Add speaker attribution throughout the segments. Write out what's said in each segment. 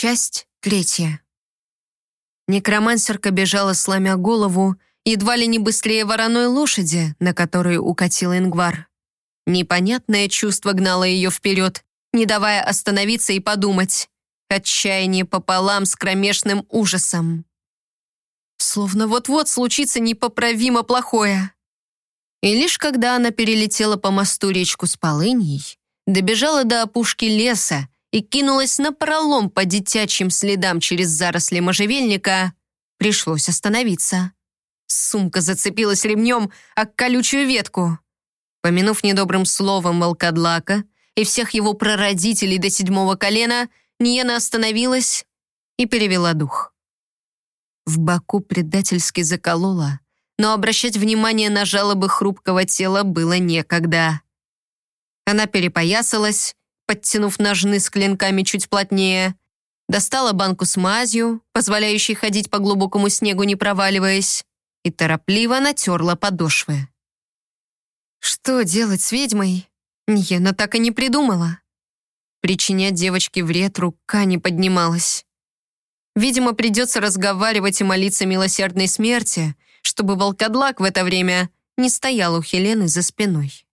Speaker 1: Часть третья. Некромансерка бежала, сломя голову, едва ли не быстрее вороной лошади, на которую укатил Ингвар. Непонятное чувство гнало ее вперед, не давая остановиться и подумать. Отчаяние пополам с кромешным ужасом. Словно вот-вот случится непоправимо плохое. И лишь когда она перелетела по мосту речку с полыньей, добежала до опушки леса и кинулась на пролом по детячим следам через заросли можжевельника, пришлось остановиться. Сумка зацепилась ремнем о колючую ветку. Помянув недобрым словом волкодлака и всех его прародителей до седьмого колена, Ниена остановилась и перевела дух. В боку предательски заколола, но обращать внимание на жалобы хрупкого тела было некогда. Она перепоясалась, подтянув ножны с клинками чуть плотнее, достала банку с мазью, позволяющей ходить по глубокому снегу, не проваливаясь, и торопливо натерла подошвы. Что делать с ведьмой? Ньена так и не придумала. Причинять девочке вред рука не поднималась. Видимо, придется разговаривать и молиться милосердной смерти, чтобы волкодлак в это время не стоял у Хелены за спиной.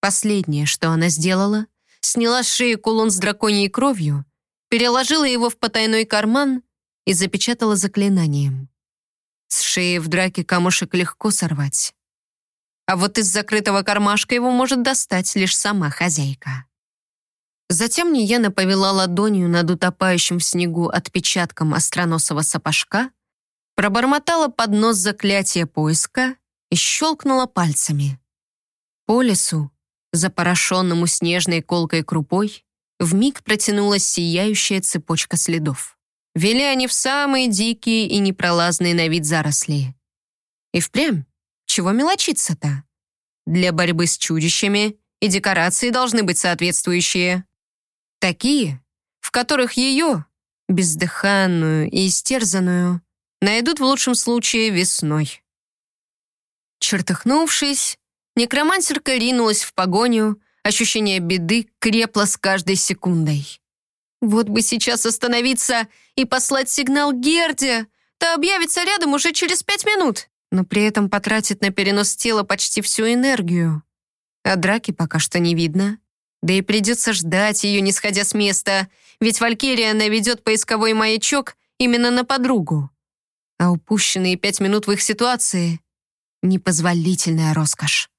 Speaker 1: Последнее, что она сделала, сняла с шеи кулон с драконьей кровью, переложила его в потайной карман и запечатала заклинанием. С шеи в драке камушек легко сорвать. А вот из закрытого кармашка его может достать лишь сама хозяйка. Затем Ниена повела ладонью над утопающим в снегу отпечатком остроносого сапожка, пробормотала под нос заклятие поиска и щелкнула пальцами. По лесу, запорошенному снежной колкой крупой, вмиг протянулась сияющая цепочка следов. Вели они в самые дикие и непролазные на вид заросли. И впрямь, чего мелочиться-то? Для борьбы с чудищами и декорации должны быть соответствующие. Такие, в которых ее, бездыханную и истерзанную, найдут в лучшем случае весной. Чертыхнувшись, некромансерка ринулась в погоню, ощущение беды крепло с каждой секундой. Вот бы сейчас остановиться и послать сигнал Герде, то объявится рядом уже через пять минут, но при этом потратит на перенос тела почти всю энергию. А драки пока что не видно. Да и придется ждать ее, не сходя с места, ведь Валькирия наведет поисковой маячок именно на подругу. А упущенные пять минут в их ситуации — непозволительная роскошь.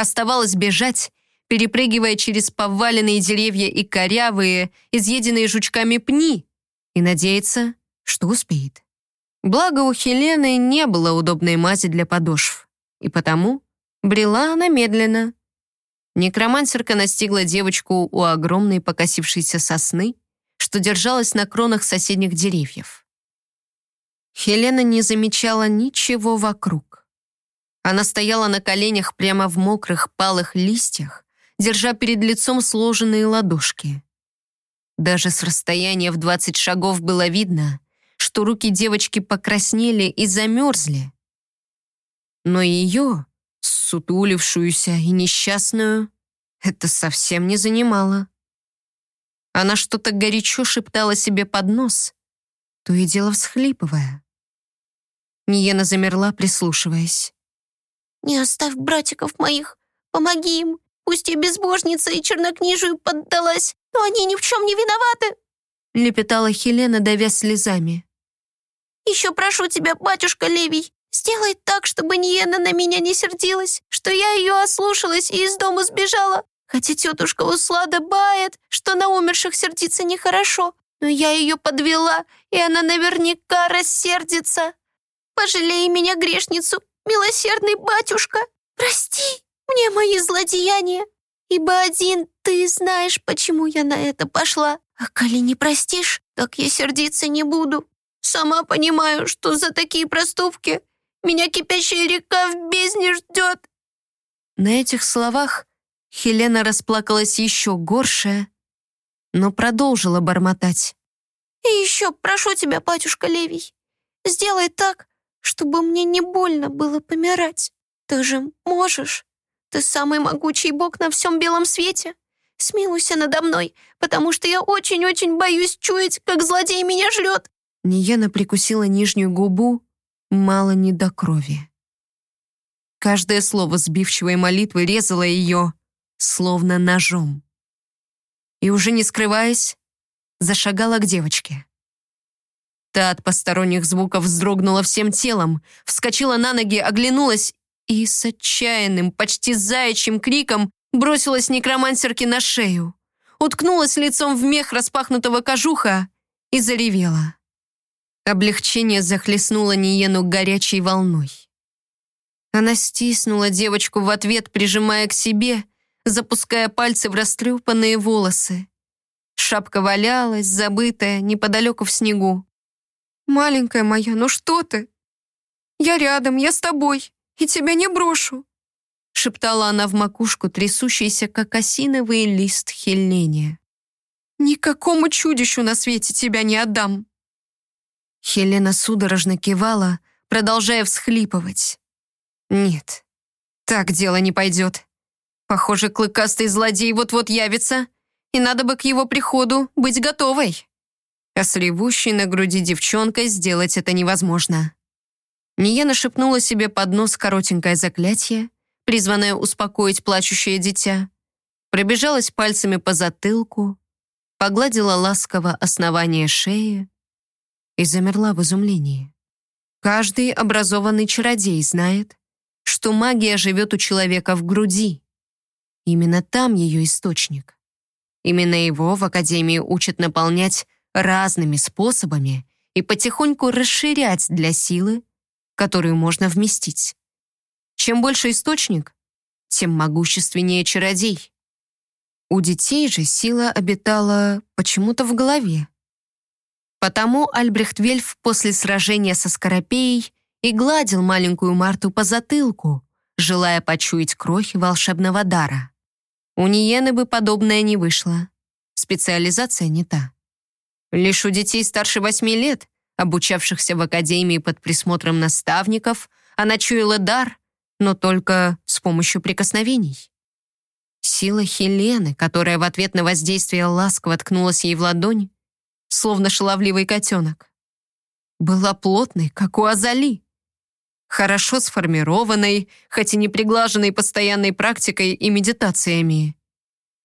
Speaker 1: Оставалось бежать, перепрыгивая через поваленные деревья и корявые, изъеденные жучками пни, и надеяться, что успеет. Благо у Хелены не было удобной мази для подошв, и потому брела она медленно. Некромансерка настигла девочку у огромной покосившейся сосны, что держалась на кронах соседних деревьев. Хелена не замечала ничего вокруг. Она стояла на коленях прямо в мокрых палых листьях, держа перед лицом сложенные ладошки. Даже с расстояния в 20 шагов было видно, что руки девочки покраснели и замерзли. Но ее, сутулившуюся и несчастную, это совсем не занимало. Она что-то горячо шептала себе под нос, то и дело всхлипывая. Ниена замерла, прислушиваясь.
Speaker 2: «Не оставь братиков моих, помоги им. Пусть и безбожница, и чернокнижию поддалась, но они ни в чем не виноваты!»
Speaker 1: Лепетала Хелена, давя слезами.
Speaker 2: «Еще прошу тебя, батюшка Левий, сделай так, чтобы Ниена на меня не сердилась, что я ее ослушалась и из дома сбежала. Хотя тетушка Услада бает, что на умерших сердиться нехорошо, но я ее подвела, и она наверняка рассердится. Пожалей меня, грешницу, милосердный батюшка. Прости мне мои злодеяния, ибо один ты знаешь, почему я на это пошла. А коли не простишь, так я сердиться не буду. Сама понимаю, что за такие проступки меня кипящая река в бездне ждет».
Speaker 1: На этих словах Хелена расплакалась еще горше, но продолжила бормотать.
Speaker 2: «И еще прошу тебя, батюшка Левий, сделай так, чтобы мне не больно было помирать. Ты же можешь. Ты самый могучий бог на всем белом свете. смилуйся надо мной, потому что я очень-очень боюсь чуять, как злодей меня жрет».
Speaker 1: Ниена прикусила нижнюю губу, мало не до крови. Каждое слово сбивчивой молитвы резало ее, словно ножом. И уже не скрываясь, зашагала к девочке. Та от посторонних звуков вздрогнула всем телом, вскочила на ноги, оглянулась и с отчаянным, почти заячьим криком бросилась некромансерке на шею, уткнулась лицом в мех распахнутого кожуха и заревела. Облегчение захлестнуло Ниену горячей волной. Она стиснула девочку в ответ, прижимая к себе, запуская пальцы в растрепанные волосы. Шапка валялась, забытая, неподалеку в снегу. «Маленькая моя, ну что ты? Я рядом, я с тобой, и тебя не брошу», шептала она в макушку, трясущийся, как осиновый лист Хелене. «Никакому чудищу на свете тебя не отдам». Хелена судорожно кивала, продолжая всхлипывать. «Нет, так дело не пойдет. Похоже, клыкастый злодей вот-вот явится, и надо бы к его приходу быть готовой» а с ревущей на груди девчонкой сделать это невозможно. Ниена шепнула себе под нос коротенькое заклятие, призванное успокоить плачущее дитя, пробежалась пальцами по затылку, погладила ласково основание шеи и замерла в изумлении. Каждый образованный чародей знает, что магия живет у человека в груди. Именно там ее источник. Именно его в Академии учат наполнять разными способами и потихоньку расширять для силы, которую можно вместить. Чем больше источник, тем могущественнее чародей. У детей же сила обитала почему-то в голове. Потому Альбрехт Вельф после сражения со Скоропеей и гладил маленькую Марту по затылку, желая почуять крохи волшебного дара. У Ниены бы подобное не вышло. Специализация не та. Лишь у детей старше восьми лет, обучавшихся в академии под присмотром наставников, она чуяла дар, но только с помощью прикосновений. Сила Хелены, которая в ответ на воздействие ласково ткнулась ей в ладонь, словно шаловливый котенок, была плотной, как у Азали. Хорошо сформированной, хоть и не приглаженной постоянной практикой и медитациями.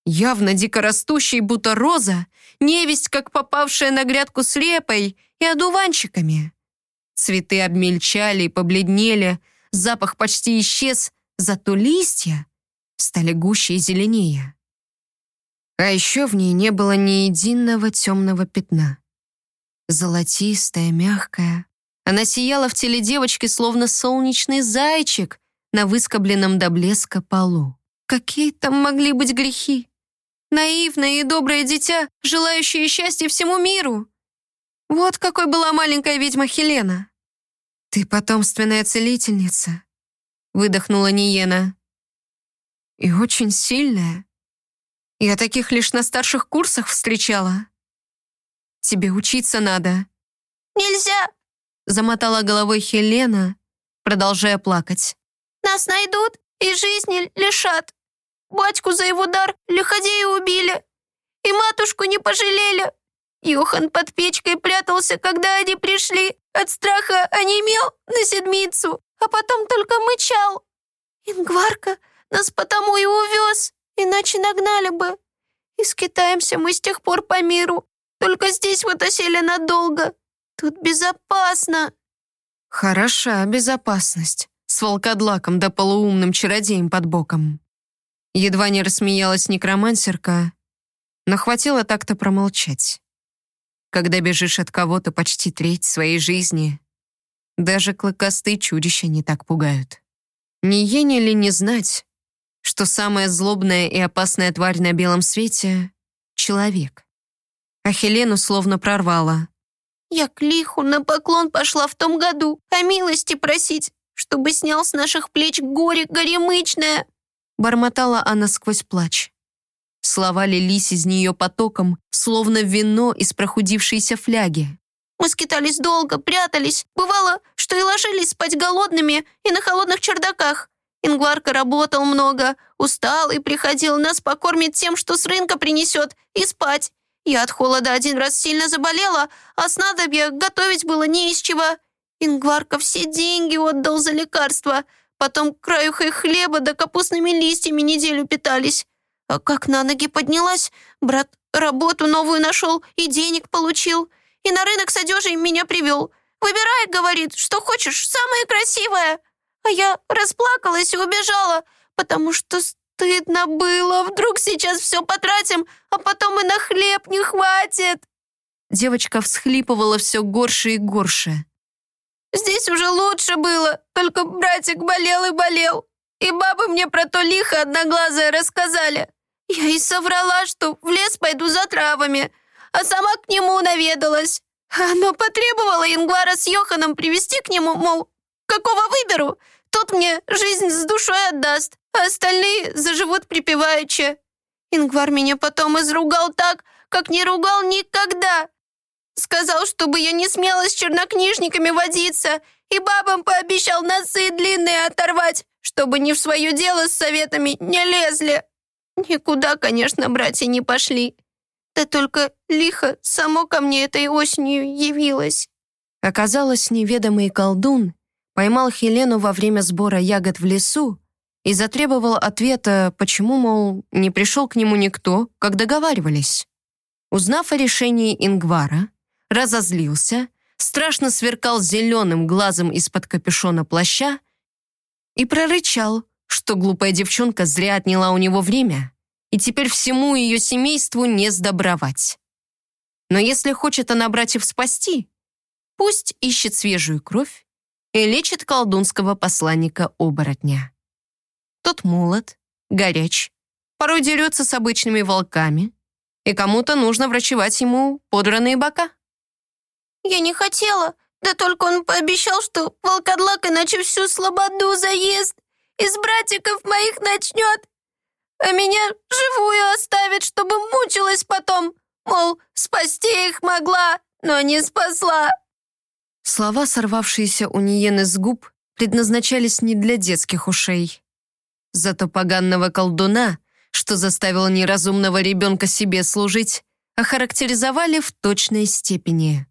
Speaker 1: Явно дикорастущей, будто роза, невесть, как попавшая на грядку с репой и одуванчиками. Цветы обмельчали и побледнели, запах почти исчез, зато листья стали гуще и зеленее. А еще в ней не было ни единого темного пятна. Золотистая, мягкая. Она сияла в теле девочки, словно солнечный зайчик на выскобленном до блеска полу. Какие там могли быть грехи? Наивное и доброе дитя, желающее счастья всему миру. Вот какой была маленькая ведьма Хелена. «Ты потомственная целительница», — выдохнула Ниена. «И очень сильная. Я таких лишь на старших курсах встречала. Тебе учиться надо».
Speaker 2: «Нельзя!»
Speaker 1: — замотала головой Хелена, продолжая плакать.
Speaker 2: «Нас найдут и жизни лишат. Батьку за его дар лиходеи убили. И матушку не пожалели. Йохан под печкой прятался, когда они пришли. От страха онемел на седмицу, а потом только мычал. Ингварка нас потому и увез, иначе нагнали бы. И скитаемся мы с тех пор по миру. Только здесь вот осели надолго. Тут безопасно.
Speaker 1: Хороша безопасность. С волкодлаком да полуумным чародеем под боком. Едва не рассмеялась некромансерка, но хватило так-то промолчать. Когда бежишь от кого-то почти треть своей жизни, даже клыкастые чудища не так пугают. Не ени ли не знать, что самая злобная и опасная тварь на белом свете — человек? А Хелену словно прорвала.
Speaker 2: «Я к лиху на поклон пошла в том году, о милости просить, чтобы снял с наших плеч горе горемычное.
Speaker 1: Бормотала она сквозь плач. Слова лились из нее потоком, словно вино из прохудившейся фляги.
Speaker 2: Мы скитались долго, прятались. Бывало, что и ложились спать голодными и на холодных чердаках. Ингварка работал много, Усталый приходил, нас покормит тем, что с рынка принесет, и спать. Я от холода один раз сильно заболела, а снадобья готовить было не из чего. Ингварка все деньги отдал за лекарства. Потом краюхой хлеба да капустными листьями неделю питались. А как на ноги поднялась, брат работу новую нашел и денег получил. И на рынок с одежей меня привел. Выбирай, говорит, что хочешь, самое красивое. А я расплакалась и убежала, потому что стыдно было. Вдруг сейчас все потратим, а потом и на хлеб не хватит.
Speaker 1: Девочка всхлипывала все горше и горше.
Speaker 2: Здесь уже лучше было, только братик болел и болел. И бабы мне про то лихо одноглазое рассказали. Я и соврала, что в лес пойду за травами, а сама к нему наведалась. Оно потребовало Ингвара с Йоханом привести к нему, мол, какого выберу, тот мне жизнь с душой отдаст, а остальные заживут припеваючи. Ингвар меня потом изругал так, как не ругал никогда. Сказал, чтобы я не смела с чернокнижниками водиться, и бабам пообещал носы длинные оторвать, чтобы ни в свое дело с советами не лезли. Никуда, конечно, братья не пошли. Да только лихо само ко мне этой осенью явилось.
Speaker 1: Оказалось, неведомый колдун поймал Хелену во время сбора ягод в лесу и затребовал ответа, почему, мол, не пришел к нему никто, как договаривались. Узнав о решении Ингвара, разозлился, страшно сверкал зеленым глазом из-под капюшона плаща и прорычал, что глупая девчонка зря отняла у него время, и теперь всему ее семейству не сдобровать. Но если хочет она братьев спасти, пусть ищет свежую кровь и лечит колдунского посланника-оборотня. Тот молод, горяч, порой дерется с обычными волками, и кому-то нужно врачевать ему подранные бока.
Speaker 2: Я не хотела, да только он пообещал, что волкодлак иначе всю слободу заест, из братиков моих начнет, а меня живую оставит, чтобы мучилась потом, мол, спасти их могла, но не спасла».
Speaker 1: Слова, сорвавшиеся у Ниены с губ, предназначались не для детских ушей. Зато поганного колдуна, что заставил неразумного ребенка себе служить, охарактеризовали в точной степени.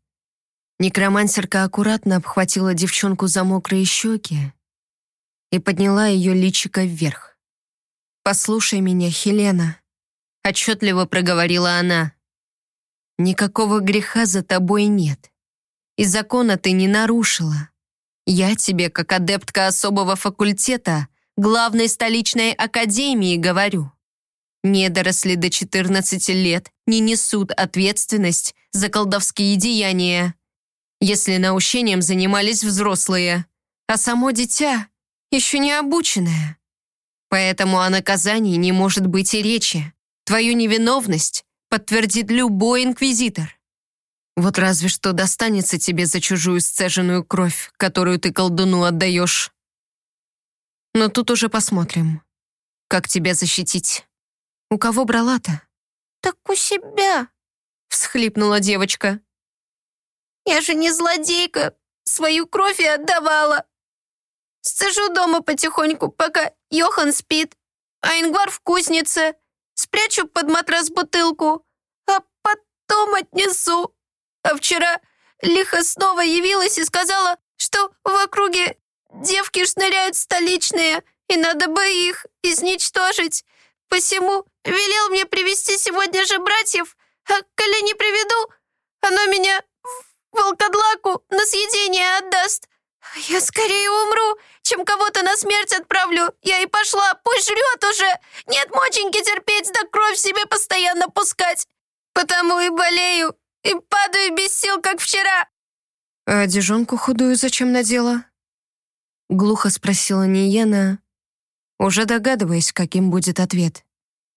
Speaker 1: Некромансерка аккуратно обхватила девчонку за мокрые щеки и подняла ее личико вверх. «Послушай меня, Хелена», — отчетливо проговорила она. «Никакого греха за тобой нет, и закона ты не нарушила. Я тебе, как адептка особого факультета, главной столичной академии, говорю. Недоросли до 14 лет не несут ответственность за колдовские деяния если наущением занимались взрослые, а само дитя еще не обученное. Поэтому о наказании не может быть и речи. Твою невиновность подтвердит любой инквизитор. Вот разве что достанется тебе за чужую сцеженную кровь, которую ты колдуну отдаешь. Но тут уже посмотрим, как тебя защитить. У кого брала-то?
Speaker 2: Так у себя,
Speaker 1: всхлипнула девочка.
Speaker 2: Я же не злодейка, свою кровь и отдавала. Сижу дома потихоньку, пока Йохан спит, а Ингвар в кузнице. Спрячу под матрас бутылку, а потом отнесу. А вчера Лиха снова явилась и сказала, что в округе девки шныряют столичные, и надо бы их изничтожить. Посему велел мне привести сегодня же братьев, а коли не приведу, оно меня волкодлаку на съедение отдаст. Я скорее умру, чем кого-то на смерть отправлю. Я и пошла, пусть жрет уже. Нет моченьки терпеть, да кровь себе постоянно пускать. Потому и болею, и падаю без сил, как вчера.
Speaker 1: А одежонку худую зачем надела? Глухо спросила Ниена, уже догадываясь, каким будет ответ.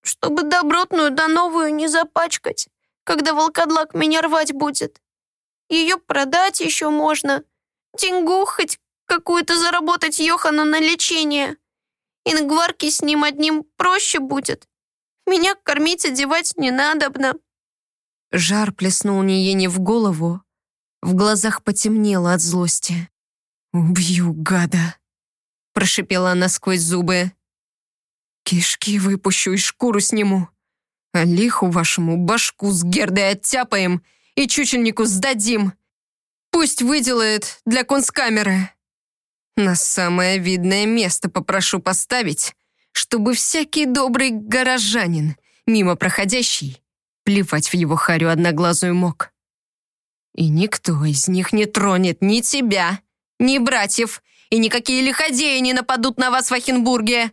Speaker 2: Чтобы добротную да новую не запачкать, когда волкодлак меня рвать будет. Ее продать еще можно. Деньгу хоть какую-то заработать Йохану на лечение. Ингварке с ним одним проще будет. Меня кормить, одевать не надобно».
Speaker 1: Жар плеснул Ниене в голову. В глазах потемнело от злости. «Убью, гада!» Прошипела она сквозь зубы. Кишки выпущу и шкуру сниму. А лиху вашему башку с гердой оттяпаем и чучельнику сдадим. Пусть выделает для конскамеры. На самое видное место попрошу поставить, чтобы всякий добрый горожанин, мимо проходящий, плевать в его харю одноглазую мог. И никто из них не тронет ни тебя, ни братьев, и никакие лиходеи не нападут на вас в Ахенбурге,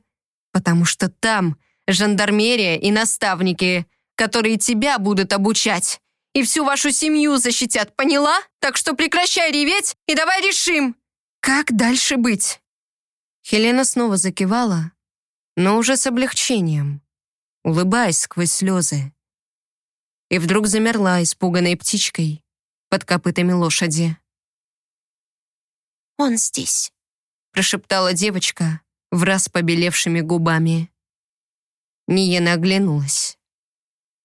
Speaker 1: потому что там жандармерия и наставники, которые тебя будут обучать, и всю вашу семью защитят, поняла? Так что прекращай реветь и давай решим, как дальше быть». Хелена снова закивала, но уже с облегчением, улыбаясь сквозь слезы. И вдруг замерла испуганной птичкой под копытами лошади.
Speaker 2: «Он здесь», —
Speaker 1: прошептала девочка враз побелевшими губами. Ниена оглянулась.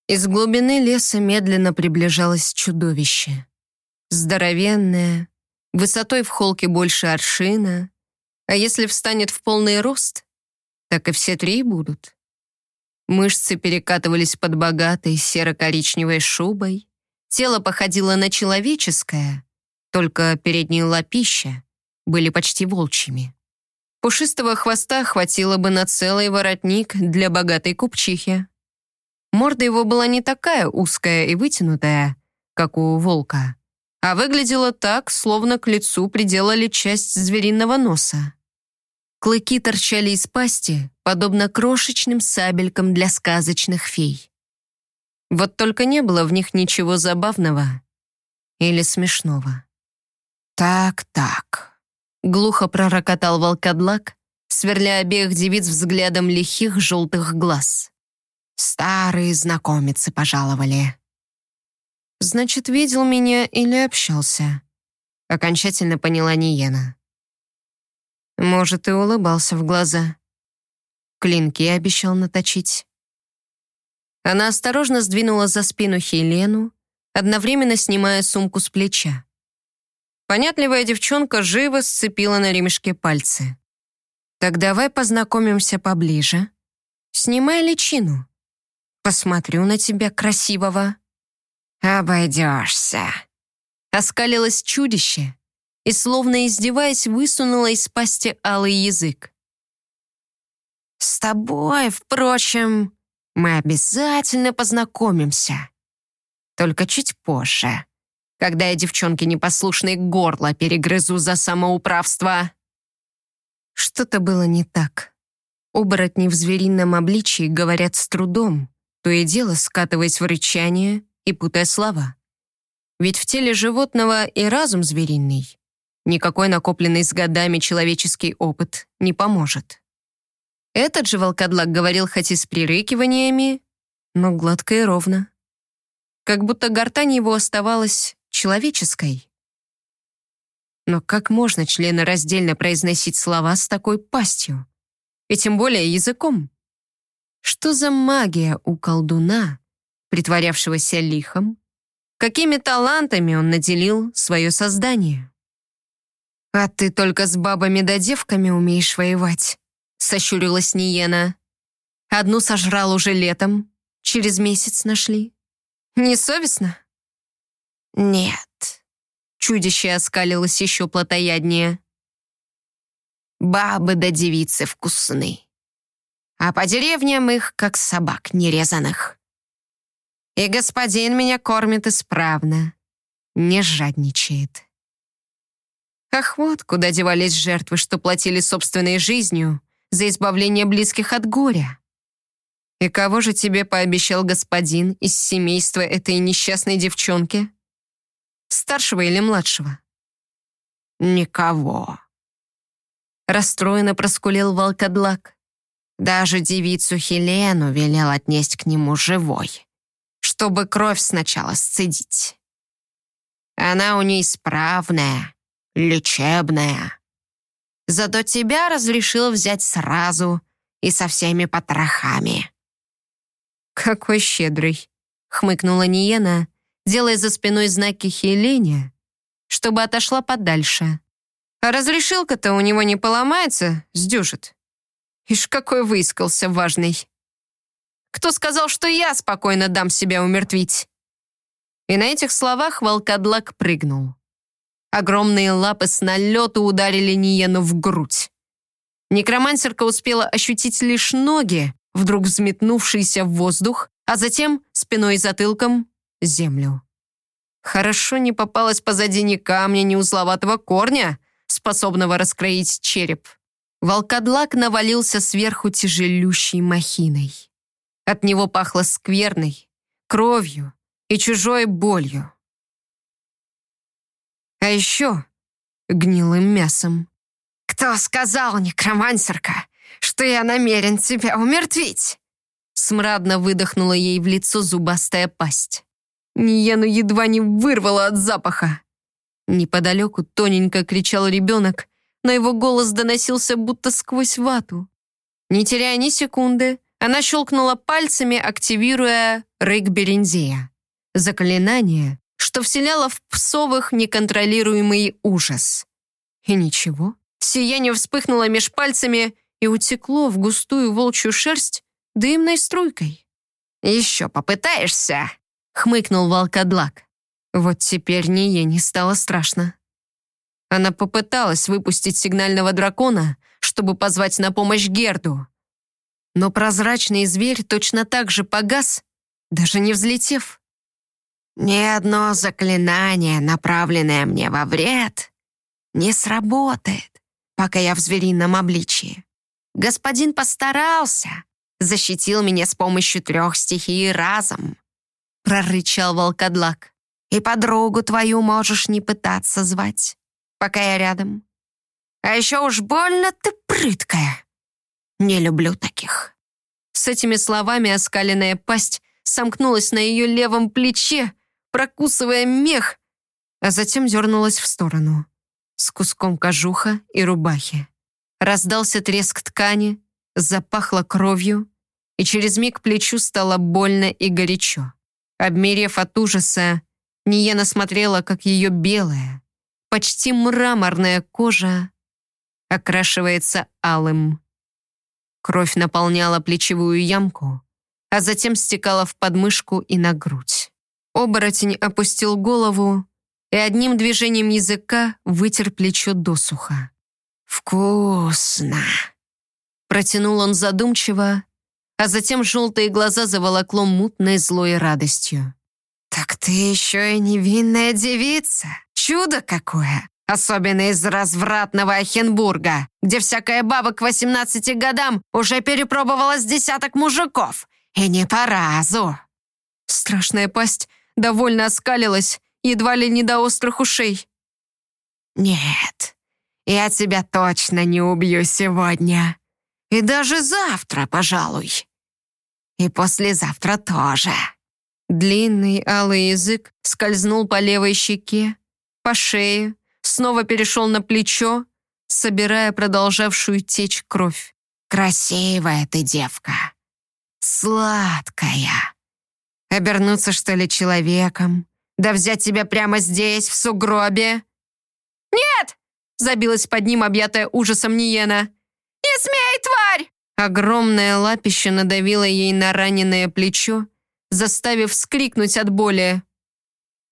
Speaker 1: Из глубины леса медленно приближалось чудовище. Здоровенное, высотой в холке больше аршина, а если встанет в полный рост, так и все три будут. Мышцы перекатывались под богатой серо-коричневой шубой, тело походило на человеческое, только передние лапища были почти волчьими. Пушистого хвоста хватило бы на целый воротник для богатой купчихи. Морда его была не такая узкая и вытянутая, как у волка, а выглядела так, словно к лицу приделали часть звериного носа. Клыки торчали из пасти, подобно крошечным сабелькам для сказочных фей. Вот только не было в них ничего забавного или смешного. «Так-так», — глухо пророкотал волкодлак, сверля обеих девиц взглядом лихих желтых глаз. «Старые знакомицы пожаловали». «Значит, видел меня или общался?» Окончательно поняла Ниена. Может, и улыбался в глаза. Клинки обещал наточить. Она осторожно сдвинула за спину Хелену, одновременно снимая сумку с плеча. Понятливая девчонка живо сцепила на ремешке пальцы. «Так давай познакомимся поближе. Снимай личину. Посмотрю на тебя красивого». «Обойдешься», — оскалилось чудище и, словно издеваясь, высунула из пасти алый язык. «С тобой, впрочем, мы обязательно познакомимся. Только чуть позже, когда я девчонке непослушной горло перегрызу за самоуправство». Что-то было не так. Оборотни в зверином обличии говорят с трудом, то и дело скатываясь в рычание и путая слова. Ведь в теле животного и разум звериный. Никакой накопленный с годами человеческий опыт не поможет. Этот же волкодлак говорил хоть и с прирыкиваниями, но гладко и ровно. Как будто гортань его оставалась человеческой. Но как можно членораздельно произносить слова с такой пастью? И тем более языком? Что за магия у колдуна, притворявшегося лихом? Какими талантами он наделил свое создание? «А ты только с бабами да девками умеешь воевать», — сощурилась Ниена. «Одну сожрал уже летом, через месяц нашли. Несовестно?» «Нет», — чудище оскалилось еще плотояднее. «Бабы да девицы вкусны, а по деревням их, как собак нерезанных. И господин меня кормит исправно, не жадничает». Ах, вот куда девались жертвы, что платили собственной жизнью за избавление близких от горя. И кого же тебе пообещал господин из семейства этой несчастной девчонки? Старшего или младшего? Никого. Расстроенно проскулил волкодлак. Даже девицу Хелену велел отнесть к нему живой, чтобы кровь сначала сцедить. Она у ней справная, лечебная. Зато тебя разрешил взять сразу и со всеми потрохами». «Какой щедрый!» — хмыкнула Ниена, делая за спиной знаки Хелене, чтобы отошла подальше. «А разрешилка-то у него не поломается, сдюжит. Ишь, какой выискался важный. Кто сказал, что я спокойно дам себя умертвить? И на этих словах волкодлак прыгнул. Огромные лапы с налету ударили Ниену в грудь. Некромансерка успела ощутить лишь ноги, вдруг взметнувшиеся в воздух, а затем спиной и затылком — землю. Хорошо не попалась позади ни камня, ни узловатого корня, способного раскроить череп. Волкодлак навалился сверху тяжелющей махиной. От него пахло скверной, кровью и чужой болью. А еще гнилым мясом. «Кто сказал, некромансерка, что я намерен тебя умертвить?» Смрадно выдохнула ей в лицо зубастая пасть. Ниену едва не вырвала от запаха. Неподалеку тоненько кричал ребенок, но его голос доносился будто сквозь вату. Не теряя ни секунды, она щелкнула пальцами, активируя рык Берензея. Заклинание, что вселяло в псовых неконтролируемый ужас. И ничего, сияние вспыхнуло меж пальцами и утекло в густую волчью шерсть дымной струйкой. «Еще попытаешься?» — хмыкнул волкодлак. Вот теперь Ние не стало страшно. Она попыталась выпустить сигнального дракона, чтобы позвать на помощь Герду. Но прозрачный зверь точно так же погас, даже не взлетев. «Ни одно заклинание, направленное мне во вред, не сработает, пока я в зверином обличии. Господин постарался, защитил меня с помощью трех стихий разом», прорычал волкодлак. «И подругу твою можешь не пытаться звать пока я рядом. А еще уж больно ты прыткая. Не люблю таких». С этими словами оскаленная пасть сомкнулась на ее левом плече, прокусывая мех, а затем дернулась в сторону, с куском кожуха и рубахи. Раздался треск ткани, запахло кровью, и через миг плечу стало больно и горячо. Обмерев от ужаса, Ниена смотрела, как ее белая, почти мраморная кожа окрашивается алым. Кровь наполняла плечевую ямку, а затем стекала в подмышку и на грудь. Оборотень опустил голову и одним движением языка вытер плечо досуха. «Вкусно!» Протянул он задумчиво, а затем желтые глаза заволокло мутной злой радостью. «Так ты еще и невинная девица!» Чудо какое! Особенно из развратного Ахенбурга, где всякая баба к 18 годам уже перепробовала с десяток мужиков. И не по разу. Страшная пасть довольно оскалилась, едва ли не до острых ушей. «Нет, я тебя точно не убью сегодня. И даже завтра, пожалуй. И послезавтра тоже». Длинный алый язык скользнул по левой щеке, по шее, снова перешел на плечо, собирая продолжавшую течь кровь. «Красивая ты девка! Сладкая! Обернуться, что ли, человеком? Да взять тебя прямо здесь, в сугробе?» «Нет!» — забилась под ним, объятая ужасом Ниена. «Не смей, тварь!» Огромное лапище надавило ей на раненое плечо, заставив вскрикнуть от боли.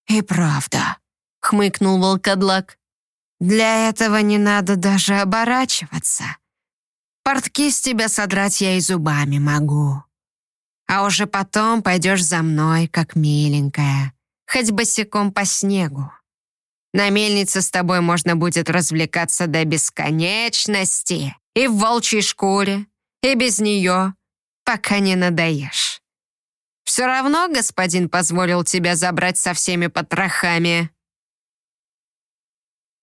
Speaker 1: «И правда, — хмыкнул волкодлак. «Для этого не надо даже оборачиваться. Портки с тебя содрать я и зубами могу. А уже потом пойдешь за мной, как миленькая, хоть босиком по снегу. На мельнице с тобой можно будет развлекаться до бесконечности и в волчьей шкуре, и без нее, пока не надоешь. Все равно господин позволил тебя забрать со всеми потрохами».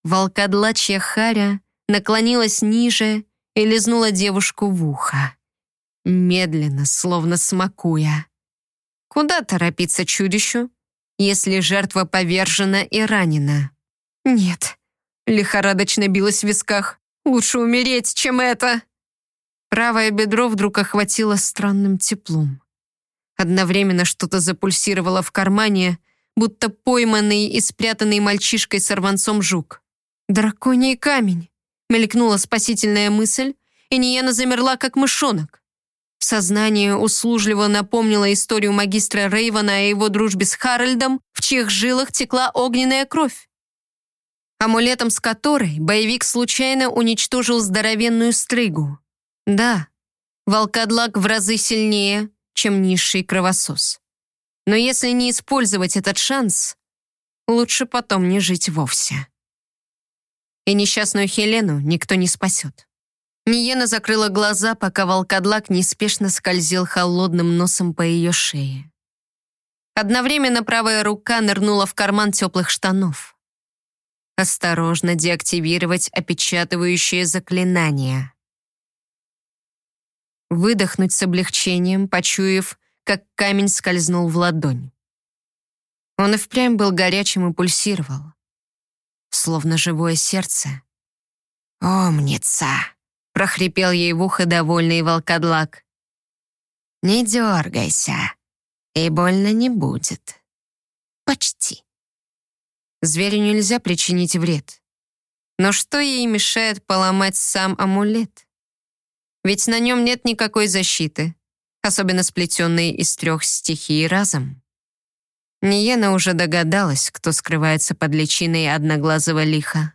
Speaker 1: Волкодлачья Харя наклонилась ниже и лизнула девушку в ухо. Медленно, словно смакуя. Куда торопиться чудищу, если жертва повержена и ранена? Нет, лихорадочно билась в висках. Лучше умереть, чем это. Правое бедро вдруг охватило странным теплом. Одновременно что-то запульсировало в кармане, будто пойманный и спрятанный мальчишкой сорванцом жук. «Драконий камень!» — мелькнула спасительная мысль, и Ниена замерла, как мышонок. Сознание услужливо напомнило историю магистра Рейвана о его дружбе с Харальдом, в чьих жилах текла огненная кровь. Амулетом с которой боевик случайно уничтожил здоровенную стрыгу. Да, волкодлак в разы сильнее, чем низший кровосос. Но если не использовать этот шанс, лучше потом не жить вовсе. И несчастную Хелену никто не спасет. Ниена закрыла глаза, пока волкодлак неспешно скользил холодным носом по ее шее. Одновременно правая рука нырнула в карман теплых штанов. Осторожно деактивировать опечатывающее заклинание. Выдохнуть с облегчением, почуяв, как камень скользнул в ладонь. Он и впрямь был горячим и пульсировал, словно живое сердце. «Умница!» прохрипел ей в ухо довольный волкодлак. «Не дергайся, и больно не будет. Почти». Зверю нельзя причинить вред. Но что ей мешает поломать сам амулет? Ведь на нем нет никакой защиты, особенно сплетенной из трех стихий разом. Ниена уже догадалась, кто скрывается под личиной одноглазого лиха.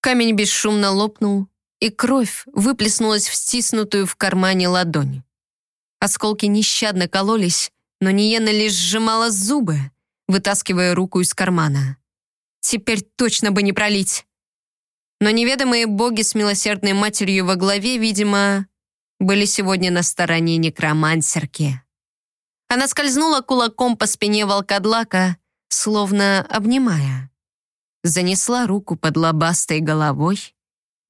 Speaker 1: Камень бесшумно лопнул, и кровь выплеснулась в стиснутую в кармане ладонь. Осколки нещадно кололись, но Ниена лишь сжимала зубы, вытаскивая руку из кармана. Теперь точно бы не пролить. Но неведомые боги с милосердной матерью во главе, видимо, были сегодня на стороне некромансерки. Она скользнула кулаком по спине волкодлака, словно обнимая. Занесла руку под лобастой головой,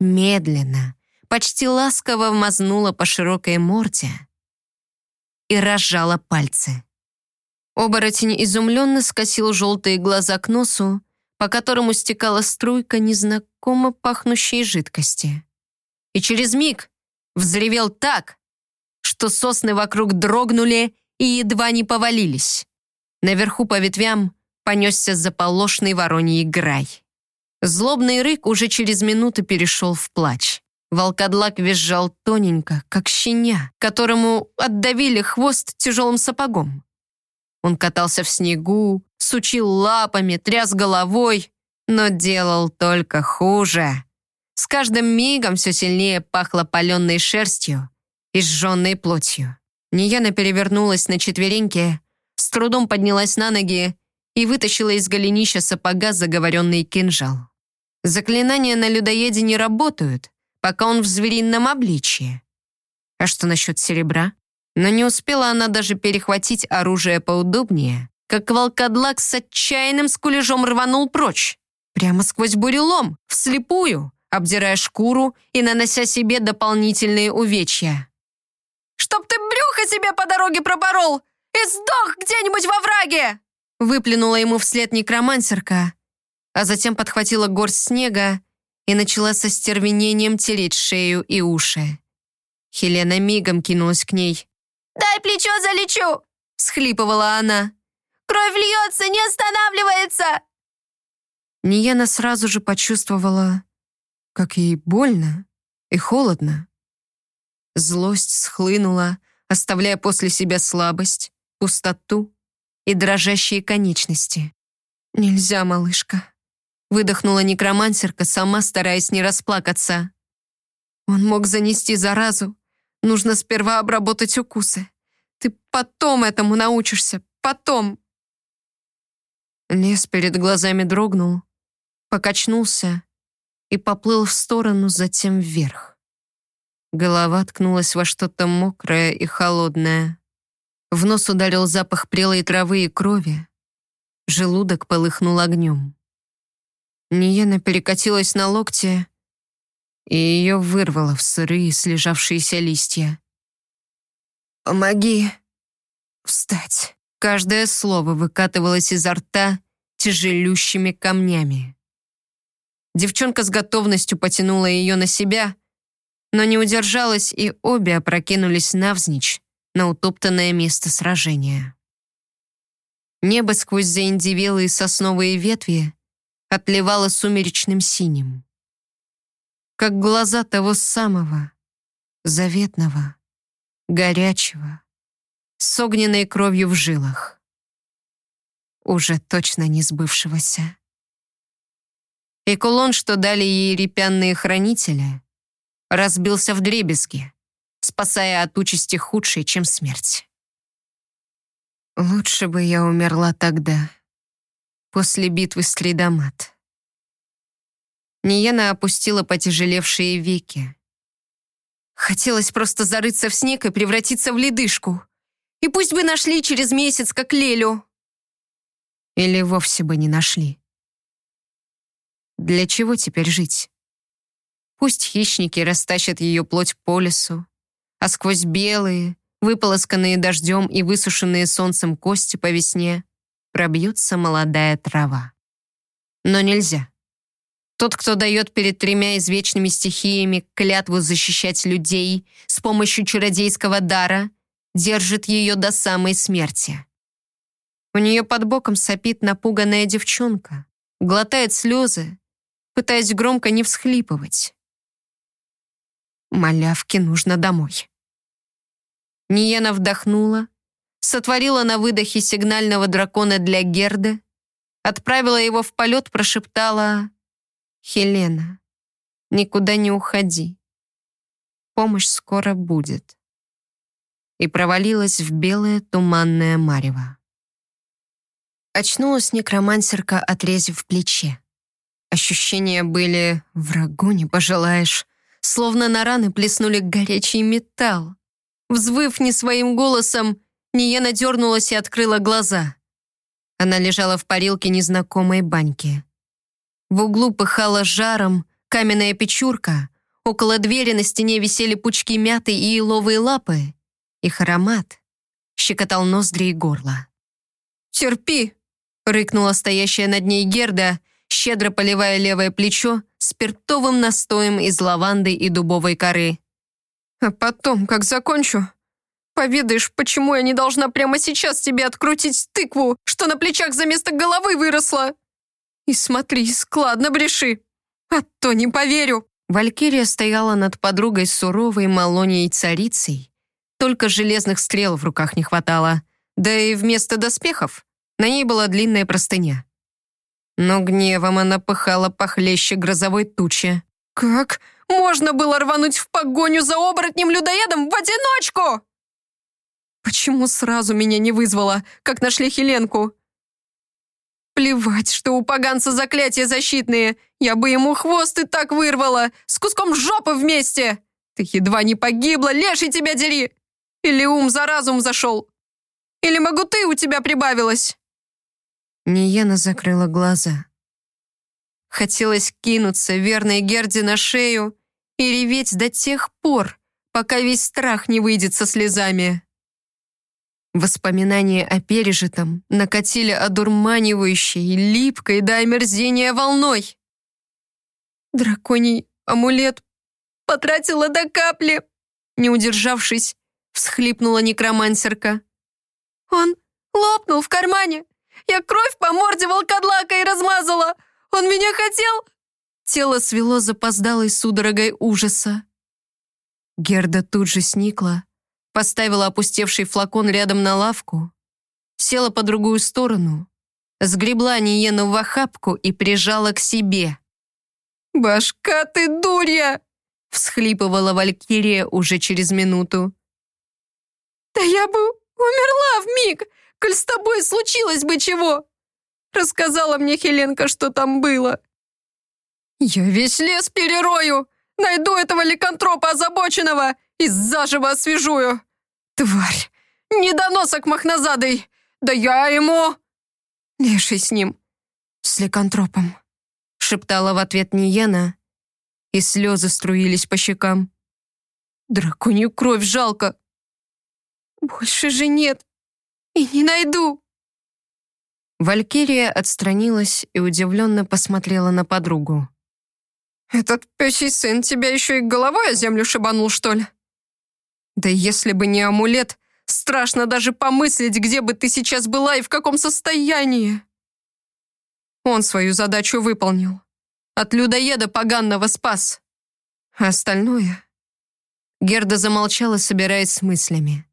Speaker 1: медленно, почти ласково вмазнула по широкой морде и разжала пальцы. Оборотень изумленно скосил желтые глаза к носу, по которому стекала струйка незнакомо пахнущей жидкости. И через миг взревел так, что сосны вокруг дрогнули и едва не повалились. Наверху по ветвям понесся заполошный вороний грай. Злобный рык уже через минуту перешел в плач. Волкодлак визжал тоненько, как щеня, которому отдавили хвост тяжелым сапогом. Он катался в снегу, сучил лапами, тряс головой, но делал только хуже. С каждым мигом все сильнее пахло паленой шерстью и сжженной плотью. Нияна перевернулась на четвереньки, с трудом поднялась на ноги и вытащила из голенища сапога заговоренный кинжал. Заклинания на людоеде не работают, пока он в зверином обличье. А что насчет серебра? Но не успела она даже перехватить оружие поудобнее, как волкодлак с отчаянным скулежом рванул прочь. Прямо сквозь бурелом, вслепую, обдирая шкуру и нанося себе дополнительные увечья. «Чтоб ты брюхо себе по дороге пропорол и сдох где-нибудь во враге!» Выплюнула ему вслед некромансерка, а затем подхватила горсть снега и начала со стервенением тереть шею и уши. Хелена мигом кинулась к ней.
Speaker 2: «Дай плечо залечу!»
Speaker 1: — схлипывала она.
Speaker 2: «Кровь льется, не останавливается!»
Speaker 1: Ниена сразу же почувствовала, как ей больно и холодно. Злость схлынула, оставляя после себя слабость, пустоту и дрожащие конечности. «Нельзя, малышка. Выдохнула некромансерка, сама стараясь не расплакаться. Он мог занести заразу. Нужно сперва обработать укусы. Ты потом этому научишься. Потом. Лес перед глазами дрогнул, покачнулся и поплыл в сторону, затем вверх. Голова ткнулась во что-то мокрое и холодное. В нос ударил запах прелой травы и крови. Желудок полыхнул огнем. Ниена перекатилась на локте, и ее вырвало в сырые слежавшиеся листья. «Помоги встать!» Каждое слово выкатывалось изо рта тяжелющими камнями. Девчонка с готовностью потянула ее на себя, но не удержалась, и обе опрокинулись навзничь на утоптанное место сражения. Небо сквозь заиндивелые сосновые ветви отливала сумеречным синим. Как глаза того самого, заветного, горячего, с огненной кровью в жилах. Уже точно не сбывшегося. И кулон, что дали ей репянные хранители, разбился в дребезги, спасая от участи худшей, чем смерть. Лучше бы я умерла тогда, после битвы с Тридомат. Ниена опустила потяжелевшие веки. Хотелось просто зарыться в снег и превратиться в ледышку. И пусть бы нашли через месяц, как Лелю. Или вовсе бы не нашли. Для чего теперь жить? Пусть хищники растащат ее плоть по лесу, а сквозь белые, выполосканные дождем и высушенные солнцем кости по весне пробьется молодая трава. Но нельзя. Тот, кто дает перед тремя извечными стихиями клятву защищать людей с помощью чародейского дара, держит ее до самой смерти. У нее под боком сопит напуганная девчонка, глотает слезы, пытаясь громко не всхлипывать. Малявке нужно домой. Ниена вдохнула, сотворила на выдохе сигнального дракона для Герды, отправила его в полет, прошептала «Хелена, никуда не уходи. Помощь скоро будет». И провалилась в белое туманное марево. Очнулась некромансерка, отрезив плече. Ощущения были «врагу не пожелаешь», словно на раны плеснули горячий металл. Взвыв не своим голосом, Ниена дернулась и открыла глаза. Она лежала в парилке незнакомой баньки. В углу пыхала жаром каменная печурка, около двери на стене висели пучки мяты и еловые лапы. Их аромат щекотал ноздри и горло. «Терпи!» — рыкнула стоящая над ней Герда, щедро поливая левое плечо спиртовым настоем из лаванды и дубовой коры. А потом, как закончу, поведаешь, почему я не должна прямо сейчас тебе открутить тыкву, что на плечах за место головы выросла. И смотри, складно бреши, а то не поверю». Валькирия стояла над подругой суровой Малонией царицей. Только железных стрел в руках не хватало. Да и вместо доспехов на ней была длинная простыня. Но гневом она пыхала похлеще грозовой тучи. «Как можно было рвануть в погоню за оборотнем-людоедом в одиночку?» «Почему сразу меня не вызвала, как нашли Хеленку?» «Плевать, что у поганца заклятия защитные. Я бы ему хвост и так вырвала, с куском жопы вместе. Ты едва не погибла, леший тебя дери! Или ум за разум зашел? Или могу ты у тебя прибавилась?» Ниена закрыла глаза. Хотелось кинуться верной Герде на шею и реветь до тех пор, пока весь страх не выйдет со слезами. Воспоминания о пережитом накатили одурманивающей, липкой до омерзения волной. Драконий амулет потратила до капли. Не удержавшись, всхлипнула некромансерка. Он лопнул в кармане. Я кровь по морде волкодлака и размазала. Он меня хотел...» Тело свело запоздалой судорогой ужаса. Герда тут же сникла, поставила опустевший флакон рядом на лавку, села по другую сторону, сгребла Ниену в охапку и прижала к себе. «Башка ты дурья!» — всхлипывала Валькирия уже через минуту. «Да я бы умерла в миг, коль с тобой случилось бы чего!» Рассказала мне Хеленка, что там было. Я весь лес перерою, найду этого ликантропа озабоченного и заживо освежую. Тварь, недоносок махнозадый, да я ему... Леший с ним, с ликантропом, шептала в ответ Ниена, и слезы струились по щекам. Драконью кровь жалко. Больше же нет и не найду. Валькирия отстранилась и удивленно посмотрела на подругу. «Этот пёсий сын тебя еще и головой о землю шибанул, что ли?» «Да если бы не амулет, страшно даже помыслить, где бы ты сейчас была и в каком состоянии!» Он свою задачу выполнил. От людоеда поганного спас. А остальное... Герда замолчала, собираясь с мыслями.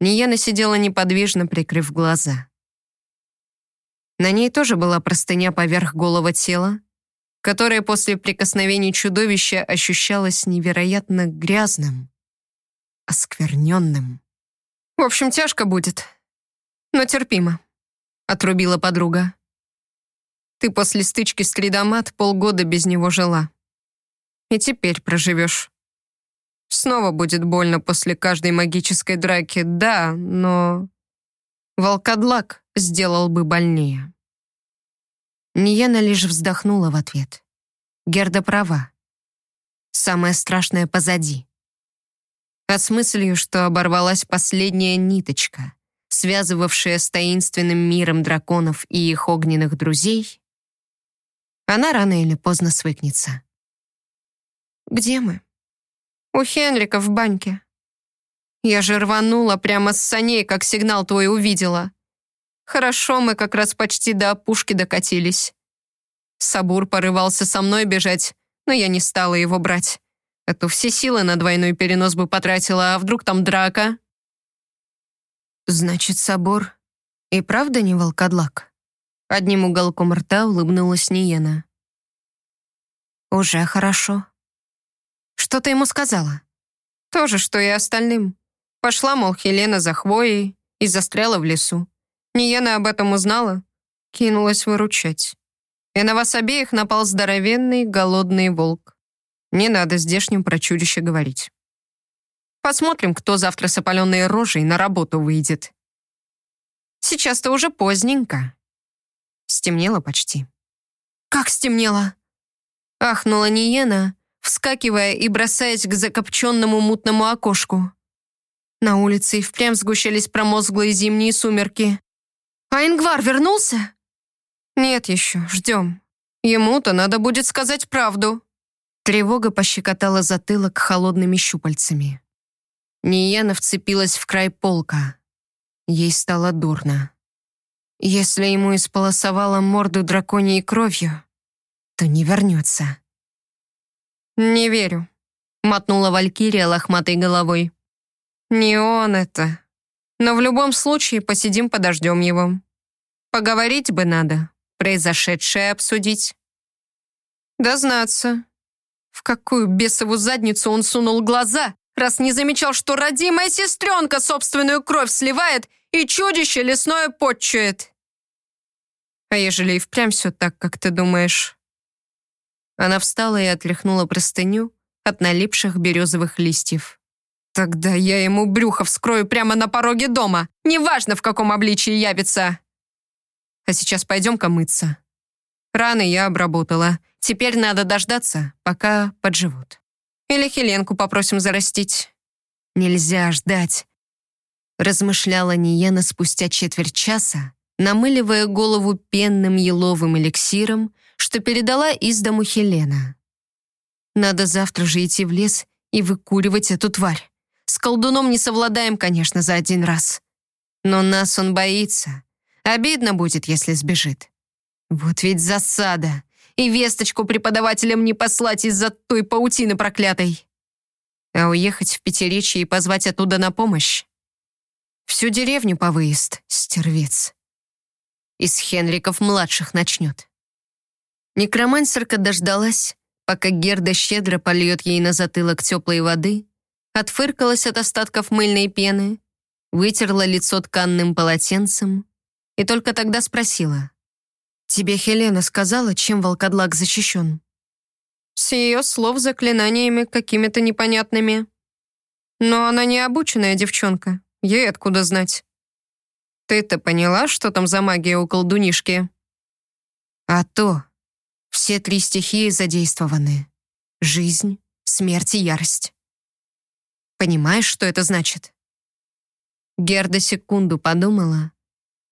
Speaker 1: Ниена сидела неподвижно, прикрыв глаза. На ней тоже была простыня поверх голого тела, которое после прикосновений чудовища ощущалось невероятно грязным, оскверненным. «В общем, тяжко будет, но терпимо», — отрубила подруга. «Ты после стычки с Тридомат полгода без него жила. И теперь проживешь. Снова будет больно после каждой магической драки, да, но... Волкодлак сделал бы больнее». Ниена лишь вздохнула в ответ. Герда права. Самое страшное позади. А с мыслью, что оборвалась последняя ниточка, связывавшая с таинственным миром драконов и их огненных друзей, она рано или поздно свыкнется. «Где мы?» «У Хенрика в баньке. Я же рванула прямо с саней, как сигнал твой увидела. Хорошо, мы как раз почти до опушки докатились. Сабур порывался со мной бежать, но я не стала его брать. А то все силы на двойной перенос бы потратила, а вдруг там драка? Значит, Сабур и правда не волкодлак? Одним уголком рта улыбнулась Ниена. Уже хорошо. Что ты ему сказала? То же, что и остальным. Пошла, мол, Хелена за хвоей и застряла в лесу. Ниена об этом узнала, кинулась выручать. И на вас обеих напал здоровенный, голодный волк. Не надо здешним про чудище говорить. Посмотрим, кто завтра с опаленной рожей на работу выйдет. Сейчас-то уже поздненько. Стемнело почти. «Как стемнело?» Ахнула Ниена, вскакивая и бросаясь к закопченному мутному окошку. На улице и впрямь сгущались промозглые зимние сумерки. «А Ингвар вернулся?» «Нет еще, ждем. Ему-то надо будет сказать правду». Тревога пощекотала затылок холодными щупальцами. Ниена вцепилась в край полка. Ей стало дурно. Если ему исполосовала морду драконьей кровью, то не вернется. «Не верю», — мотнула Валькирия лохматой головой. «Не он это. Но в любом случае посидим, подождем его. Поговорить бы надо, произошедшее обсудить». «Дознаться», в какую бесову задницу он сунул глаза, раз не замечал, что родимая сестренка собственную кровь сливает и чудище лесное подчует? А ежели и впрямь все так, как ты думаешь? Она встала и отряхнула простыню от налипших березовых листьев. Тогда я ему брюхо вскрою прямо на пороге дома, неважно, в каком обличии явится. А сейчас пойдем-ка мыться. Раны я обработала, Теперь надо дождаться, пока подживут. Или Хеленку попросим зарастить. Нельзя ждать. Размышляла Ниена спустя четверть часа, намыливая голову пенным еловым эликсиром, что передала из дому Хелена. Надо завтра же идти в лес и выкуривать эту тварь. С колдуном не совладаем, конечно, за один раз. Но нас он боится. Обидно будет, если сбежит. Вот ведь засада и весточку преподавателям не послать из-за той паутины проклятой. А уехать в Пятеричье и позвать оттуда на помощь? Всю деревню по выезд, стервец. Из Хенриков-младших начнет. Некромансерка дождалась, пока Герда щедро польет ей на затылок теплой воды, отфыркалась от остатков мыльной пены, вытерла лицо тканным полотенцем и только тогда спросила. «Тебе Хелена сказала, чем волкодлак защищен?» «С ее слов заклинаниями какими-то непонятными. Но она не обученная девчонка, ей откуда знать. Ты-то поняла, что там за магия у колдунишки?» «А то. Все три стихии задействованы. Жизнь, смерть и ярость. Понимаешь, что это значит?» Герда секунду подумала,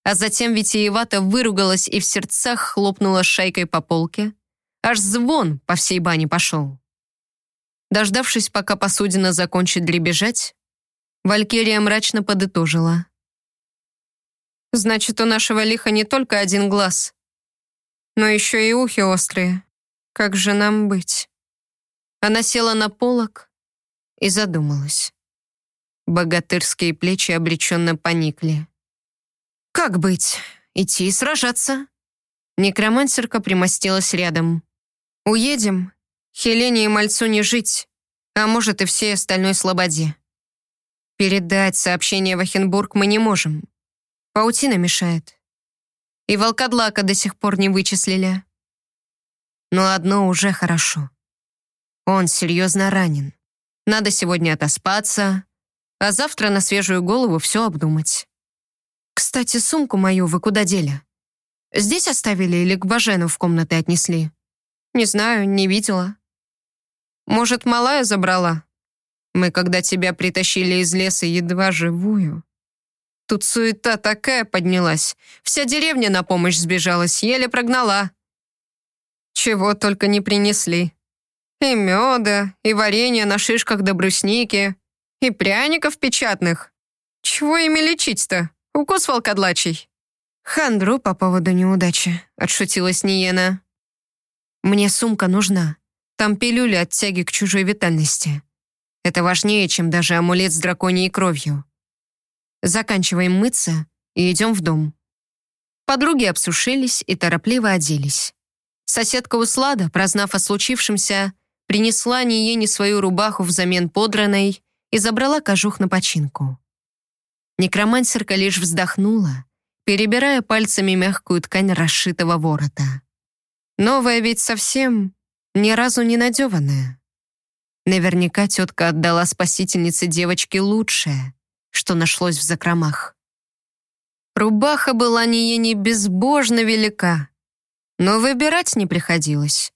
Speaker 1: а затем витиевато выругалась и в сердцах хлопнула шайкой по полке. Аж звон по всей бане пошел. Дождавшись, пока посудина закончит дребезжать, Валькирия мрачно подытожила. «Значит, у нашего лиха не только один глаз, но еще и ухи острые. Как же нам быть?» Она села на полок и задумалась. Богатырские плечи обреченно поникли. «Как быть? Идти и сражаться?» Некромансерка примостилась рядом. «Уедем. Хелене и мальцу не жить, а может и всей остальной слободе. Передать сообщение в Ахенбург мы не можем. Паутина мешает. И волкодлака до сих пор не вычислили. Но одно уже хорошо. Он серьезно ранен. Надо сегодня отоспаться, а завтра на свежую голову все обдумать. Кстати, сумку мою вы куда дели? Здесь оставили или к Бажену в комнаты отнесли? Не знаю, не видела. Может, малая забрала? Мы, когда тебя притащили из леса, едва живую. Тут суета такая поднялась. Вся деревня на помощь сбежалась, еле прогнала. Чего только не принесли. И меда, и варенье на шишках до брусники, и пряников печатных. Чего ими лечить-то? Укус волкодлачий. Хандру по поводу неудачи, отшутилась Ниена. Мне сумка нужна. Там пилюли от тяги к чужой витальности. Это важнее, чем даже амулет с драконьей кровью. Заканчиваем мыться и идем в дом. Подруги обсушились и торопливо оделись. Соседка Услада, прознав о случившемся, принесла Ниене свою рубаху взамен подранной и забрала кожух на починку. Некромансерка лишь вздохнула, перебирая пальцами мягкую ткань расшитого ворота. Новая ведь совсем ни разу не надеванная. Наверняка тетка отдала спасительнице девочки лучшее, что нашлось в закромах. Рубаха была не не безбожно велика, но выбирать не приходилось.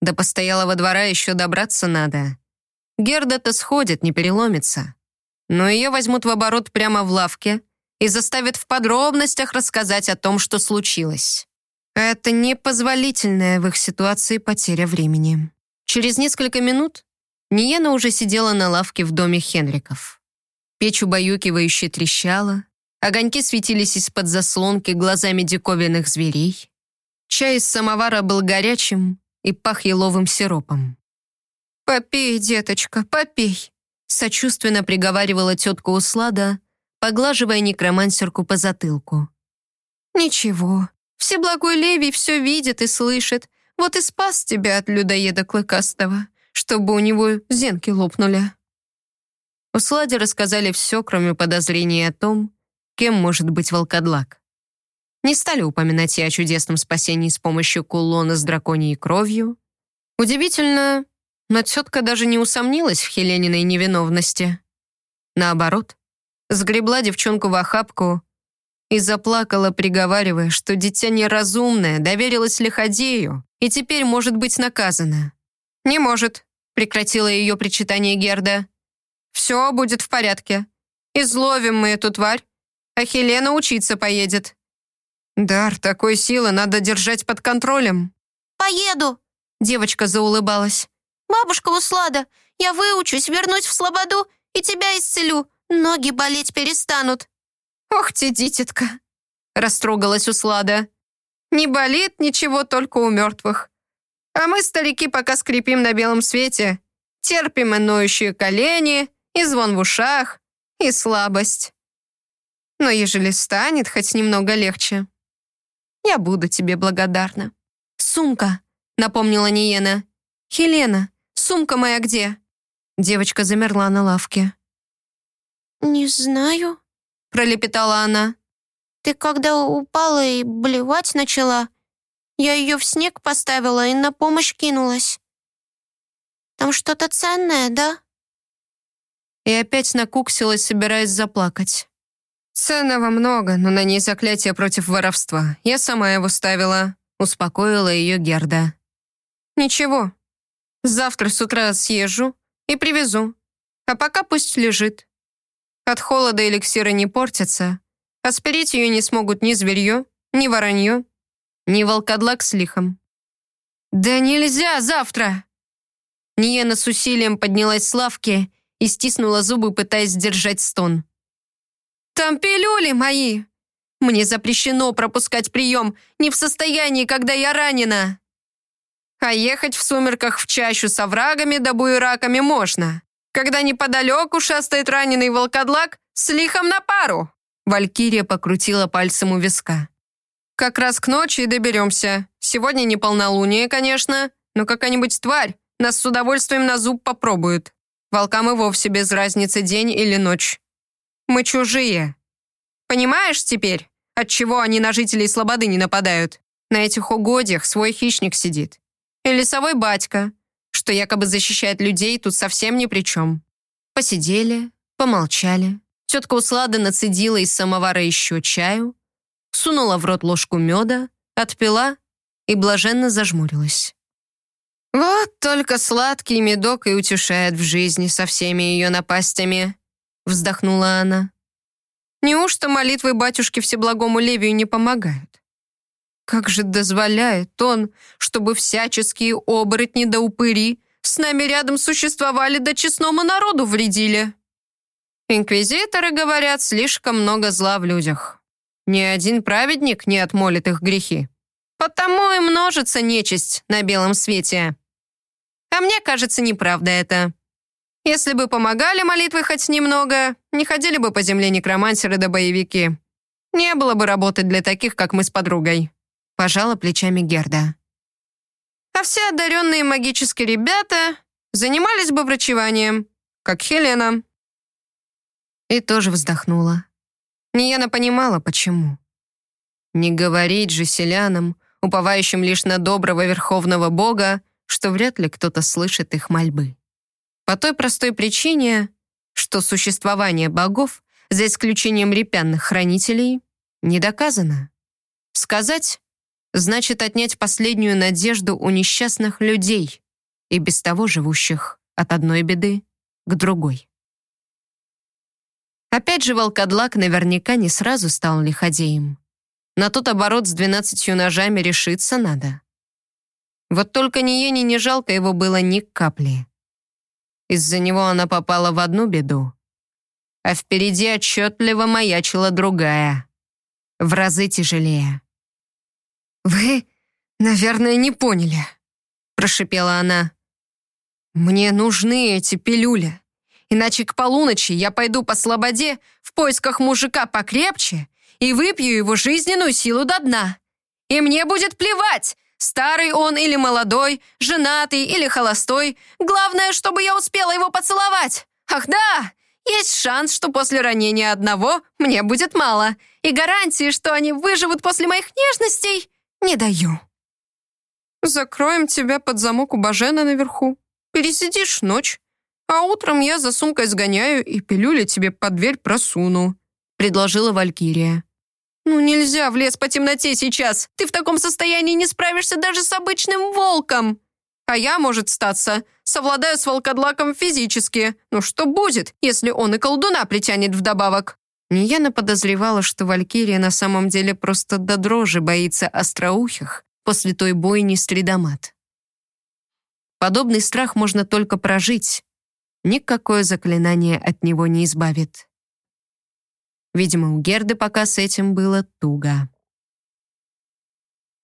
Speaker 1: До постоялого двора еще добраться надо. Герда-то сходит, не переломится. Но ее возьмут в оборот прямо в лавке и заставят в подробностях рассказать о том, что случилось. Это непозволительная в их ситуации потеря времени. Через несколько минут Ниена уже сидела на лавке в доме Хенриков. Печь убаюкивающе трещала, огоньки светились из-под заслонки глазами диковинных зверей. Чай из самовара был горячим и пах еловым сиропом. «Попей, деточка, попей!» сочувственно приговаривала тетка Услада, поглаживая некромансерку по затылку. «Ничего, Всеблагой Левий все видит и слышит, вот и спас тебя от людоеда Клыкастого чтобы у него зенки лопнули. У Слади рассказали все, кроме подозрений о том, кем может быть волкодлак. Не стали упоминать и о чудесном спасении с помощью кулона с драконьей кровью. Удивительно, но тетка даже не усомнилась в Хелениной невиновности. Наоборот, сгребла девчонку в охапку и заплакала, приговаривая, что дитя неразумное, доверилось лиходею и теперь может быть наказано. «Не может», Прекратила ее причитание Герда. «Все будет в порядке. Изловим мы эту тварь, а Хелена учиться поедет». «Дар такой силы надо держать под контролем».
Speaker 2: «Поеду!» Девочка заулыбалась. «Бабушка Услада, я выучусь, вернусь в Слободу и тебя исцелю. Ноги болеть перестанут».
Speaker 1: «Ох ты, дитятка!» Растрогалась Услада. «Не болит ничего только у мертвых. А мы, старики, пока скрипим на белом свете, терпим и ноющие колени, и звон в ушах, и слабость. Но ежели станет хоть немного легче, я буду тебе благодарна. «Сумка», — напомнила Ниена. «Хелена, сумка моя где?» Девочка замерла на лавке.
Speaker 2: «Не знаю», — пролепетала она. «Ты когда упала и блевать начала, я ее в снег поставила и на помощь кинулась. Там что-то ценное, да?»
Speaker 1: И опять накуксилась, собираясь заплакать. «Ценного много, но на ней заклятие против воровства. Я сама его ставила», — успокоила ее Герда. «Ничего, завтра с утра съезжу и привезу, а пока пусть лежит. От холода эликсиры не портятся, а ее не смогут ни зверье, ни воронье, ни волкодлак с лихом. «Да нельзя завтра!» Ниена с усилием поднялась с лавки и стиснула зубы, пытаясь сдержать стон. «Там пилюли мои! Мне запрещено пропускать прием, не в состоянии, когда я ранена!» А ехать в сумерках в чащу с оврагами да буераками можно. когда неподалеку шастает раненый волкодлак с лихом на пару!» Валькирия покрутила пальцем у виска. «Как раз к ночи и доберемся. Сегодня не полнолуние, конечно, но какая-нибудь тварь нас с удовольствием на зуб попробует. Волкам и вовсе без разницы день или ночь. Мы чужие. Понимаешь теперь, от чего они на жителей Слободы не нападают? На этих угодьях свой хищник сидит. И лесовой батька, что якобы защищает людей, тут совсем ни при чем. Посидели, помолчали. Тетка Услада нацедила из самовара еще чаю, сунула в рот ложку меда, отпила и блаженно зажмурилась. «Вот только сладкий медок и утешает в жизни со всеми ее напастями», вздохнула она. «Неужто молитвы батюшки Всеблагому Левию не помогают? Как же дозволяет он, чтобы всяческие оборотни да упыри с нами рядом существовали да честному народу вредили?» Инквизиторы говорят, слишком много зла в людях. Ни один праведник не отмолит их грехи. Потому и множится нечисть на белом свете. А мне кажется, неправда это. Если бы помогали молитвы хоть немного, не ходили бы по земле некромансеры да боевики. Не было бы работы для таких, как мы с подругой. Пожала плечами Герда. А все одаренные магические ребята занимались бы врачеванием, как Хелена. И тоже вздохнула. Ниена понимала, почему. Не говорить же селянам, уповающим лишь на доброго верховного бога, что вряд ли кто-то слышит их мольбы. По той простой причине, что существование богов, за исключением репянных хранителей, не доказано. Сказать значит отнять последнюю надежду у несчастных людей и без того живущих от одной беды к другой. Опять же, волкодлак наверняка не сразу стал лиходеем. На тот оборот с двенадцатью ножами решиться надо. Вот только ни Ени не жалко его было ни капли. Из-за него она попала в одну беду, а впереди отчетливо маячила другая, в разы тяжелее. «Вы, наверное, не поняли», — прошипела она. «Мне нужны эти пилюли, иначе к полуночи я пойду по слободе в поисках мужика покрепче и выпью его жизненную силу до дна. И мне будет плевать, Старый он или молодой, женатый или холостой. Главное, чтобы я успела его поцеловать. Ах да, есть шанс, что после ранения одного мне будет мало. И гарантии, что они выживут после моих нежностей, не даю. Закроем тебя под замок у Бажена наверху. Пересидишь ночь. А утром я за сумкой сгоняю и пилюли тебе под дверь просуну», — предложила Валькирия. «Ну нельзя в лес по темноте сейчас. Ты в таком состоянии не справишься даже с обычным волком. А я, может, статься, совладаю с волкодлаком физически. Ну что будет, если он и колдуна притянет вдобавок?» Нияна подозревала, что Валькирия на самом деле просто до дрожи боится остроухих после той бойни с Тридомат. Подобный страх можно только прожить. Никакое заклинание от него не избавит. Видимо, у Герды пока с этим было туго.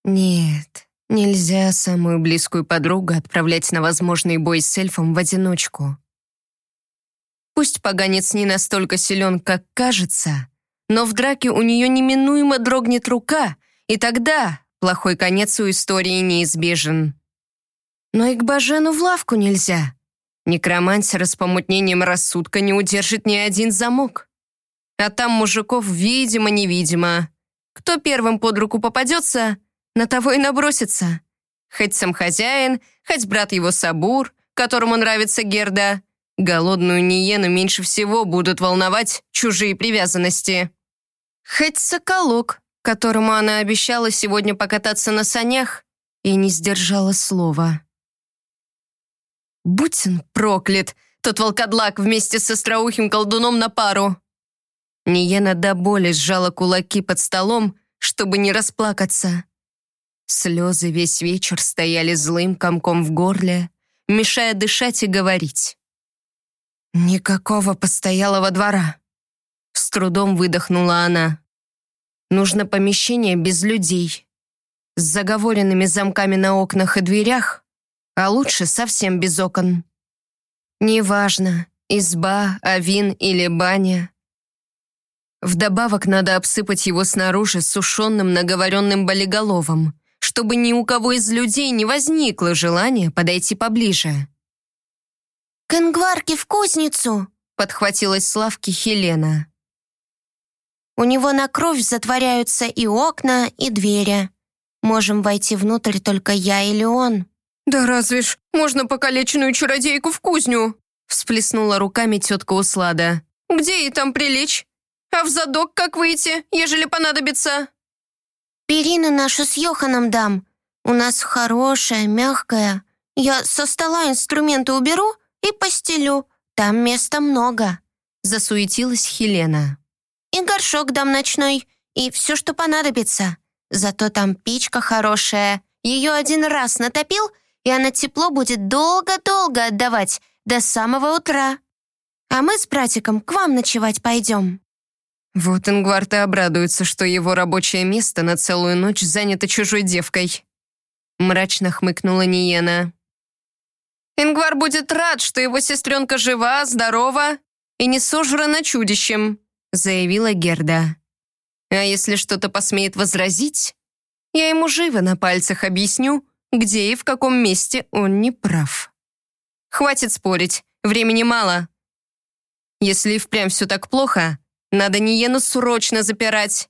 Speaker 1: Нет, нельзя самую близкую подругу отправлять на возможный бой с эльфом в одиночку. Пусть поганец не настолько силен, как кажется, но в драке у нее неминуемо дрогнет рука, и тогда плохой конец у истории неизбежен. Но и к Бажену в лавку нельзя. Некромансера с помутнением рассудка не удержит ни один замок. А там мужиков видимо-невидимо. Кто первым под руку попадется, на того и набросится. Хоть сам хозяин, хоть брат его Сабур, которому нравится Герда. Голодную Ниену меньше всего будут волновать чужие привязанности. Хоть соколок, которому она обещала сегодня покататься на санях, и не сдержала слова. Будь он проклят, тот волкодлак вместе с остроухим колдуном на пару. Ниена до боли сжала кулаки под столом, чтобы не расплакаться. Слезы весь вечер стояли злым комком в горле, мешая дышать и говорить. «Никакого постоялого двора!» С трудом выдохнула она. «Нужно помещение без людей, с заговоренными замками на окнах и дверях, а лучше совсем без окон. Неважно, изба, авин или баня. Вдобавок надо обсыпать его снаружи сушеным наговоренным болиголовом, чтобы ни у кого из людей не возникло желания подойти поближе.
Speaker 2: «К Ингварке в кузницу!»
Speaker 1: — подхватилась с лавки Хелена.
Speaker 2: «У него на кровь затворяются и окна, и двери. Можем войти внутрь только я или он».
Speaker 1: «Да разве ж можно покалеченную чародейку в кузню?» всплеснула руками тетка Услада. «Где ей там прилечь? А в задок как выйти, ежели понадобится?»
Speaker 2: «Перину нашу с Йоханом дам. У нас хорошая, мягкая. Я со стола инструменты уберу и постелю. Там места много», — засуетилась Хелена. «И горшок дам ночной, и все, что понадобится. Зато там печка хорошая. Ее один раз натопил, и она тепло будет долго-долго отдавать, до самого утра. А мы с братиком к вам ночевать пойдем».
Speaker 1: Вот Ингвард и обрадуется, что его рабочее место на целую ночь занято чужой девкой. Мрачно хмыкнула Ниена. Ингвар будет рад, что его сестренка жива, здорова и не сожрана чудищем, заявила Герда. А если что-то посмеет возразить, я ему живо на пальцах объясню, где и в каком месте он не прав. Хватит спорить, времени мало. Если впрямь все так плохо, надо Ниену срочно запирать.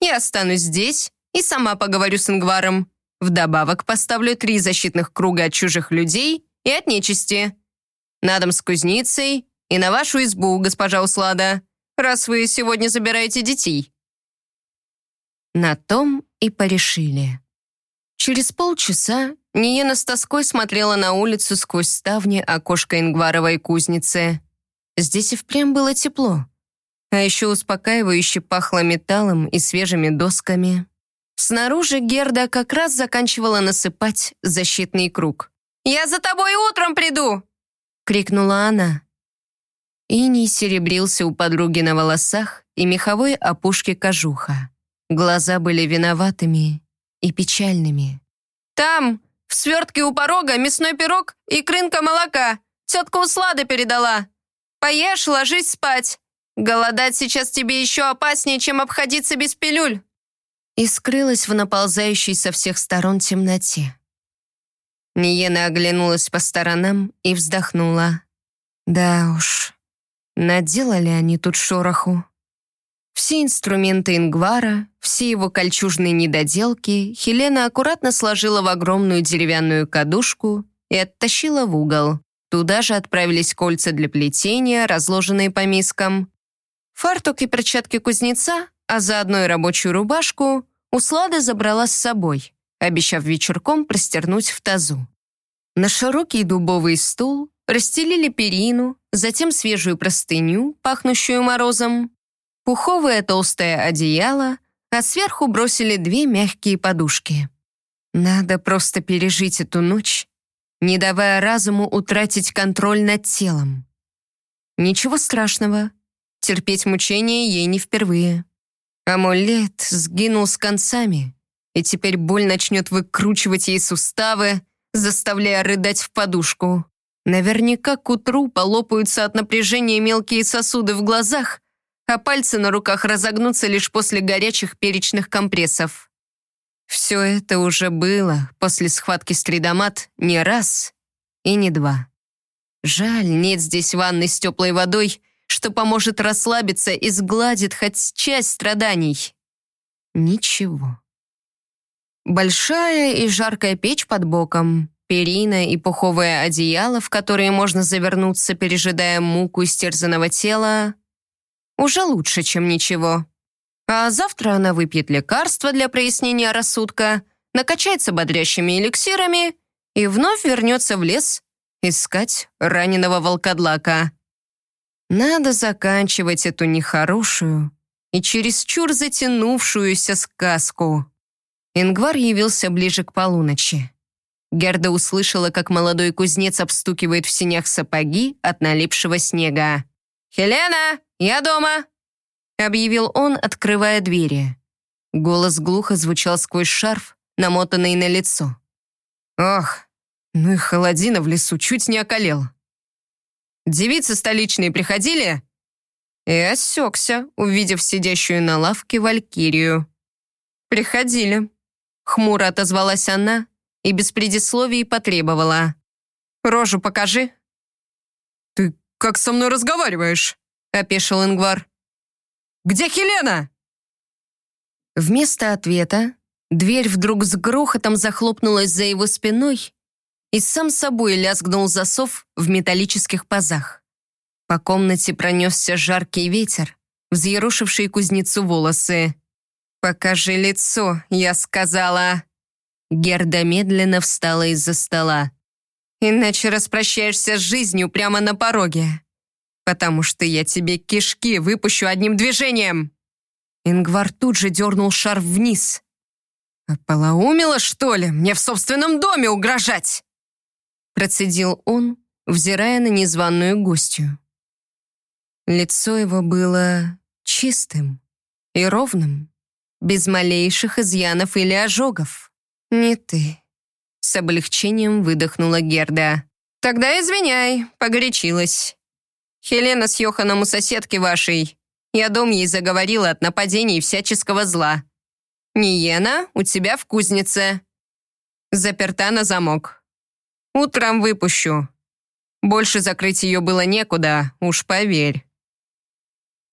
Speaker 1: Я останусь здесь и сама поговорю с Ингваром. Вдобавок поставлю три защитных круга от чужих людей и от нечисти. На дом с кузницей и на вашу избу, госпожа Услада, раз вы сегодня забираете детей. На том и порешили. Через полчаса Ниена с тоской смотрела на улицу сквозь ставни окошка Ингваровой кузницы. Здесь и впрямь было тепло. А еще успокаивающе пахло металлом и свежими досками. Снаружи Герда как раз заканчивала насыпать защитный круг. «Я за тобой утром приду!» — крикнула она. Иний серебрился у подруги на волосах и меховой опушке кожуха. Глаза были виноватыми и печальными. «Там, в свертке у порога, мясной пирог и крынка молока. Тетка Услада передала. Поешь, ложись спать. Голодать сейчас тебе еще опаснее, чем обходиться без пилюль». И скрылась в наползающей со всех сторон темноте. Ниена оглянулась по сторонам и вздохнула. Да уж, наделали они тут шороху. Все инструменты Ингвара, все его кольчужные недоделки Хелена аккуратно сложила в огромную деревянную кадушку и оттащила в угол. Туда же отправились кольца для плетения, разложенные по мискам. Фартук и перчатки кузнеца, а заодно и рабочую рубашку, Услада забрала с собой, обещав вечерком простернуть в тазу. На широкий дубовый стул расстелили перину, затем свежую простыню, пахнущую морозом, пуховое толстое одеяло, а сверху бросили две мягкие подушки. Надо просто пережить эту ночь, не давая разуму утратить контроль над телом. Ничего страшного, терпеть мучения ей не впервые. Амулет сгинул с концами, и теперь боль начнет выкручивать ей суставы, заставляя рыдать в подушку. Наверняка к утру полопаются от напряжения мелкие сосуды в глазах, а пальцы на руках разогнутся лишь после горячих перечных компрессов. Все это уже было после схватки с Тридомат не раз и не два. Жаль, нет здесь ванны с теплой водой, что поможет расслабиться и сгладит хоть часть страданий. Ничего. Большая и жаркая печь под боком, перина и пуховое одеяло, в которые можно завернуться, пережидая муку истерзанного тела, уже лучше, чем ничего. А завтра она выпьет лекарство для прояснения рассудка, накачается бодрящими эликсирами и вновь вернется в лес искать раненого волкодлака. Надо заканчивать эту нехорошую и чересчур затянувшуюся сказку. Ингвар явился ближе к полуночи. Герда услышала, как молодой кузнец обстукивает в синях сапоги от налипшего снега. «Хелена, я дома!» — объявил он, открывая двери. Голос глухо звучал сквозь шарф, намотанный на лицо. «Ох, ну и холодина в лесу, чуть не околел». Девицы столичные приходили?» И осекся, увидев сидящую на лавке валькирию. «Приходили», — хмуро отозвалась она и без предисловий потребовала. «Рожу покажи». «Ты как со мной разговариваешь?» — опешил Ингвар. «Где Хелена?» Вместо ответа дверь вдруг с грохотом захлопнулась за его спиной, и сам собой лязгнул засов в металлических пазах. По комнате пронесся жаркий ветер, взъерушивший кузнецу волосы. «Покажи лицо», — я сказала. Герда медленно встала из-за стола. «Иначе распрощаешься с жизнью прямо на пороге, потому что я тебе кишки выпущу одним движением». Ингвар тут же дернул шар вниз. «Ополоумела, что ли, мне в собственном доме угрожать?» Процедил он, взирая на незваную гостью. Лицо его было чистым и ровным, без малейших изъянов или ожогов. «Не ты», — с облегчением выдохнула Герда. «Тогда извиняй, погорячилась. Хелена с Йоханом у соседки вашей. Я дом ей заговорила от нападений всяческого зла. Ниена у тебя в кузнице. Заперта на замок. Утром выпущу. Больше закрыть ее было некуда, уж поверь».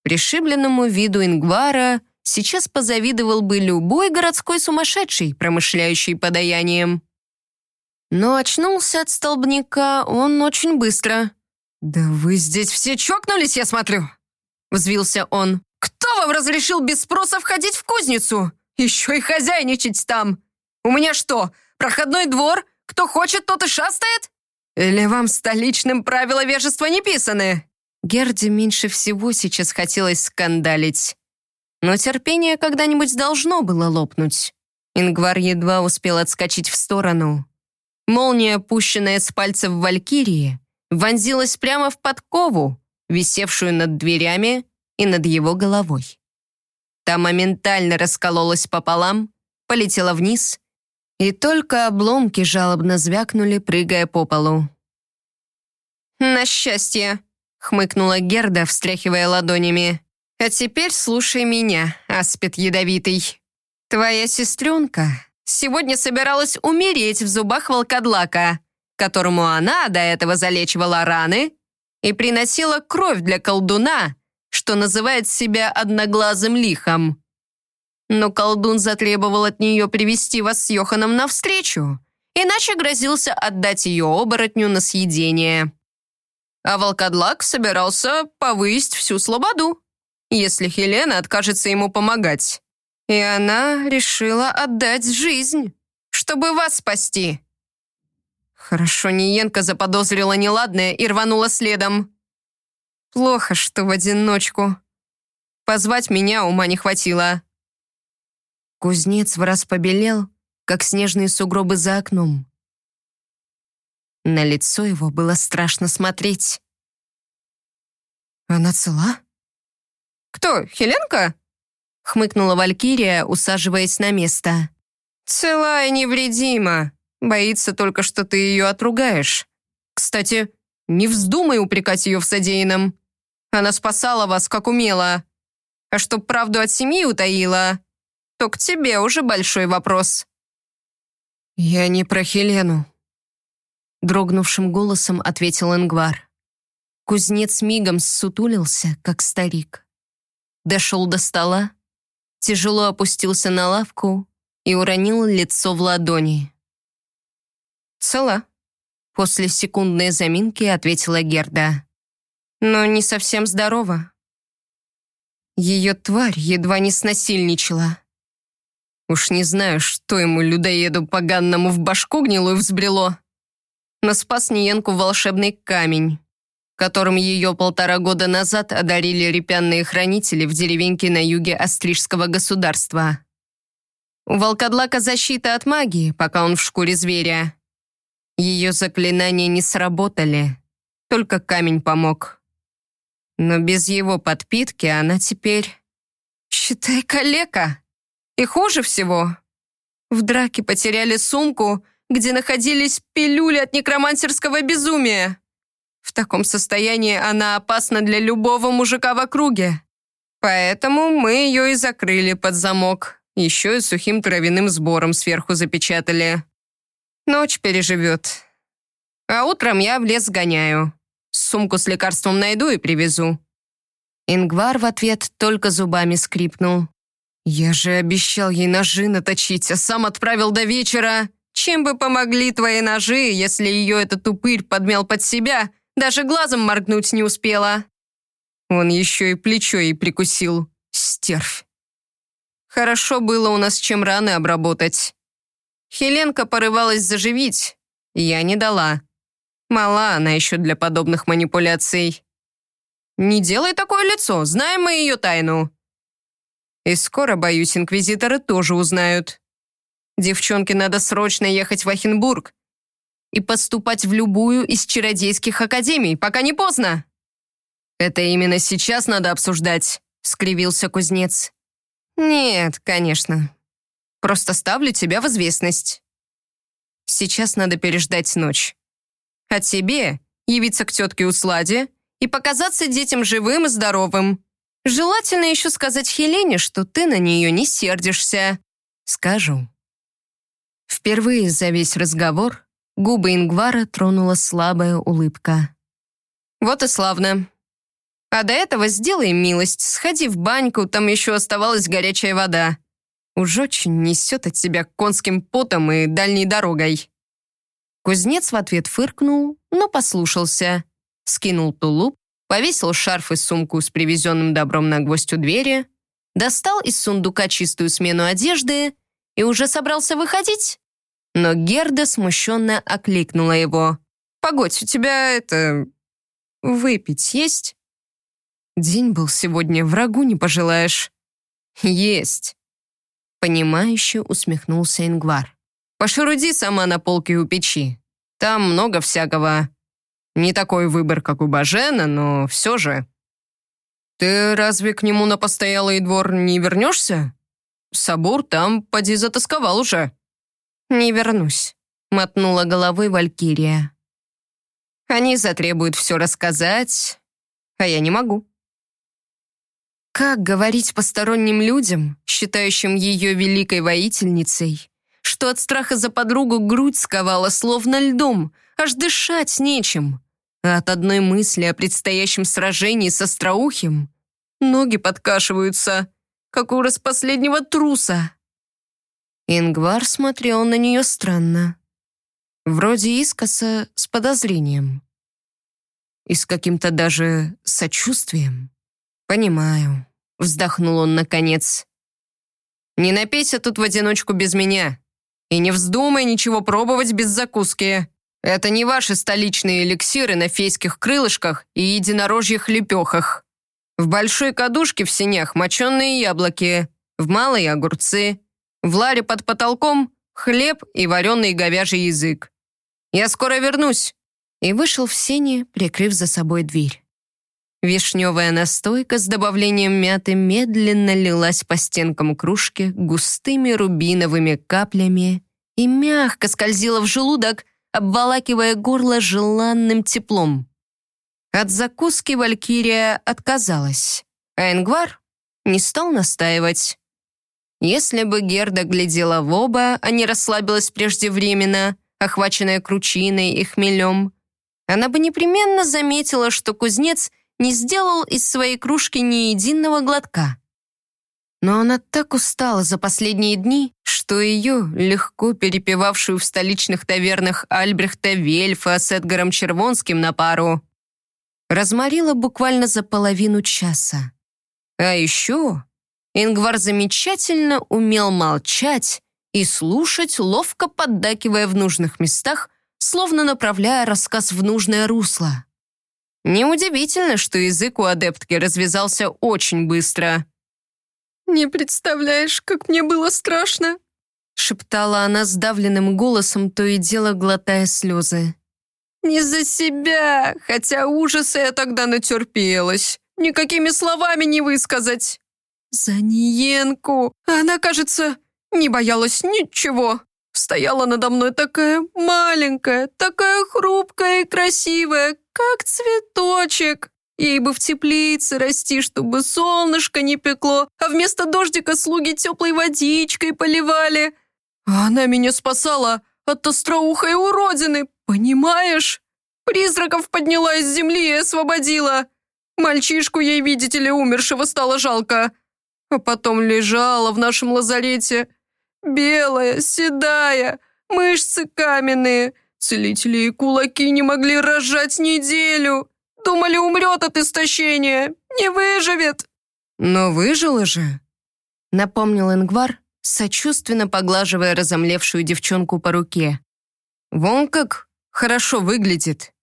Speaker 1: Пришибленному виду Ингвара сейчас позавидовал бы любой городской сумасшедший, промышляющий подаянием. Но очнулся от столбняка он очень быстро. «Да вы здесь все чокнулись, я смотрю!» Взвился он. «Кто вам разрешил без спроса входить в кузницу? Еще и хозяйничать там! У меня что, проходной двор? Кто хочет, тот и шастает? Или вам столичным правила вежества не писаны?» Герде меньше всего сейчас хотелось скандалить. Но терпение когда-нибудь должно было лопнуть. Ингвар едва успел отскочить в сторону. Молния, пущенная с пальцев Валькирии, вонзилась прямо в подкову, висевшую над дверями и над его головой. Та моментально раскололась пополам, полетела вниз, и только обломки жалобно звякнули, прыгая по полу. «На счастье!» хмыкнула Герда, встряхивая ладонями. «А теперь слушай меня, аспид ядовитый. Твоя сестренка сегодня собиралась умереть в зубах волкодлака, которому она до этого залечивала раны и приносила кровь для колдуна, что называет себя одноглазым лихом. Но колдун затребовал от нее привести вас с Йоханом навстречу, иначе грозился отдать ее оборотню на съедение а волкодлак собирался повысить всю слободу, если Хелена откажется ему помогать. И она решила отдать жизнь, чтобы вас спасти. Хорошо, Ниенко заподозрила неладное и рванула следом. Плохо, что в одиночку. Позвать меня ума не хватило. Кузнец раз побелел, как снежные сугробы за окном. На лицо его было страшно смотреть. «Она цела?» «Кто, Хеленка?» — хмыкнула Валькирия, усаживаясь на место. «Цела и невредима. Боится только, что ты ее отругаешь. Кстати, не вздумай упрекать ее в содеянном. Она спасала вас, как умела. А чтоб правду от семьи утаила, то к тебе уже большой вопрос». «Я не про Хелену», дрогнувшим голосом ответил Ингвар. Кузнец мигом ссутулился, как старик. Дошел до стола, тяжело опустился на лавку и уронил лицо в ладони. «Цела», — после секундной заминки ответила Герда. «Но не совсем здорова. Ее тварь едва не снасильничала. Уж не знаю, что ему, людоеду поганному, в башку гнилую взбрело но спас Ниенку волшебный камень, которым ее полтора года назад одарили репянные хранители в деревеньке на юге Астрижского государства. У волкодлака защита от магии, пока он в шкуре зверя. Ее заклинания не сработали, только камень помог. Но без его подпитки она теперь, считай, калека. И хуже всего, в драке потеряли сумку — где находились пилюли от некромансерского безумия. В таком состоянии она опасна для любого мужика в округе. Поэтому мы ее и закрыли под замок. Еще и сухим травяным сбором сверху запечатали. Ночь переживет. А утром я в лес гоняю. Сумку с лекарством найду и привезу». Ингвар в ответ только зубами скрипнул. «Я же обещал ей ножи наточить, а сам отправил до вечера. Чем бы помогли твои ножи, если ее этот упырь подмял под себя, даже глазом моргнуть не успела?» Он еще и плечо ей прикусил. Стервь. Хорошо было у нас чем раны обработать. Хеленка порывалась заживить. Я не дала. Мала она еще для подобных манипуляций. Не делай такое лицо, знаем мы ее тайну. И скоро, боюсь, инквизиторы тоже узнают. Девчонке надо срочно ехать в Ахенбург и поступать в любую из чародейских академий, пока не поздно. Это именно сейчас надо обсуждать, скривился кузнец. Нет, конечно. Просто ставлю тебя в известность. Сейчас надо переждать ночь. А тебе явиться к тетке Усладе и показаться детям живым и здоровым. Желательно еще сказать Хелене, что ты на нее не сердишься. Скажу. Впервые за весь разговор губы Ингвара тронула слабая улыбка. Вот и славно. А до этого сделай милость, сходи в баньку, там еще оставалась горячая вода. Уж очень несет от тебя конским потом и дальней дорогой. Кузнец в ответ фыркнул, но послушался. Скинул тулуп, повесил шарф и сумку с привезенным добром на гвоздь у двери, достал из сундука чистую смену одежды и уже собрался выходить. Но Герда смущенно окликнула его. «Погодь, у тебя это... выпить есть?» «День был сегодня, врагу не пожелаешь». «Есть». Понимающе усмехнулся Ингвар. Пошуруди сама на полке у печи. Там много всякого. Не такой выбор, как у Бажена, но все же. Ты разве к нему на постоялый двор не вернешься? Сабур там поди затасковал уже. Не вернусь, мотнула головой Валькирия. Они затребуют все рассказать, а я не могу. Как говорить посторонним людям, считающим ее великой воительницей, что от страха за подругу грудь сковала словно льдом, аж дышать нечем. От одной мысли о предстоящем сражении со Страухим ноги подкашиваются, как у распоследнего труса. Ингвар смотрел на нее странно. Вроде искоса с подозрением. И с каким-то даже сочувствием. «Понимаю», — вздохнул он наконец. «Не напейся тут в одиночку без меня. И не вздумай ничего пробовать без закуски. Это не ваши столичные эликсиры на фейских крылышках и единорожьих лепехах. В большой кадушке в синях моченые яблоки, в малой огурцы, в ларе под потолком хлеб и вареный говяжий язык. Я скоро вернусь». И вышел в сени, прикрыв за собой дверь. Вишневая настойка с добавлением мяты медленно лилась по стенкам кружки густыми рубиновыми каплями и мягко скользила в желудок, обволакивая горло желанным теплом. От закуски Валькирия отказалась, а Энгвар не стал настаивать. Если бы Герда глядела в оба, а не расслабилась преждевременно, охваченная кручиной и хмелем, она бы непременно заметила, что кузнец — не сделал из своей кружки ни единого глотка. Но она так устала за последние дни, что ее, легко перепевавшую в столичных тавернах Альбрехта Вельфа с Эдгаром Червонским на пару, разморила буквально за половину часа. А еще Ингвар замечательно умел молчать и слушать, ловко поддакивая в нужных местах, словно направляя рассказ в нужное русло. Неудивительно, что язык у адептки развязался очень быстро. «Не представляешь, как мне было страшно!» шептала она сдавленным голосом, то и дело глотая слезы. «Не за себя, хотя ужаса я тогда натерпелась. Никакими словами не высказать. За Ниенку. Она, кажется, не боялась ничего. Стояла надо мной такая маленькая, такая хрупкая и красивая, как цветочек. Ей бы в теплице расти, чтобы солнышко не пекло, а вместо дождика слуги теплой водичкой поливали. Она меня спасала от остроухой уродины, понимаешь? Призраков подняла из земли и освободила. Мальчишку ей, видите ли, умершего стало жалко. А потом лежала в нашем лазарете. Белая, седая, мышцы каменные. Целители и кулаки не могли рожать неделю. Думали, умрет от истощения. Не выживет. Но выжила же. Напомнил Ингвар, сочувственно поглаживая разомлевшую девчонку по руке. Вон как хорошо выглядит.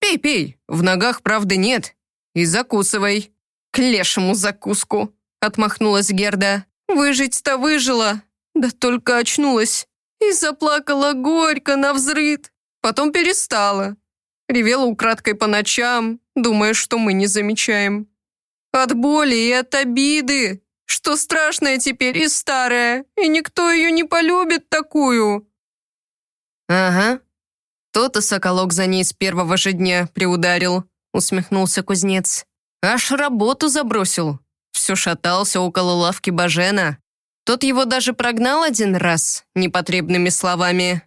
Speaker 1: Пей, пей, в ногах правды нет. И закусывай. К лешему закуску, отмахнулась Герда. Выжить-то выжила, да только очнулась. И заплакала горько на взрыд. Потом перестала. Ревела украдкой по ночам, думая, что мы не замечаем. От боли и от обиды, что страшная теперь и старая, и никто ее не полюбит такую. Ага, то-то соколок за ней с первого же дня приударил, усмехнулся кузнец. Аж работу забросил. Все шатался около лавки Бажена. Тот его даже прогнал один раз непотребными словами.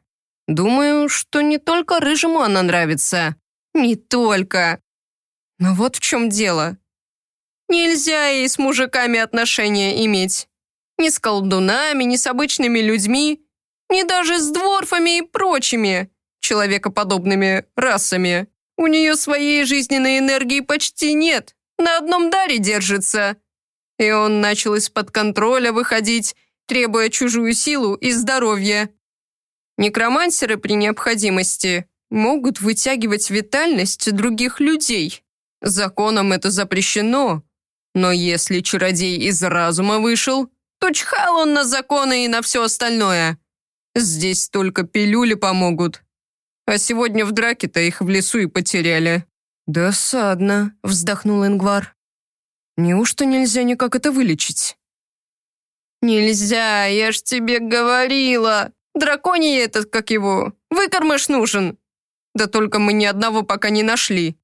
Speaker 1: Думаю, что не только рыжему она нравится. Не только. Но вот в чем дело. Нельзя ей с мужиками отношения иметь. Ни с колдунами, ни с обычными людьми, ни даже с дворфами и прочими человекоподобными расами. У нее своей жизненной энергии почти нет, на одном даре держится. И он начал из-под контроля выходить, требуя чужую силу и здоровье. Некромансеры при необходимости могут вытягивать витальность других людей. Законом это запрещено. Но если чародей из разума вышел, то чхал он на законы и на все остальное. Здесь только пилюли помогут. А сегодня в драке-то их в лесу и потеряли». «Досадно», — вздохнул Ингвар. «Неужто нельзя никак это вылечить?» «Нельзя, я ж тебе говорила. Драконий этот, как его, выкормыш нужен. Да только мы ни одного пока не нашли.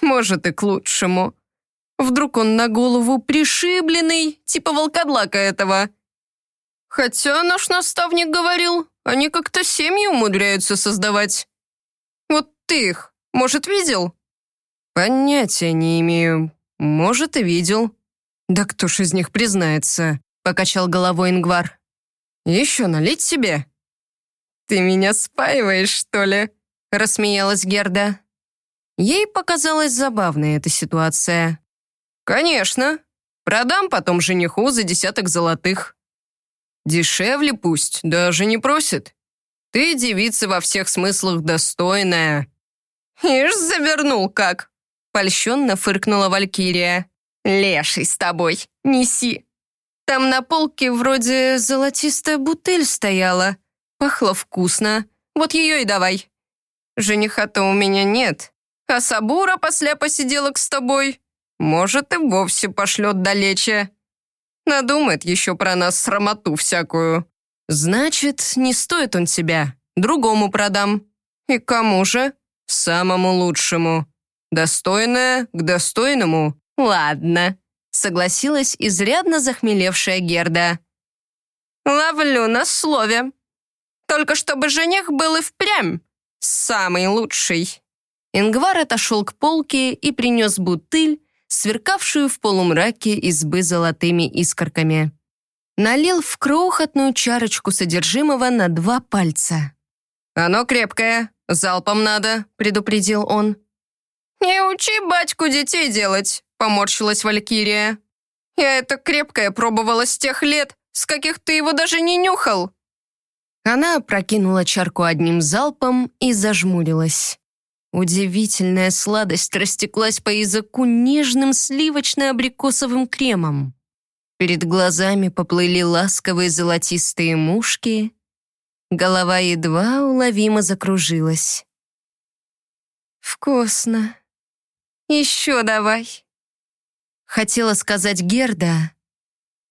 Speaker 1: Может, и к лучшему. Вдруг он на голову пришибленный, типа волкодлака этого. Хотя наш наставник говорил, они как-то семьи умудряются создавать. Вот ты их, может, видел?» «Понятия не имею. Может, и видел». «Да кто ж из них признается?» — покачал головой Ингвар. «Еще налить себе?» «Ты меня спаиваешь, что ли?» — рассмеялась Герда. Ей показалась забавной эта ситуация. «Конечно. Продам потом жениху за десяток золотых. Дешевле пусть, даже не просит. Ты девица во всех смыслах достойная». «Ишь, завернул как!» Польщенно фыркнула Валькирия. «Леший с тобой, неси!» Там на полке вроде золотистая бутыль стояла. Пахло вкусно. Вот ее и давай. Жениха-то у меня нет. А Сабура после посиделок с тобой. Может, и вовсе пошлет далече. Надумает еще про нас срамоту всякую. Значит, не стоит он себя. Другому продам. И кому же? Самому лучшему. Достойное к достойному. Ладно, согласилась изрядно захмелевшая Герда. Ловлю на слове. Только чтобы жених был и впрямь самый лучший. Ингвар отошел к полке и принес бутыль, сверкавшую в полумраке избы золотыми искорками налил в крохотную чарочку содержимого на два пальца. «Оно крепкое, залпом надо», — предупредил он. «Не учи батьку детей делать», — поморщилась Валькирия. «Я это крепкое пробовала с тех лет, с каких ты его даже не нюхал». Она опрокинула чарку одним залпом и зажмурилась. Удивительная сладость растеклась по языку нежным сливочно-абрикосовым кремом. Перед глазами поплыли ласковые золотистые мушки. Голова едва уловимо закружилась. «Вкусно. Еще давай». Хотела сказать Герда,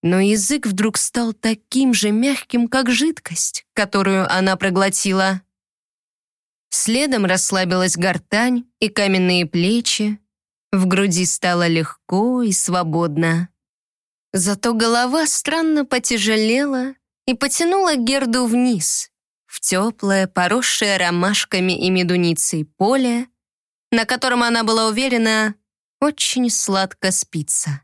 Speaker 1: но язык вдруг стал таким же мягким, как жидкость, которую она проглотила. Следом расслабилась гортань и каменные плечи. В груди стало легко и свободно. Зато голова странно потяжелела и потянула Герду вниз, в теплое, поросшее ромашками и медуницей поле, на котором она была уверена, очень сладко спится.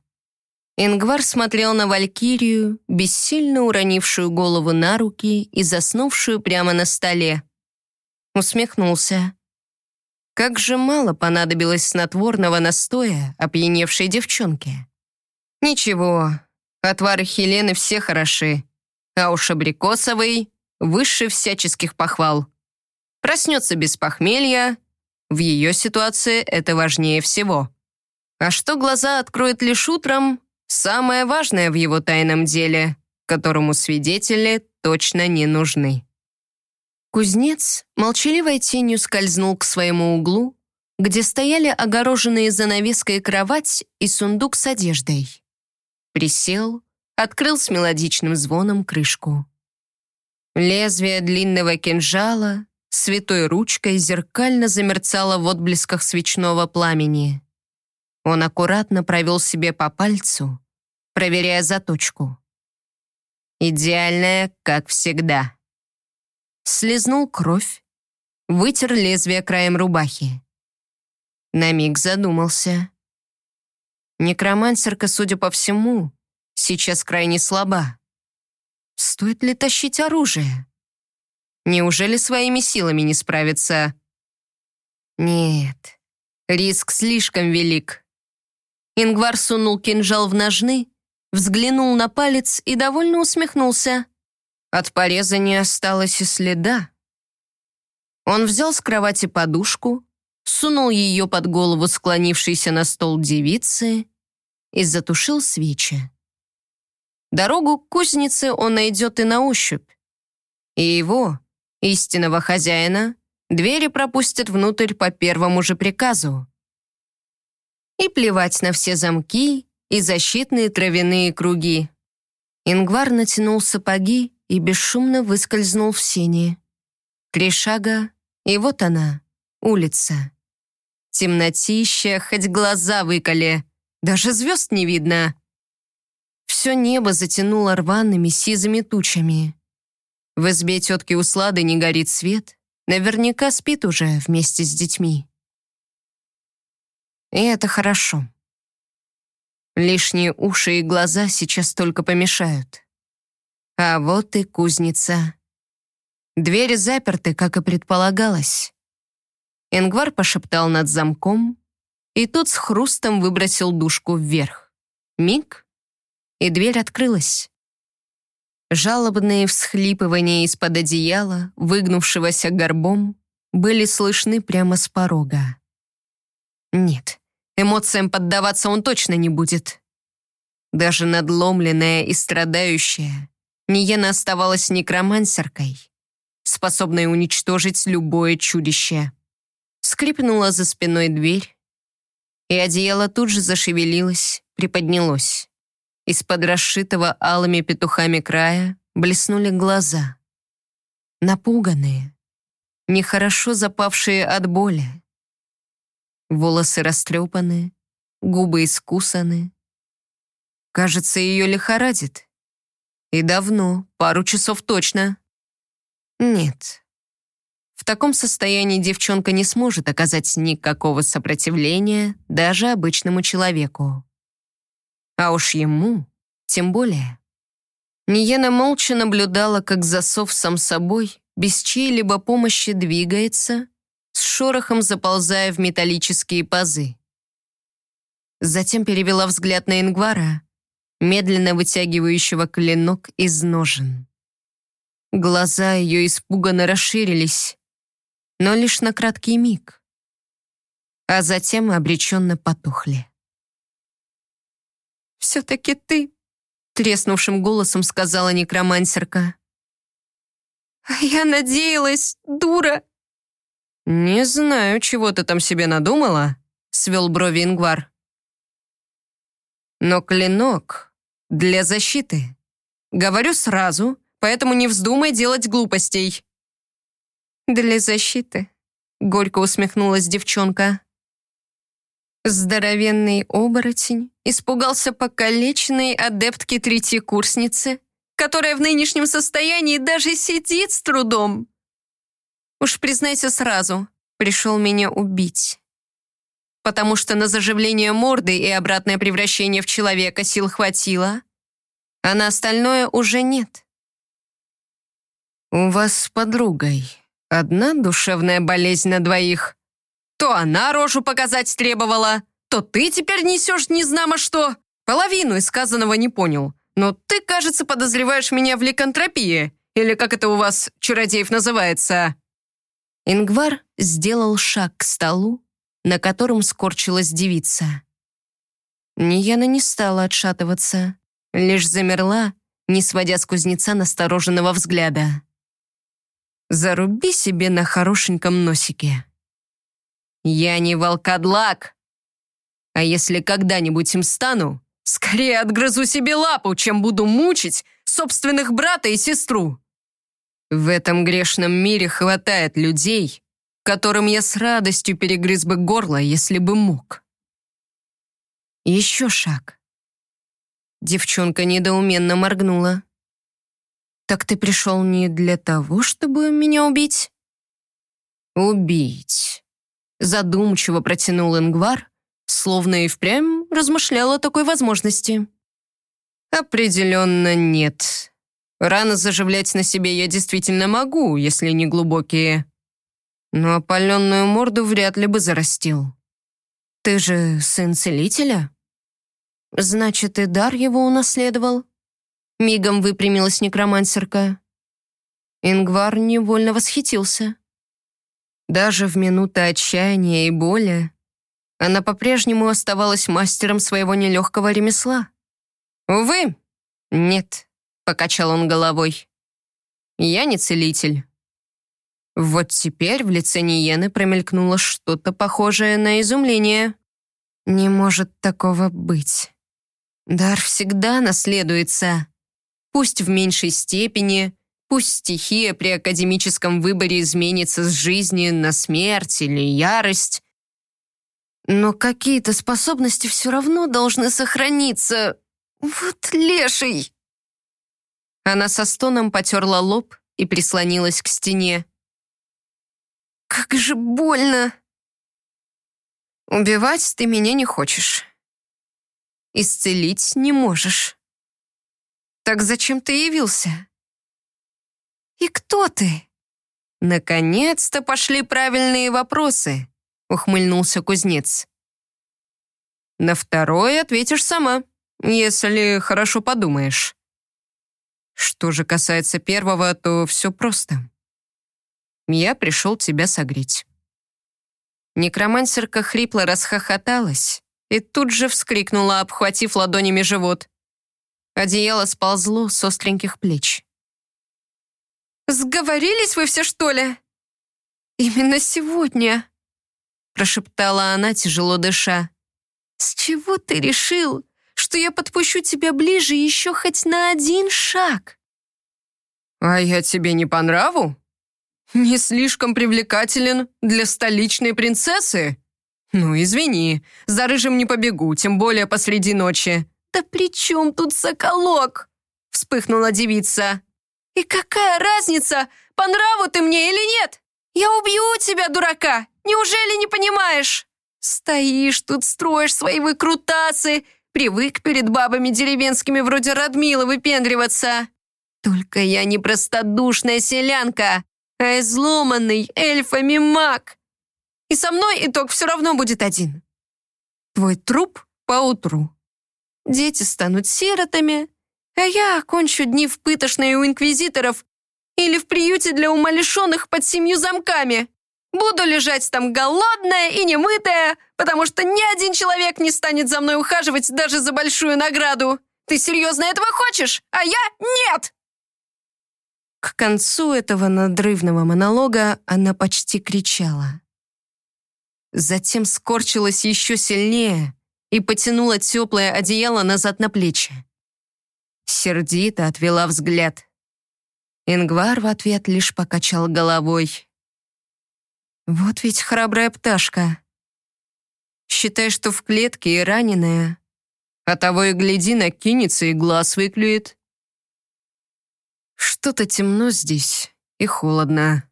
Speaker 1: Ингвар смотрел на Валькирию, бессильно уронившую голову на руки и заснувшую прямо на столе. Усмехнулся. Как же мало понадобилось снотворного настоя опьяневшей девчонке. Ничего, отвары Хелены все хороши, а уж абрикосовый выше всяческих похвал. Проснется без похмелья, в ее ситуации это важнее всего. А что глаза откроет лишь утром, самое важное в его тайном деле, которому свидетели точно не нужны. Кузнец молчаливой тенью скользнул к своему углу, где стояли огороженные занавеской кровать и сундук с одеждой. Присел, открыл с мелодичным звоном крышку. Лезвие длинного кинжала святой ручкой зеркально замерцало в отблесках свечного пламени. Он аккуратно провел себе по пальцу, проверяя заточку. Идеальная, как всегда. Слизнул кровь, вытер лезвие краем рубахи. На миг задумался. Некромансерка, судя по всему, сейчас крайне слаба. Стоит ли тащить оружие? Неужели своими силами не справиться? Нет, риск слишком велик. Ингвар сунул кинжал в ножны, взглянул на палец и довольно усмехнулся. От пореза не осталось и следа. Он взял с кровати подушку, сунул ее под голову склонившейся на стол девицы и затушил свечи. Дорогу к кузнице он найдет и на ощупь. И его, истинного хозяина, двери пропустят внутрь по первому же приказу и плевать на все замки и защитные травяные круги. Ингвар натянул сапоги и бесшумно выскользнул в сени. Три шага, и вот она, улица. Темнотища, хоть глаза выколи, даже звезд не видно. Все небо затянуло рваными сизыми тучами. В избе тетки Услады не горит свет, наверняка спит уже вместе с детьми. И это хорошо. Лишние уши и глаза сейчас только помешают. А вот и кузница. Двери заперты, как и предполагалось. Ингвар пошептал над замком, и тут с хрустом выбросил душку вверх. Миг, и дверь открылась. Жалобные всхлипывания из-под одеяла, выгнувшегося горбом, были слышны прямо с порога. Нет, эмоциям поддаваться он точно не будет. Даже надломленная и страдающая, Ниена оставалась некромансеркой, способной уничтожить любое чудище. Скрипнула за спиной дверь, и одеяло тут же зашевелилось, приподнялось. Из-под расшитого алыми петухами края блеснули глаза. Напуганные, нехорошо запавшие от боли. Волосы растрепаны, губы искусаны. Кажется, ее лихорадит. И давно, пару часов точно. Нет. В таком состоянии девчонка не сможет оказать никакого сопротивления даже обычному человеку. А уж ему тем более. Ниена молча наблюдала, как засов сам собой, без чьей-либо помощи двигается, с шорохом заползая в металлические пазы. Затем перевела взгляд на Ингвара, медленно вытягивающего клинок из ножен. Глаза ее испуганно расширились, но лишь на краткий миг, а затем обреченно потухли. «Все-таки ты», — треснувшим голосом сказала некромансерка. «А я надеялась, дура!» «Не знаю, чего ты там себе надумала», — свел брови Ингвар. «Но клинок для защиты. Говорю сразу, поэтому не вздумай делать глупостей». «Для защиты», — горько усмехнулась девчонка. Здоровенный оборотень испугался покалеченной адептки третьей курсницы, которая в нынешнем состоянии даже сидит с трудом. Уж признайся сразу, пришел меня убить. Потому что на заживление морды и обратное превращение в человека сил хватило, а на остальное уже нет. «У вас с подругой одна душевная болезнь на двоих. То она рожу показать требовала, то ты теперь несешь незнамо что. Половину сказанного не понял. Но ты, кажется, подозреваешь меня в ликантропии. Или как это у вас, чародеев, называется?» Ингвар сделал шаг к столу, на котором скорчилась девица. Нияна не стала отшатываться, лишь замерла, не сводя с кузнеца настороженного взгляда. «Заруби себе на хорошеньком носике». «Я не волкодлак, а если когда-нибудь им стану, скорее отгрызу себе лапу, чем буду мучить собственных брата и сестру». В этом грешном мире хватает людей, которым я с радостью перегрыз бы горло, если бы мог. Еще шаг. Девчонка недоуменно моргнула. «Так ты пришел не для того, чтобы меня убить?» «Убить», — задумчиво протянул Ингвар, словно и впрямь размышлял о такой возможности. «Определенно нет. Раны заживлять на себе я действительно могу, если не глубокие. Но опаленную морду вряд ли бы зарастил. Ты же сын целителя? Значит, и дар его унаследовал? Мигом выпрямилась некромансерка. Ингвар невольно восхитился. Даже в минуты отчаяния и боли она по-прежнему оставалась мастером своего нелегкого ремесла. Увы, нет покачал он головой. «Я не целитель». Вот теперь в лице Ниены промелькнуло что-то похожее на изумление. «Не может такого быть. Дар всегда наследуется. Пусть в меньшей степени, пусть стихия при академическом выборе изменится с жизни на смерть или ярость, но какие-то способности все равно должны сохраниться. Вот леший!» Она со стоном потерла лоб и прислонилась к стене. «Как же больно!» «Убивать ты меня не хочешь. Исцелить не можешь. Так зачем ты явился?» «И кто ты?» «Наконец-то пошли правильные вопросы», — ухмыльнулся кузнец. «На второй ответишь сама, если хорошо подумаешь». Что же касается первого, то все просто. Я пришел тебя согреть. Некромансерка хрипло расхохоталась и тут же вскрикнула, обхватив ладонями живот. Одеяло сползло с остреньких плеч. «Сговорились вы все, что ли?» «Именно сегодня», — прошептала она, тяжело дыша. «С чего ты решил, что я подпущу тебя ближе еще хоть на один шаг. А я тебе не по нраву? Не слишком привлекателен для столичной принцессы? Ну, извини, за рыжим не побегу, тем более посреди ночи. Да при чем тут соколок? Вспыхнула девица. И какая разница, по нраву ты мне или нет? Я убью тебя, дурака! Неужели не понимаешь? Стоишь тут, строишь свои выкрутасы, Привык перед бабами деревенскими вроде Радмила выпендриваться. Только я не простодушная селянка, а изломанный эльфами маг. И со мной итог все равно будет один. Твой труп поутру. Дети станут сиротами, а я окончу дни в пытошной у инквизиторов или в приюте для умалишенных под семью замками. Буду лежать там голодная и немытая, потому что ни один человек не станет за мной ухаживать даже за большую награду. Ты серьезно этого хочешь? А я нет!» К концу этого надрывного монолога она почти кричала. Затем скорчилась еще сильнее и потянула теплое одеяло назад на плечи. Сердито отвела взгляд. Ингвар в ответ лишь покачал головой. Вот ведь храбрая пташка. Считай, что в клетке и раненая. А того и гляди, накинется и глаз выклюет. Что-то темно здесь и холодно.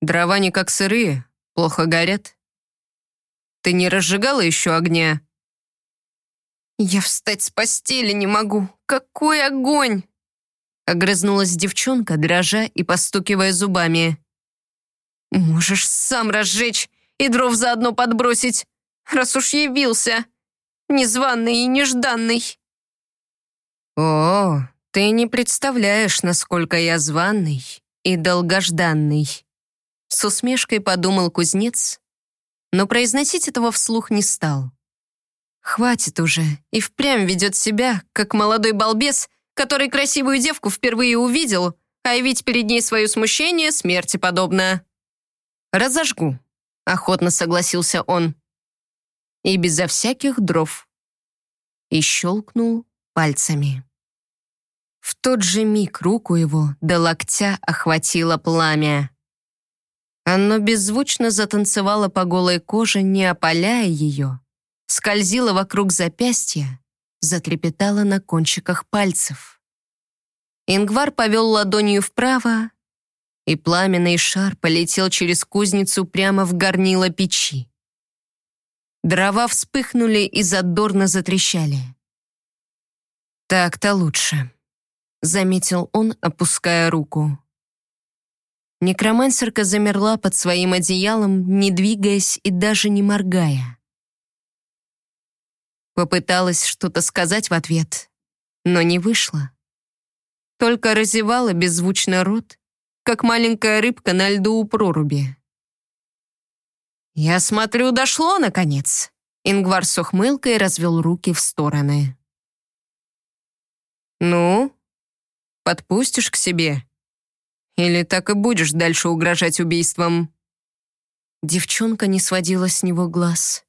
Speaker 1: Дрова не как сырые, плохо горят. Ты не разжигала еще огня? Я встать с постели не могу. Какой огонь! Огрызнулась девчонка, дрожа и постукивая зубами. «Можешь сам разжечь и дров заодно подбросить, раз уж явился, незваный и нежданный». «О, ты не представляешь, насколько я званый и долгожданный», с усмешкой подумал кузнец, но произносить этого вслух не стал. Хватит уже, и впрямь ведет себя, как молодой балбес, который красивую девку впервые увидел, а явить перед ней свое смущение смерти подобно. «Разожгу», — охотно согласился он. И безо всяких дров. И щелкнул пальцами. В тот же миг руку его до локтя охватило пламя. Оно беззвучно затанцевало по голой коже, не опаляя ее, скользило вокруг запястья, затрепетала на кончиках пальцев. Ингвар повел ладонью вправо, и пламенный шар полетел через кузницу прямо в горнило печи. Дрова вспыхнули и задорно затрещали. «Так-то лучше», — заметил он, опуская руку. Некромансерка замерла под своим одеялом, не двигаясь и даже не моргая. Попыталась что-то сказать в ответ, но не вышло. Только разевала беззвучно рот, как маленькая рыбка на льду у проруби. «Я смотрю, дошло, наконец!» Ингвар с ухмылкой развел руки в стороны. «Ну, подпустишь к себе? Или так и будешь дальше угрожать убийством?» Девчонка не сводила с него глаз.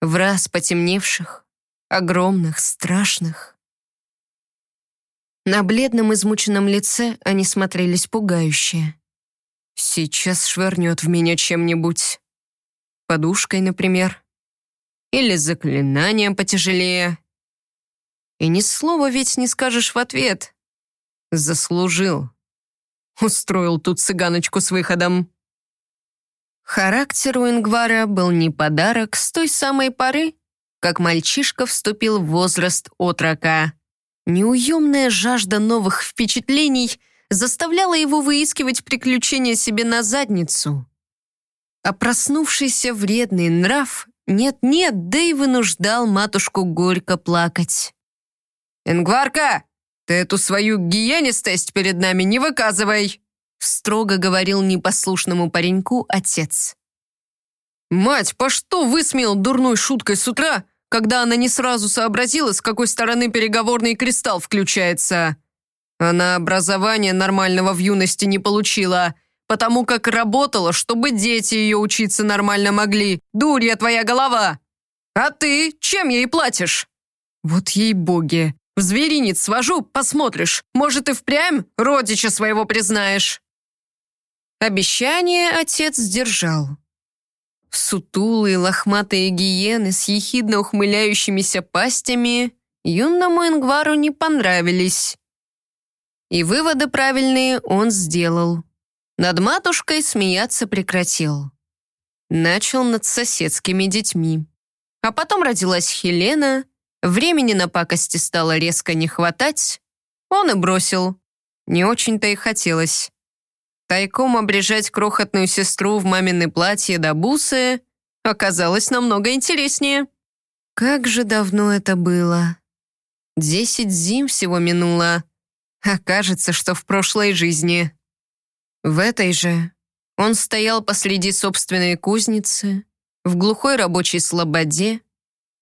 Speaker 1: В раз потемневших, огромных, страшных. На бледном измученном лице они смотрелись пугающе. Сейчас швырнет в меня чем-нибудь. Подушкой, например. Или заклинанием потяжелее. И ни слова ведь не скажешь в ответ. Заслужил. Устроил тут цыганочку с выходом. Характер у Ингвара был не подарок с той самой поры, как мальчишка вступил в возраст отрока. Неуемная жажда новых впечатлений заставляла его выискивать приключения себе на задницу. А проснувшийся вредный нрав нет-нет, да и вынуждал матушку горько плакать. «Ингварка, ты эту свою гиенистость перед нами не выказывай!» строго говорил непослушному пареньку отец. «Мать, по что высмеял дурной шуткой с утра когда она не сразу сообразила, с какой стороны переговорный кристалл включается. Она образования нормального в юности не получила, потому как работала, чтобы дети ее учиться нормально могли. Дурья твоя голова! А ты чем ей платишь? Вот ей-боги, в зверинец свожу, посмотришь. Может, и впрямь родича своего признаешь. Обещание отец сдержал. Сутулые лохматые гиены с ехидно ухмыляющимися пастями юному Ингвару не понравились. И выводы правильные он сделал. Над матушкой смеяться прекратил. Начал над соседскими детьми. А потом родилась Хелена, времени на пакости стало резко не хватать, он и бросил. Не очень-то и хотелось. Тайком обрежать крохотную сестру в мамины платье до бусы оказалось намного интереснее. Как же давно это было. Десять зим всего минуло. А кажется, что в прошлой жизни. В этой же он стоял посреди собственной кузницы, в глухой рабочей слободе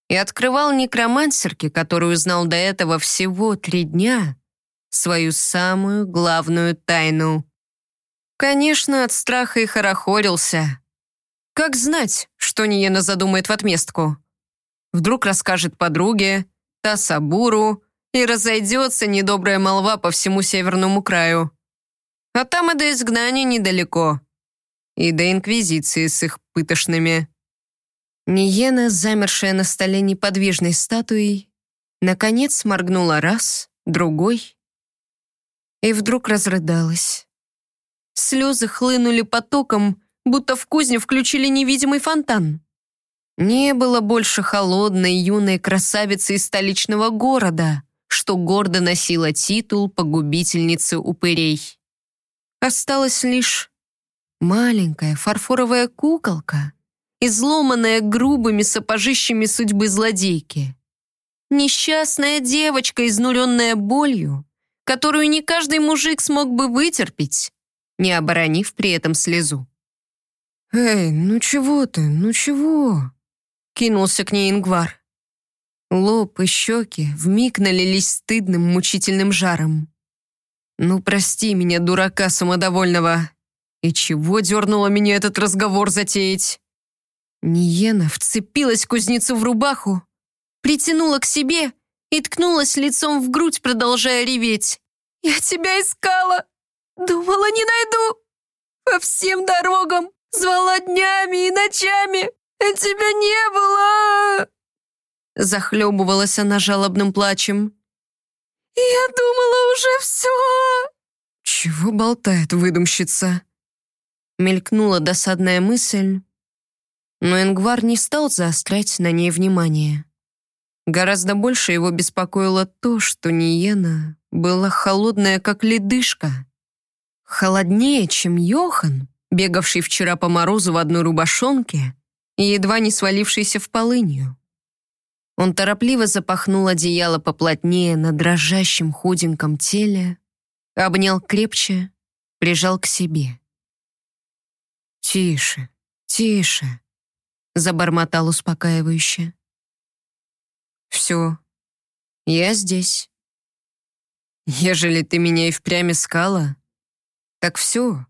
Speaker 1: и открывал некромансерке, которую знал до этого всего три дня, свою самую главную тайну. Конечно, от страха и хорохорился. Как знать, что Ниена задумает в отместку? Вдруг расскажет подруге, та Сабуру, и разойдется недобрая молва по всему северному краю. А там и до изгнания недалеко. и до Инквизиции с их пытошными». Ниена, замершая на столе неподвижной статуей, наконец моргнула раз, другой, и вдруг разрыдалась. Слезы хлынули потоком, будто в кузню включили невидимый фонтан. Не было больше холодной юной красавицы из столичного города, что гордо носила титул погубительницы упырей. Осталась лишь маленькая фарфоровая куколка, изломанная грубыми сапожищами судьбы злодейки. Несчастная девочка, изнуренная болью, которую не каждый мужик смог бы вытерпеть, не оборонив при этом слезу. «Эй, ну чего ты, ну чего?» Кинулся к ней Ингвар. Лоб и щеки вмиг налились стыдным, мучительным жаром. «Ну, прости меня, дурака самодовольного. И чего дернуло меня этот разговор затеять?» Ниена вцепилась кузнецу в рубаху, притянула к себе и ткнулась лицом в грудь, продолжая реветь. «Я тебя искала! Думала, не найду! По всем дорогам! Звала днями и ночами! А тебя не было!» Захлебывалась она жалобным плачем. «Я думала уже все!» «Чего болтает выдумщица?» Мелькнула досадная мысль, но Ингвар не стал заострять на ней внимание. Гораздо больше его беспокоило то, что Ниена была холодная, как ледышка. Холоднее, чем Йохан, бегавший вчера по морозу в одной рубашонке и едва не свалившийся в полынью. Он торопливо запахнул одеяло поплотнее на дрожащем худеньком теле, обнял крепче, прижал к себе. «Тише, тише», — забормотал успокаивающе. «Все, я здесь. Ежели ты меня и впрямь искала, так все,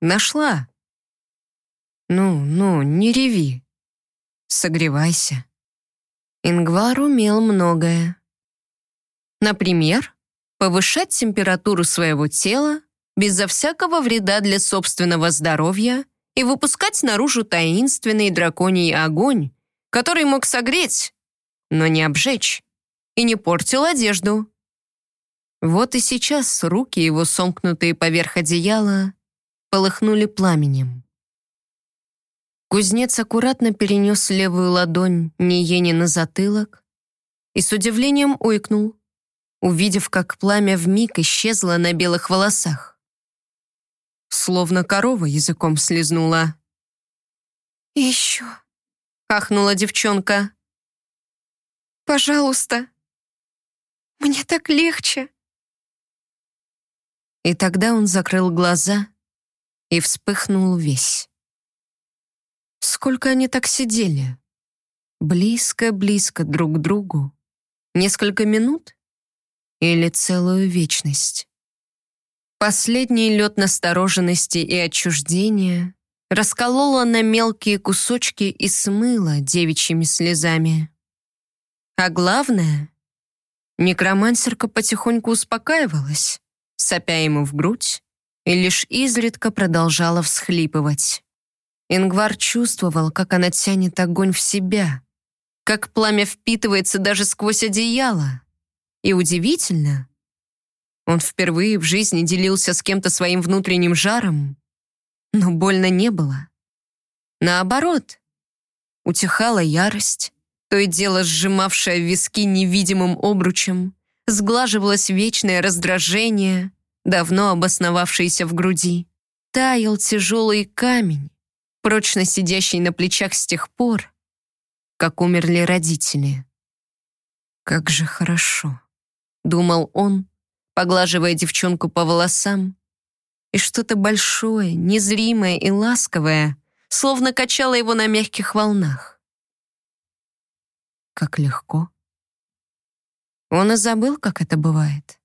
Speaker 1: нашла. Ну, ну, не реви, согревайся». Ингвар умел многое. Например, повышать температуру своего тела безо всякого вреда для собственного здоровья и выпускать наружу таинственный драконий огонь, который мог согреть, но не обжечь, и не портил одежду. Вот и сейчас руки его, сомкнутые поверх одеяла, полыхнули пламенем. Кузнец аккуратно перенес левую ладонь Ниене на затылок и с удивлением уйкнул, увидев, как пламя вмиг исчезло на белых волосах словно корова языком слезнула. «Еще», — ахнула девчонка. «Пожалуйста, мне так легче». И тогда он закрыл глаза и вспыхнул весь. Сколько они так сидели? Близко-близко друг к другу. Несколько минут? Или целую вечность? Последний лед настороженности и отчуждения расколола на мелкие кусочки и смыла девичьими слезами. А главное, некромансерка потихоньку успокаивалась, сопя ему в грудь, и лишь изредка продолжала всхлипывать. Ингвар чувствовал, как она тянет огонь в себя, как пламя впитывается даже сквозь одеяло. И удивительно, он впервые в жизни делился с кем-то своим внутренним жаром, но больно не было. Наоборот, утихала ярость, то и дело сжимавшая виски невидимым обручем, сглаживалось вечное раздражение, давно обосновавшееся в груди. Таял тяжелый камень, прочно сидящий на плечах с тех пор, как умерли родители. «Как же хорошо», — думал он, поглаживая девчонку по волосам, и что-то большое, незримое и ласковое словно качало его на мягких волнах. Как легко. Он и забыл, как это бывает.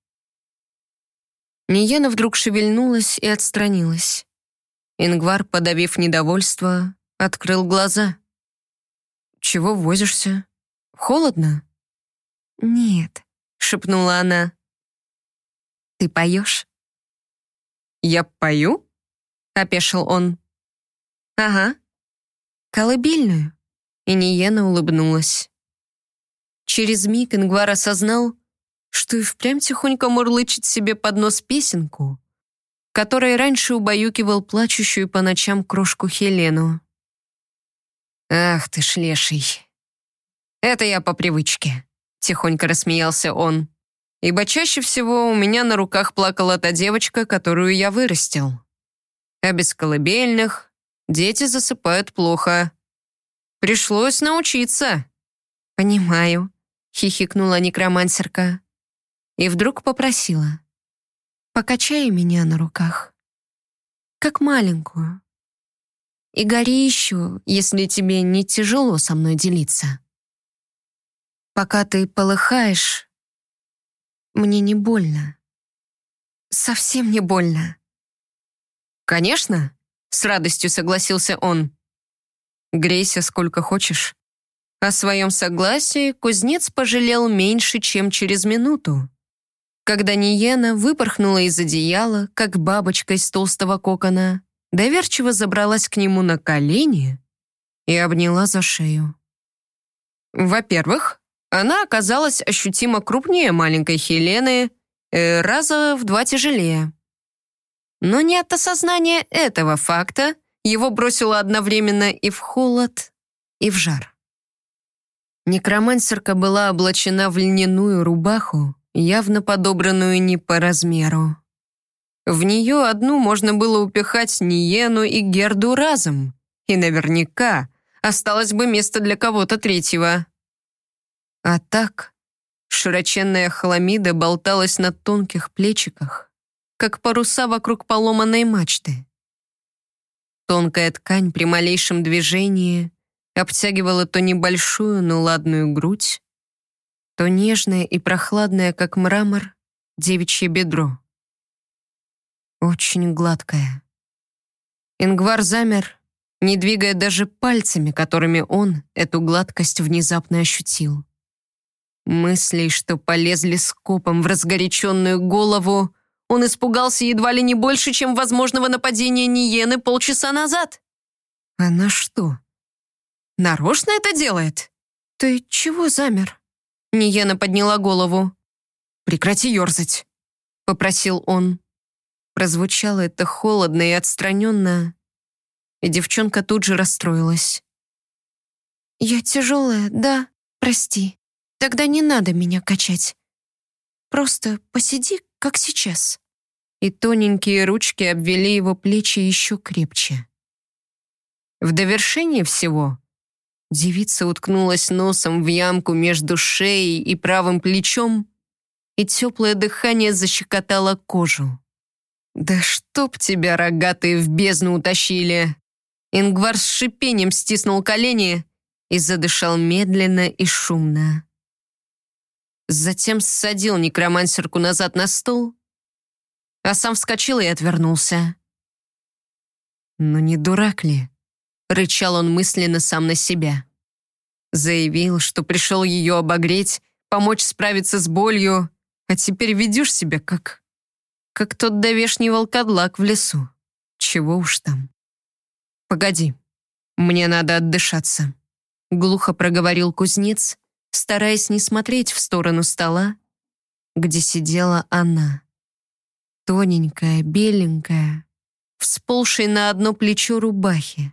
Speaker 1: Ниена вдруг шевельнулась и отстранилась. Ингвар, подавив недовольство, открыл глаза. «Чего возишься? Холодно?» «Нет», — шепнула она. «Ты поешь?» «Я пою?» — опешил он. Ага. Колыбельную. И Ниена улыбнулась. Через миг Ингвар осознал, что и впрямь тихонько мурлычет себе под нос песенку, которой раньше убаюкивал плачущую по ночам крошку Хелену. «Ах ты ж леший! Это я по привычке», — тихонько рассмеялся он. «Ибо чаще всего у меня на руках плакала та девочка, которую я вырастил. А без колыбельных дети засыпают плохо. Пришлось научиться». «Понимаю», — хихикнула некромансерка. И вдруг попросила. «Покачай меня на руках, как маленькую. И гори еще, если тебе не тяжело со мной делиться. Пока ты полыхаешь, мне не больно. Совсем не больно». «Конечно», — с радостью согласился он. «Грейся сколько хочешь». О своем согласии кузнец пожалел меньше, чем через минуту. Когда Ниена выпорхнула из одеяла, как бабочка из толстого кокона, доверчиво забралась к нему на колени и обняла за шею. Во-первых, она оказалась ощутимо крупнее маленькой Хелены, э, раза в два тяжелее. Но не от осознания этого факта его бросило одновременно и в холод, и в жар. Некромансерка была облачена в льняную рубаху, явно подобранную не по размеру. В нее одну можно было упихать Ниену и Герду разом, и наверняка осталось бы место для кого-то третьего. А так широченная хламида болталась на тонких плечиках, как паруса вокруг поломанной мачты. Тонкая ткань при малейшем движении обтягивала то небольшую, но ладную грудь, то нежное и прохладное, как мрамор, девичье бедро. Очень гладкое. Ингвар замер, не двигая даже пальцами, которыми он эту гладкость внезапно ощутил. Мыслей, что полезли скопом в разгоряченную голову, он испугался едва ли не больше, чем возможного нападения Ниены полчаса назад. Она что, нарочно это делает? Ты чего замер? Ниена подняла голову. «Прекрати ерзать», — попросил он. Прозвучало это холодно и отстраненно, и девчонка тут же расстроилась. «Я тяжелая, да, прости. Тогда не надо меня качать. Просто посиди, как сейчас». И тоненькие ручки обвели его плечи еще крепче. В довершение всего девица уткнулась носом в ямку между шеей и правым плечом, и теплое дыхание защекотало кожу. «Да чтоб тебя, рогатые, в бездну утащили!» Ингвар с шипением стиснул колени и задышал медленно и шумно. Затем ссадил некромансерку назад на стол, а сам вскочил и отвернулся. «Ну не дурак ли?» — рычал он мысленно сам на себя. Заявил, что пришел ее обогреть, помочь справиться с болью, а теперь ведешь себя как... как тот давешний волкодлак в лесу. Чего уж там. «Погоди, мне надо отдышаться», — глухо проговорил кузнец, стараясь не смотреть в сторону стола, где сидела она. Тоненькая, беленькая, всползшей на одно плечо рубахи.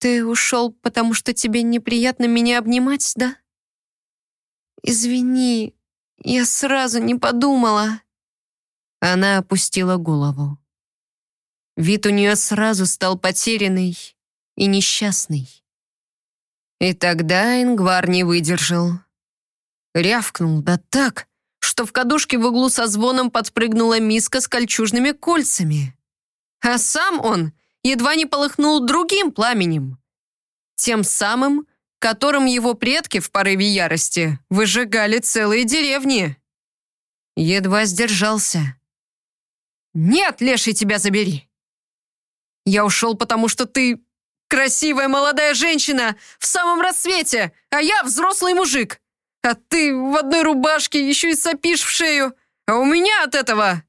Speaker 1: «Ты ушел, потому что тебе неприятно меня обнимать, да?» «Извини, я сразу не подумала». Она опустила голову. Вид у нее сразу стал потерянный и несчастный. И тогда Ингвар не выдержал. Рявкнул, да так, что в кадушке в углу со звоном подпрыгнула миска с кольчужными кольцами. А сам он едва не полыхнул другим пламенем. Тем самым, которым его предки в порыве ярости выжигали целые деревни. Едва сдержался. «Нет, леший, тебя забери! Я ушел, потому что ты Красивая молодая женщина в самом рассвете, а я взрослый мужик. А ты в одной рубашке еще и сопишь в шею. А у меня от этого...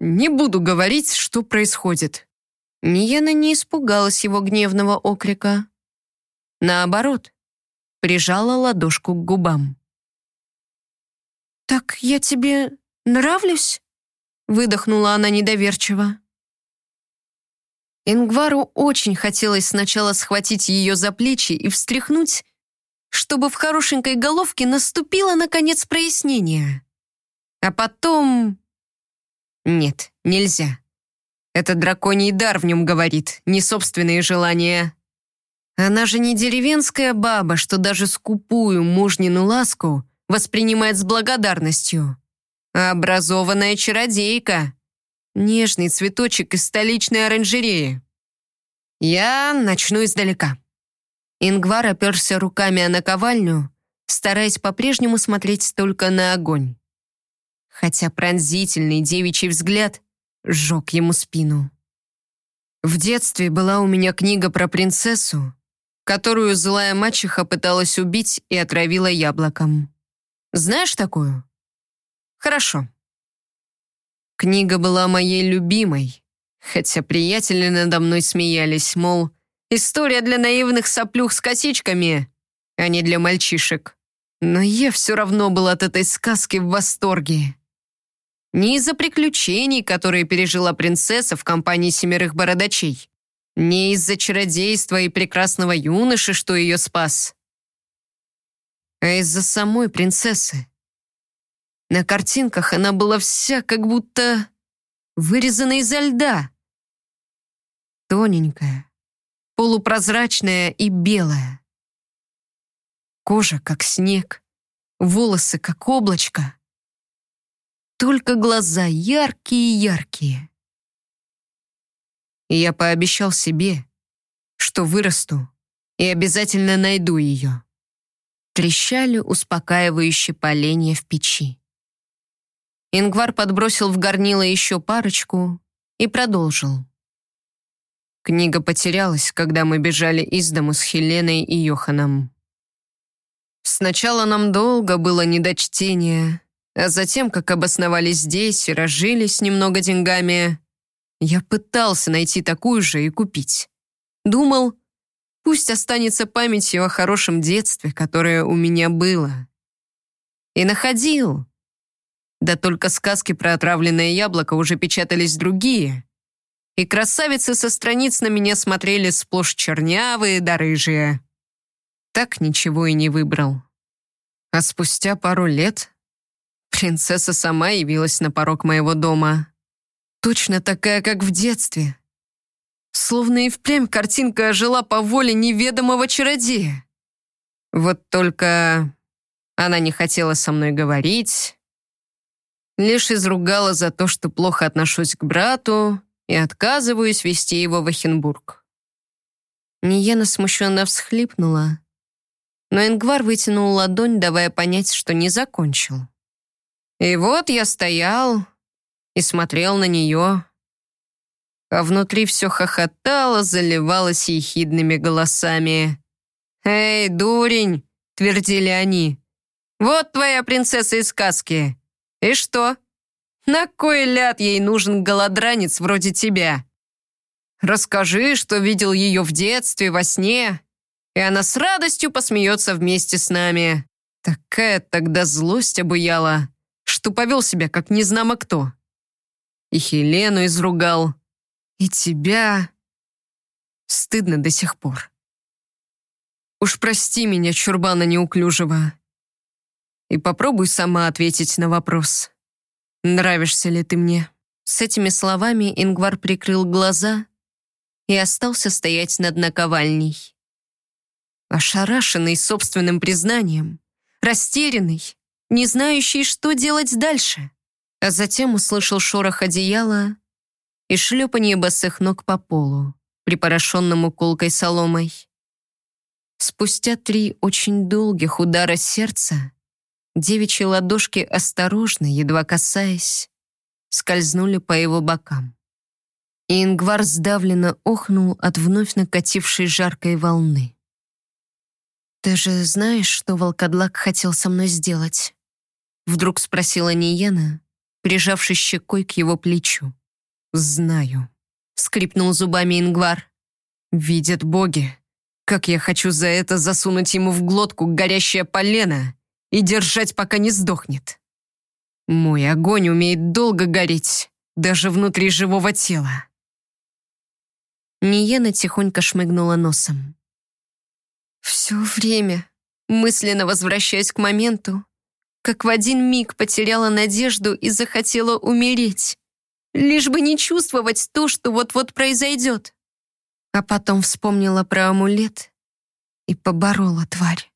Speaker 1: Не буду говорить, что происходит. Ниена не испугалась его гневного окрика. Наоборот, прижала ладошку к губам. «Так я тебе нравлюсь?» выдохнула она недоверчиво. Ингвару очень хотелось сначала схватить ее за плечи и встряхнуть, чтобы в хорошенькой головке наступило, наконец, прояснение. А потом... Нет, нельзя. Это драконий дар в нем говорит, не собственные желания. Она же не деревенская баба, что даже скупую мужнину ласку воспринимает с благодарностью, а образованная чародейка. Нежный цветочек из столичной оранжереи. Я начну издалека. Ингвар оперся руками о наковальню, стараясь по-прежнему смотреть только на огонь. Хотя пронзительный девичий взгляд сжег ему спину. В детстве была у меня книга про принцессу, которую злая мачеха пыталась убить и отравила яблоком. Знаешь такую? Хорошо. Книга была моей любимой, хотя приятели надо мной смеялись, мол, история для наивных соплюх с косичками, а не для мальчишек. Но я все равно был от этой сказки в восторге. Не из-за приключений, которые пережила принцесса в компании семерых бородачей. Не из-за чародейства и прекрасного юноши, что ее спас. А из-за самой принцессы. На картинках она была вся как будто вырезана изо льда. Тоненькая, полупрозрачная и белая. Кожа, как снег, волосы, как облачко. Только глаза яркие-яркие. Я пообещал себе, что вырасту и обязательно найду ее. Трещали успокаивающие поленья в печи. Ингвар подбросил в горнило еще парочку и продолжил. Книга потерялась, когда мы бежали из дому с Хеленой и Йоханом. Сначала нам долго было не до чтения, а затем, как обосновались здесь и разжились немного деньгами, я пытался найти такую же и купить. Думал, пусть останется памятью о хорошем детстве, которое у меня было. И находил. Да только сказки про отравленное яблоко уже печатались другие. И красавицы со страниц на меня смотрели сплошь чернявые да рыжие. Так ничего и не выбрал. А спустя пару лет Принцесса сама явилась на порог моего дома. Точно такая, как в детстве. Словно и впрямь картинка ожила по воле неведомого чародея. Вот только она не хотела со мной говорить, лишь изругала за то, что плохо отношусь к брату и отказываюсь вести его в Ахенбург. Ниена смущенно всхлипнула, но Ингвар вытянул ладонь, давая понять, что не закончил. И вот я стоял и смотрел на нее, а внутри все хохотало, заливалось ехидными голосами. «Эй, дурень!» — твердили они. «Вот твоя принцесса из сказки. И что? На кой ляд ей нужен голодранец вроде тебя? Расскажи, что видел ее в детстве, во сне, и она с радостью посмеется вместе с нами». Такая тогда злость обуяла что повел себя как незнамо кто. И Хелену изругал, и тебя. Стыдно до сих пор. Уж прости меня, чурбана неуклюжего. И попробуй сама ответить на вопрос. Нравишься ли ты мне? С этими словами Ингвар прикрыл глаза и остался стоять над наковальней. Ошарашенный собственным признанием, растерянный, не знающий, что делать дальше. А затем услышал шорох одеяла и шлепанье босых ног по полу, припорошенному колкой соломой. Спустя три очень долгих удара сердца девичьи ладошки осторожно, едва касаясь, скользнули по его бокам. И Ингвар сдавленно охнул от вновь накатившей жаркой волны. «Ты же знаешь, что волкодлак хотел со мной сделать?» Вдруг спросила Ниена, прижавшись щекой к его плечу. «Знаю», — скрипнул зубами Ингвар. «Видят боги, как я хочу за это засунуть ему в глотку горящее полено и держать, пока не сдохнет. Мой огонь умеет долго гореть, даже внутри живого тела». Ниена тихонько шмыгнула носом. Все время, мысленно возвращаясь к моменту, как в один миг потеряла надежду и захотела умереть, лишь бы не чувствовать то, что вот-вот произойдет. А потом вспомнила про амулет и поборола тварь.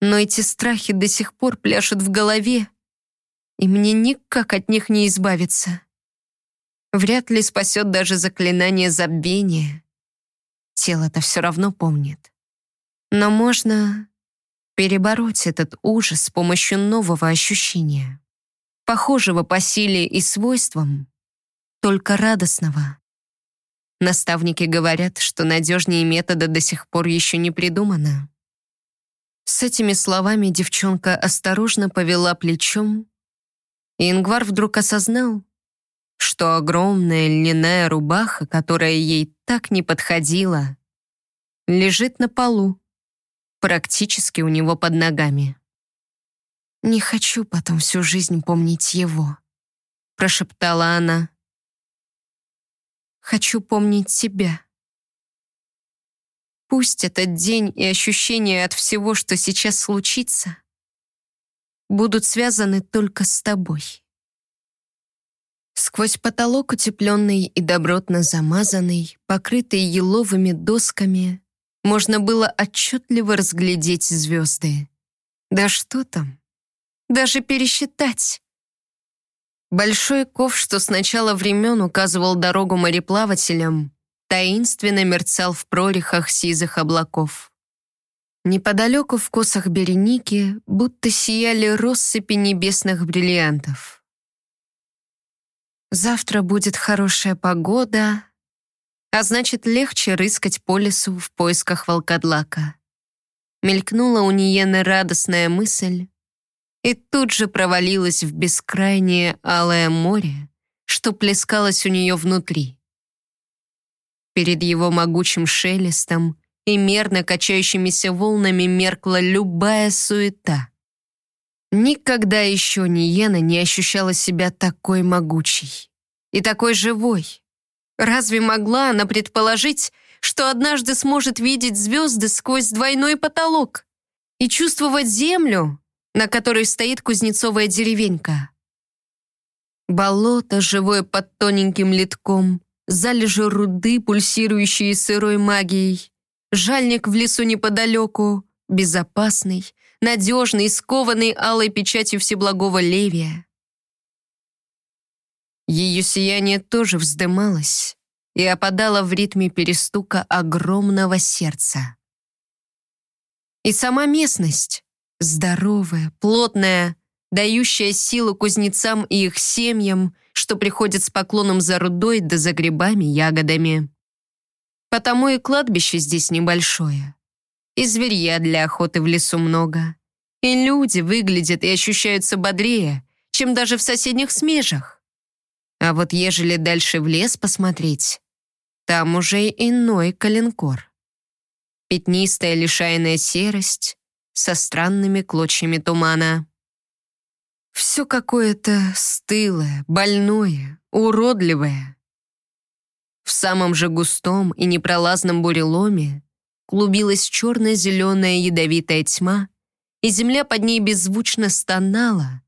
Speaker 1: Но эти страхи до сих пор пляшут в голове, и мне никак от них не избавиться. Вряд ли спасет даже заклинание забвения. Тело-то все равно помнит. Но можно перебороть этот ужас с помощью нового ощущения, похожего по силе и свойствам, только радостного. Наставники говорят, что надежнее метода до сих пор еще не придумано. С этими словами девчонка осторожно повела плечом, и Ингвар вдруг осознал, что огромная льняная рубаха, которая ей так не подходила, лежит на полу, практически у него под ногами. «Не хочу потом всю жизнь помнить его», — прошептала она. «Хочу помнить тебя». Пусть этот день и ощущения от всего, что сейчас случится, будут связаны только с тобой. Сквозь потолок, утепленный и добротно замазанный, покрытый еловыми досками, можно было отчетливо разглядеть звезды. Да что там? Даже пересчитать. Большой ков, что с начала времен указывал дорогу мореплавателям, таинственно мерцал в прорехах сизых облаков. Неподалеку в косах Береники будто сияли россыпи небесных бриллиантов. Завтра будет хорошая погода, а значит, легче рыскать по лесу в поисках волкодлака. Мелькнула у Ниены радостная мысль и тут же провалилась в бескрайнее алое море, что плескалось у нее внутри. Перед его могучим шелестом и мерно качающимися волнами меркла любая суета. Никогда еще Ниена не ощущала себя такой могучей и такой живой. Разве могла она предположить, что однажды сможет видеть звезды сквозь двойной потолок и чувствовать землю, на которой стоит кузнецовая деревенька? Болото, живое под тоненьким литком, залежи руды, пульсирующие сырой магией, жальник в лесу неподалеку, безопасный, надежный, скованный алой печатью Всеблагого Левия. Ее сияние тоже вздымалось и опадало в ритме перестука огромного сердца. И сама местность, здоровая, плотная, дающая силу кузнецам и их семьям, что приходят с поклоном за рудой да за грибами, ягодами. Потому и кладбище здесь небольшое. И зверья для охоты в лесу много. И люди выглядят и ощущаются бодрее, чем даже в соседних смежах. А вот ежели дальше в лес посмотреть, там уже иной калинкор. Пятнистая лишайная серость со странными клочьями тумана. Все какое-то стылое, больное, уродливое. В самом же густом и непролазном буреломе клубилась черно-зеленая ядовитая тьма, и земля под ней беззвучно стонала,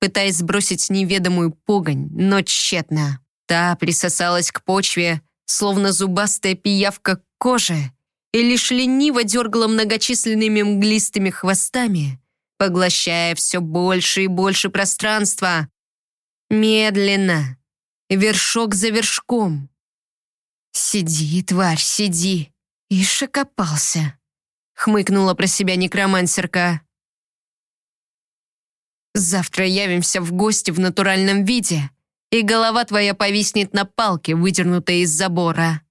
Speaker 1: пытаясь сбросить неведомую погонь, но тщетно. Та присосалась к почве, словно зубастая пиявка к коже, и лишь лениво дергала многочисленными мглистыми хвостами, поглощая все больше и больше пространства. Медленно, вершок за вершком. «Сиди, тварь, сиди!» И шокопался. Хмыкнула про себя некромансерка. Завтра явимся в гости в натуральном виде, и голова твоя повиснет на палке, выдернутой из забора.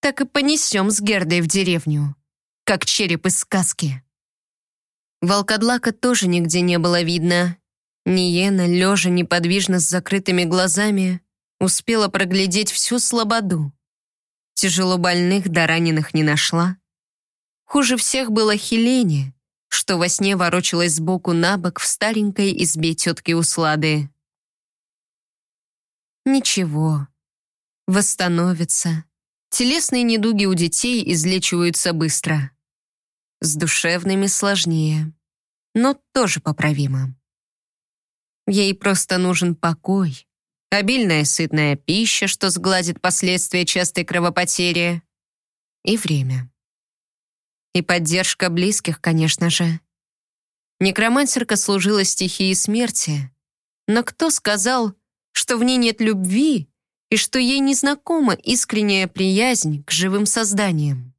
Speaker 1: Так и понесем с Гердой в деревню, как череп из сказки». Волкодлака тоже нигде не было видно. Ниена, лежа неподвижно с закрытыми глазами, Успела проглядеть всю слободу. Тяжело больных да раненых не нашла. Хуже всех было Хелене, что во сне ворочалась сбоку на бок в старенькой избе тетки Услады. Ничего, восстановится. Телесные недуги у детей излечиваются быстро. С душевными сложнее, но тоже поправимо. Ей просто нужен покой, обильная сытная пища, что сгладит последствия частой кровопотери, и время. И поддержка близких, конечно же. Некромансерка служила стихии смерти, но кто сказал, что в ней нет любви и что ей незнакома искренняя приязнь к живым созданиям?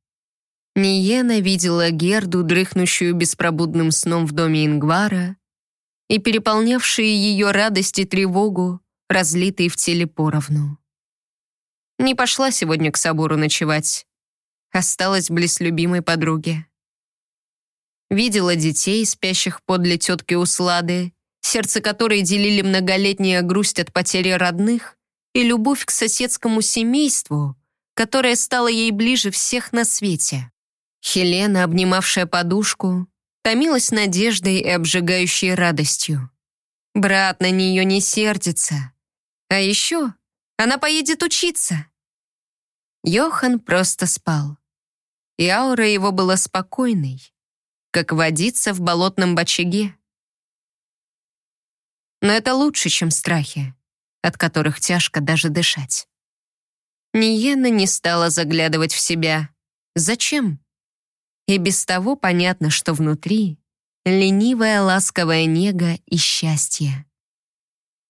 Speaker 1: Ниена видела Герду, дрыхнущую беспробудным сном в доме Ингвара, и переполнявшие ее радость и тревогу, разлитые в теле поровну. Не пошла сегодня к собору ночевать. Осталась близ любимой подруги. Видела детей, спящих подле тетки Услады, сердце которой делили многолетняя грусть от потери родных и любовь к соседскому семейству, которое стало ей ближе всех на свете. Хелена, обнимавшая подушку, томилась надеждой и обжигающей радостью. Брат на нее не сердится. А еще она поедет учиться. Йохан просто спал. И аура его была спокойной, как водиться в болотном бочаге. Но это лучше, чем страхи, от которых тяжко даже дышать. Ниена не стала заглядывать в себя. Зачем? И без того понятно, что внутри ленивая ласковая нега и счастье.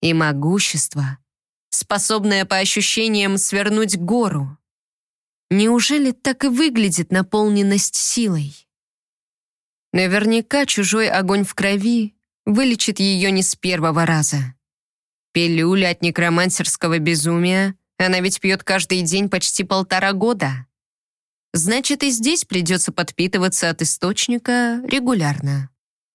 Speaker 1: И могущество, способное по ощущениям свернуть гору. Неужели так и выглядит наполненность силой? Наверняка чужой огонь в крови вылечит ее не с первого раза. Пилюля от некромансерского безумия она ведь пьет каждый день почти полтора года. Значит, и здесь придется подпитываться от источника регулярно.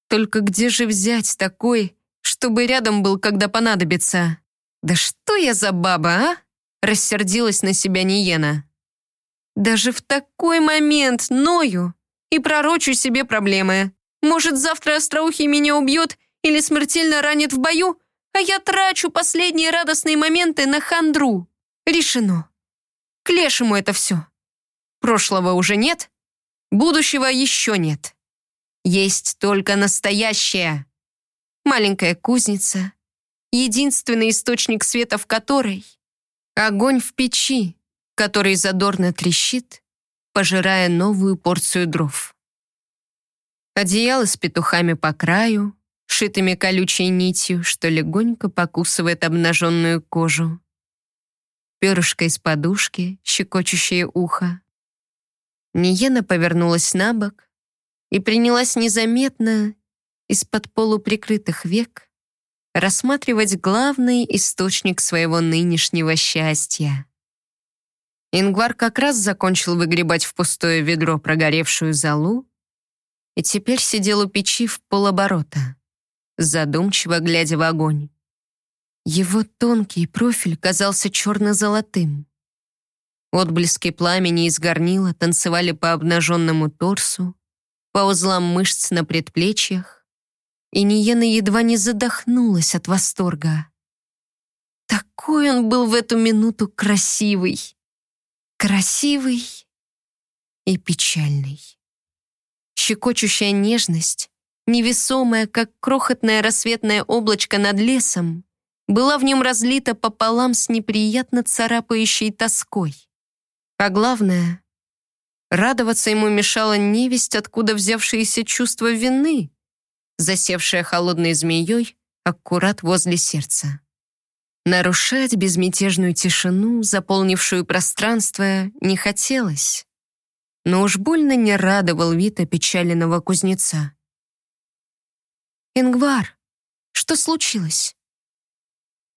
Speaker 1: Только где же взять такой, чтобы рядом был, когда понадобится? Да что я за баба, а? Рассердилась на себя Ниена. Даже в такой момент ною и пророчу себе проблемы. Может, завтра остроухий меня убьет или смертельно ранит в бою, а я трачу последние радостные моменты на хандру. Решено. К лешему это все. Прошлого уже нет, будущего еще нет. Есть только настоящее. Маленькая кузница, единственный источник света в которой — огонь в печи, который задорно трещит, пожирая новую порцию дров. Одеяло с петухами по краю, шитыми колючей нитью, что легонько покусывает обнаженную кожу. Перышко из подушки, щекочущее ухо. Ниена повернулась на бок и принялась незаметно, из-под полуприкрытых век, рассматривать главный источник своего нынешнего счастья. Ингвар как раз закончил выгребать в пустое ведро прогоревшую золу и теперь сидел у печи в полоборота, задумчиво глядя в огонь. Его тонкий профиль казался черно-золотым. Отблески пламени из горнила танцевали по обнаженному торсу, по узлам мышц на предплечьях, и Ниена едва не задохнулась от восторга. Такой он был в эту минуту красивый. Красивый и печальный. Щекочущая нежность, невесомая, как крохотное рассветное облачко над лесом, была в нем разлита пополам с неприятно царапающей тоской. А главное, радоваться ему мешало невесть, откуда взявшееся чувство вины, засевшее холодной змеей аккурат возле сердца. Нарушать безмятежную тишину, заполнившую пространство, не хотелось. Но уж больно не радовал вид опечаленного кузнеца. «Ингвар, что случилось?»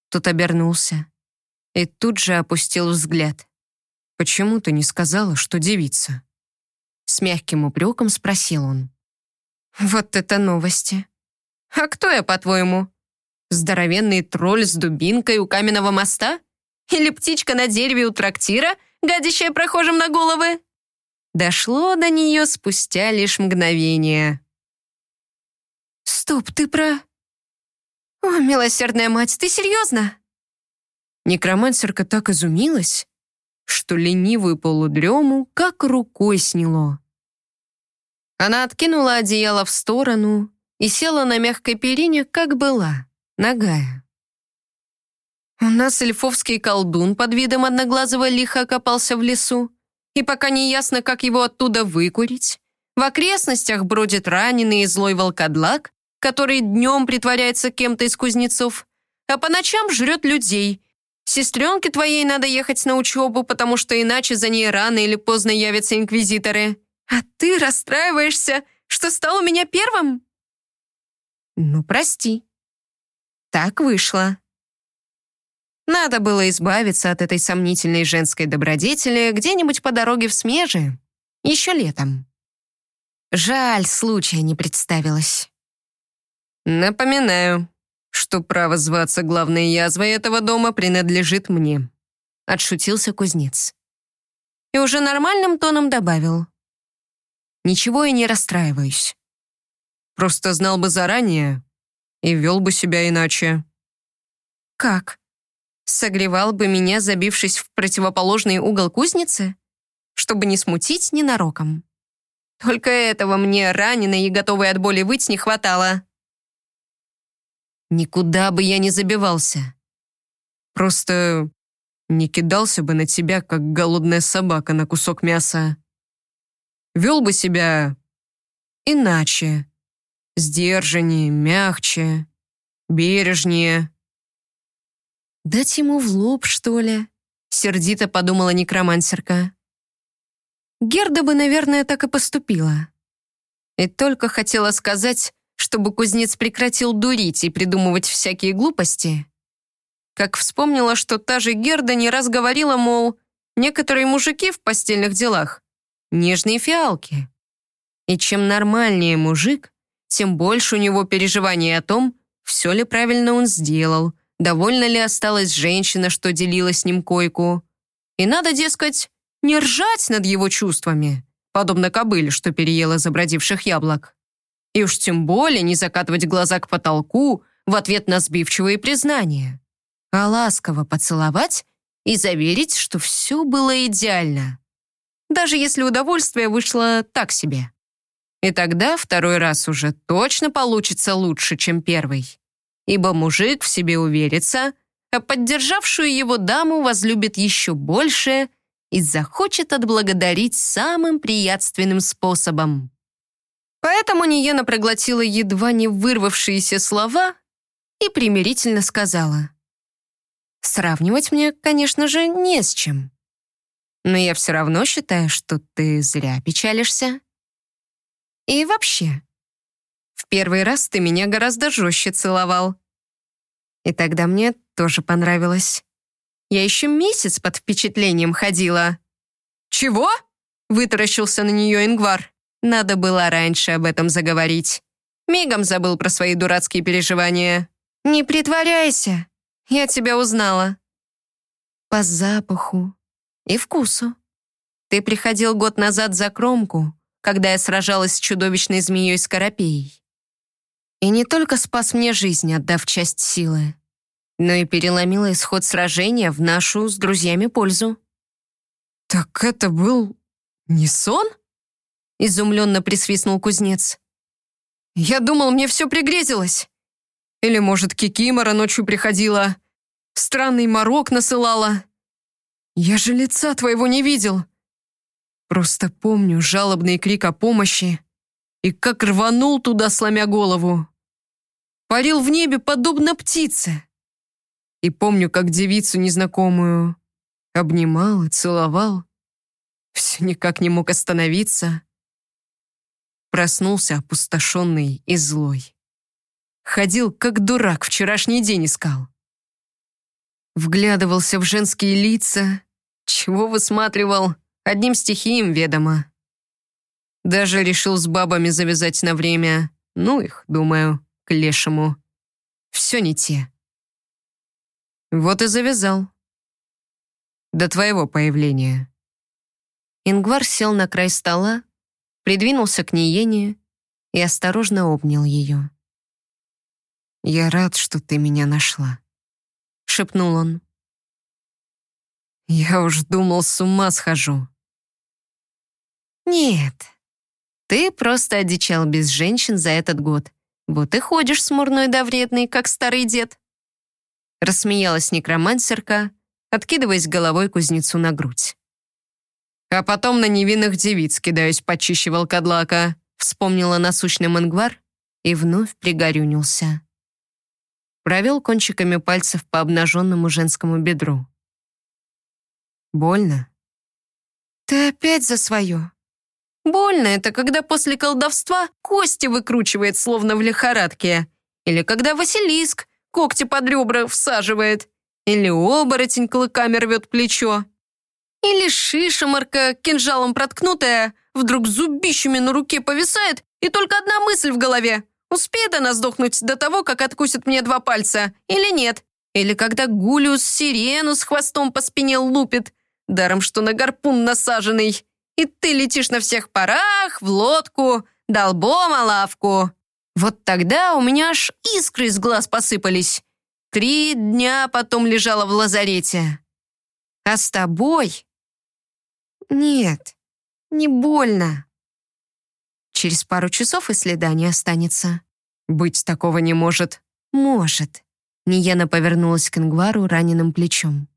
Speaker 1: Тот обернулся и тут же опустил взгляд. «Почему ты не сказала, что девица?» С мягким упреком спросил он. «Вот это новости! А кто я, по-твоему? Здоровенный тролль с дубинкой у каменного моста? Или птичка на дереве у трактира, гадящая прохожим на головы? Дошло до нее спустя лишь мгновение. «Стоп, ты про...» «О, милосердная мать, ты серьезно?» Некромансерка так изумилась, что ленивую полудрему как рукой сняло. Она откинула одеяло в сторону и села на мягкой перине, как была, нагая. У нас эльфовский колдун под видом одноглазого лиха окопался в лесу, и пока не ясно, как его оттуда выкурить, в окрестностях бродит раненый и злой волкодлак, который днем притворяется кем-то из кузнецов, а по ночам жрет людей. Сестренке твоей надо ехать на учебу, потому что иначе за ней рано или поздно явятся инквизиторы. А ты расстраиваешься, что стал у меня первым? Ну, прости. Так вышло. Надо было избавиться от этой сомнительной женской добродетели где-нибудь по дороге в Смеже, еще летом. Жаль, случая не представилось. Напоминаю, что право зваться главной язвой этого дома принадлежит мне. Отшутился кузнец. И уже нормальным тоном добавил. Ничего и не расстраиваюсь. Просто знал бы заранее и вел бы себя иначе. Как? Согревал бы меня, забившись в противоположный угол кузницы? Чтобы не смутить ненароком. Только этого мне раненой и готовой от боли выть не хватало. Никуда бы я не забивался. Просто не кидался бы на тебя, как голодная собака на кусок мяса вел бы себя иначе, сдержаннее, мягче, бережнее. «Дать ему в лоб, что ли?» — сердито подумала некромансерка. Герда бы, наверное, так и поступила. И только хотела сказать, чтобы кузнец прекратил дурить и придумывать всякие глупости, как вспомнила, что та же Герда не раз говорила, мол, некоторые мужики в постельных делах нежные фиалки. И чем нормальнее мужик, тем больше у него переживаний о том, все ли правильно он сделал, довольна ли осталась женщина, что делила с ним койку. И надо, дескать, не ржать над его чувствами, подобно кобыле, что переела забродивших яблок. И уж тем более не закатывать глаза к потолку в ответ на сбивчивые признания, а ласково поцеловать и заверить, что все было идеально даже если удовольствие вышло так себе. И тогда второй раз уже точно получится лучше, чем первый. Ибо мужик в себе уверится, а поддержавшую его даму возлюбит еще больше и захочет отблагодарить самым приятственным способом. Поэтому Ниена проглотила едва не вырвавшиеся слова и примирительно сказала. «Сравнивать мне, конечно же, не с чем. Но я все равно считаю, что ты зря печалишься. И вообще, в первый раз ты меня гораздо жестче целовал. И тогда мне тоже понравилось. Я еще месяц под впечатлением ходила. «Чего?» — вытаращился на нее Ингвар. Надо было раньше об этом заговорить. Мигом забыл про свои дурацкие переживания. «Не притворяйся, я тебя узнала». По запаху, и вкусу. Ты приходил год назад за кромку, когда я сражалась с чудовищной змеей Скоропеей. И не только спас мне жизнь, отдав часть силы, но и переломила исход сражения в нашу с друзьями пользу. «Так это был не сон?» изумленно присвистнул кузнец. «Я думал, мне все пригрезилось. Или, может, Кикимора ночью приходила, странный морок насылала. Я же лица твоего не видел. Просто помню жалобный крик о помощи и как рванул туда, сломя голову. Парил в небе, подобно птице. И помню, как девицу незнакомую обнимал и целовал. Все никак не мог остановиться. Проснулся опустошенный и злой. Ходил, как дурак, вчерашний день искал вглядывался в женские лица, чего высматривал, одним стихием ведомо. Даже решил с бабами завязать на время. Ну их, думаю, к лешему. Все не те. Вот и завязал.
Speaker 3: до твоего появления».
Speaker 1: Ингвар сел на край стола, придвинулся к Ниене и осторожно обнял ее.
Speaker 3: «Я рад, что ты меня нашла», —
Speaker 1: шепнул он.
Speaker 3: «Я уж думал, с ума схожу».
Speaker 1: «Нет, ты просто одичал без женщин за этот год. Вот и ходишь смурной да вредный, как старый дед». Рассмеялась некромансерка, откидываясь головой кузнецу на грудь.
Speaker 3: «А потом на невинных девиц кидаюсь почище волкодлака»,
Speaker 1: вспомнила насущный мангвар и вновь пригорюнился. Провел кончиками пальцев по обнаженному женскому бедру.
Speaker 3: «Больно?»
Speaker 1: «Ты опять за свое», Больно это, когда после колдовства кости выкручивает, словно в лихорадке. Или когда Василиск когти под ребра всаживает. Или оборотень клыками рвет плечо. Или шишемарка, кинжалом проткнутая, вдруг зубищами на руке повисает, и только одна мысль в голове. Успеет она сдохнуть до того, как откусит мне два пальца, или нет? Или когда Гулиус сирену с хвостом по спине лупит, даром что на гарпун насаженный и ты летишь на всех парах, в лодку, долбом о лавку. Вот тогда у меня аж искры из глаз посыпались. Три дня потом лежала в лазарете. А с тобой? Нет, не больно. Через пару часов и следа не останется.
Speaker 3: Быть такого не может.
Speaker 1: Может. Нияна повернулась к Ингвару раненым плечом.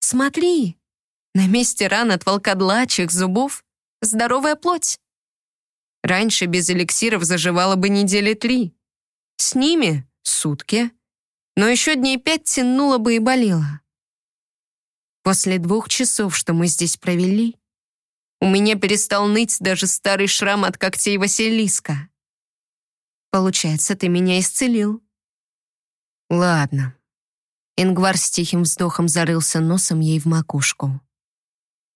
Speaker 1: «Смотри, на месте ран от волкодлачих зубов здоровая плоть. Раньше без эликсиров заживала бы недели три. С ними — сутки. Но еще дней пять тянуло бы и болело. После двух часов, что мы здесь провели, у меня перестал ныть даже старый шрам от когтей Василиска. Получается, ты меня исцелил.
Speaker 3: Ладно.
Speaker 1: Ингвар с тихим вздохом зарылся носом ей в макушку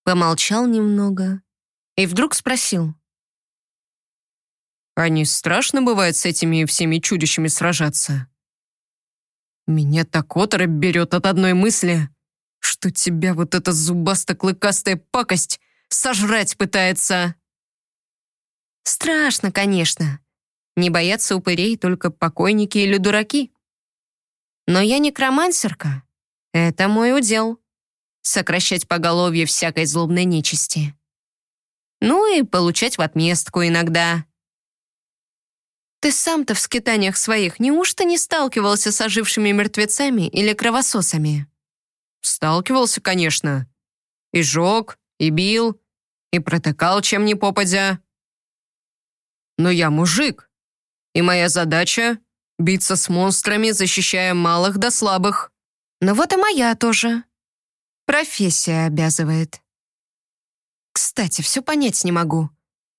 Speaker 1: помолчал немного и вдруг спросил.
Speaker 3: «А не страшно бывает с этими всеми чудищами сражаться? Меня так оторопь берет от одной мысли, что тебя вот эта зубасто-клыкастая пакость сожрать пытается».
Speaker 1: «Страшно, конечно. Не боятся упырей только покойники или дураки. Но я некромансерка. Это мой удел сокращать поголовье всякой злобной нечисти. Ну и получать в отместку иногда. Ты сам-то в скитаниях своих неужто не сталкивался с ожившими мертвецами или кровососами?
Speaker 3: Сталкивался, конечно. И жег, и бил, и протыкал чем ни попадя. Но я мужик, и моя задача — биться с монстрами, защищая малых да слабых.
Speaker 1: Ну вот и моя тоже. Профессия обязывает. Кстати, все понять не могу.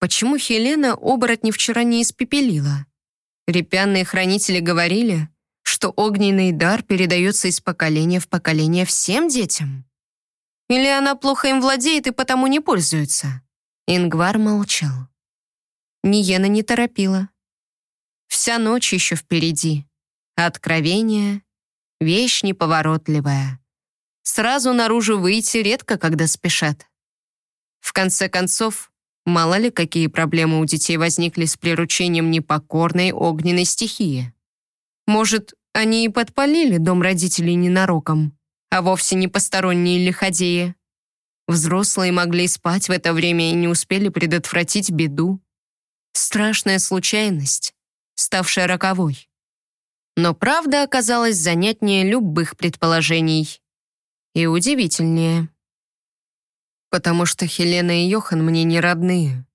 Speaker 1: Почему Хелена оборотни вчера не испепелила? Репянные хранители говорили, что огненный дар передается из поколения в поколение всем детям. Или она плохо им владеет и потому не пользуется? Ингвар молчал. Ниена не торопила. Вся ночь еще впереди. Откровение — вещь неповоротливая. Сразу наружу выйти редко, когда спешат. В конце концов, мало ли какие проблемы у детей возникли с приручением непокорной огненной стихии. Может, они и подпалили дом родителей ненароком, а вовсе не посторонние лиходеи. Взрослые могли спать в это время и не успели предотвратить беду. Страшная случайность, ставшая роковой. Но правда оказалась занятнее любых предположений и удивительнее. Потому что Хелена и Йохан мне не родные.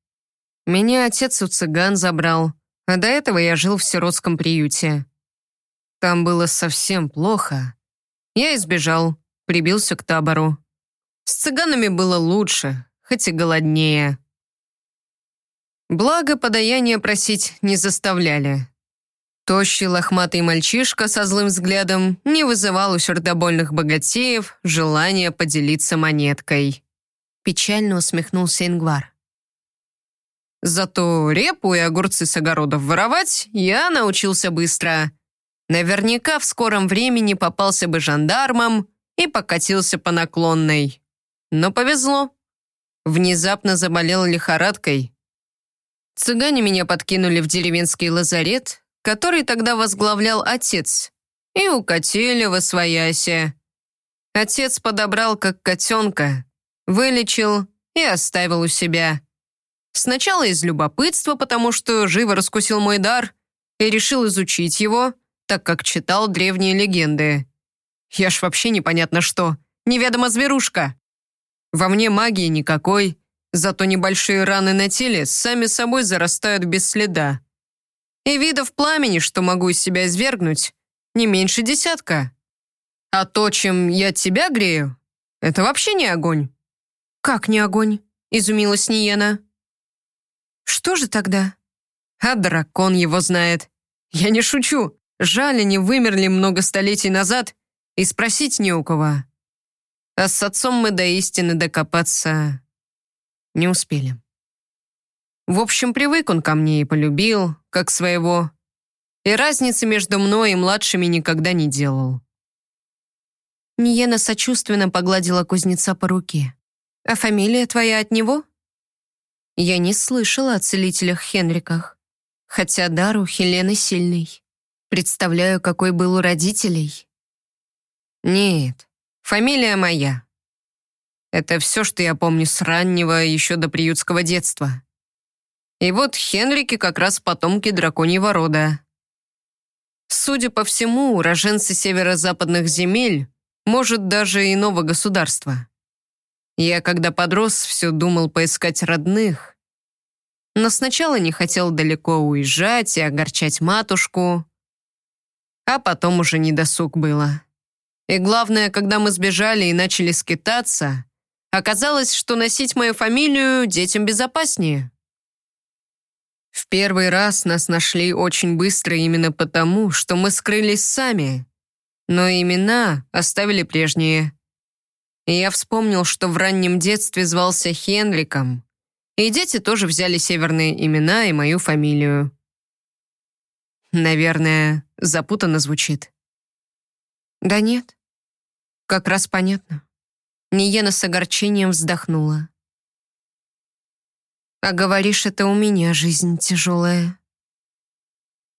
Speaker 1: Меня отец у цыган забрал, а до этого я жил в сиротском приюте. Там было совсем плохо. Я избежал, прибился к табору. С цыганами было лучше, хоть и голоднее. Благо, подаяние просить не заставляли. Тощий лохматый мальчишка со злым взглядом не вызывал у сердобольных богатеев желания поделиться монеткой. Печально усмехнулся Ингвар. Зато репу и огурцы с огородов воровать я научился быстро. Наверняка в скором времени попался бы жандармам
Speaker 3: и покатился по наклонной. Но повезло. Внезапно заболел лихорадкой. Цыгане меня подкинули в деревенский лазарет, который тогда возглавлял отец, и укатили во своясе. Отец подобрал как котенка, вылечил и оставил у себя. Сначала из любопытства, потому что живо раскусил мой дар и решил изучить его, так как читал древние легенды. Я ж вообще непонятно что, неведомо зверушка. Во мне магии никакой, зато небольшие раны на теле сами собой зарастают без следа. И видов пламени, что могу из себя извергнуть, не меньше десятка. А то, чем я тебя грею, это вообще не огонь.
Speaker 1: «Как не огонь?» — изумилась Ниена. «Что же тогда?»
Speaker 3: А дракон его знает. Я не шучу. Жаль, они вымерли много столетий назад, и спросить не у кого. А с отцом мы до истины докопаться не успели. В общем, привык он ко мне и полюбил, как своего. И разницы между мной и младшими никогда не делал.
Speaker 1: Ниена сочувственно погладила кузнеца по руке. «А фамилия твоя от него?» Я не слышала о целителях Хенриках, хотя дар у Хелены сильный. Представляю, какой был у родителей.
Speaker 3: Нет, фамилия моя. Это все, что я помню с раннего, еще до приютского детства. И вот Хенрики как раз потомки драконьего рода. Судя по всему, уроженцы северо-западных земель, может, даже иного государства. Я, когда подрос, все думал поискать родных. Но сначала не хотел далеко уезжать и огорчать матушку, а потом уже недосуг было. И главное, когда мы сбежали и начали скитаться, оказалось, что носить мою фамилию детям безопаснее. В первый раз нас нашли очень быстро именно потому, что мы скрылись сами, но имена оставили прежние. И я вспомнил, что в раннем детстве звался Хенриком, и дети тоже взяли северные имена и мою фамилию. Наверное, запутанно звучит.
Speaker 1: Да нет, как раз понятно. Ниена с огорчением вздохнула. А говоришь, это у меня жизнь тяжелая.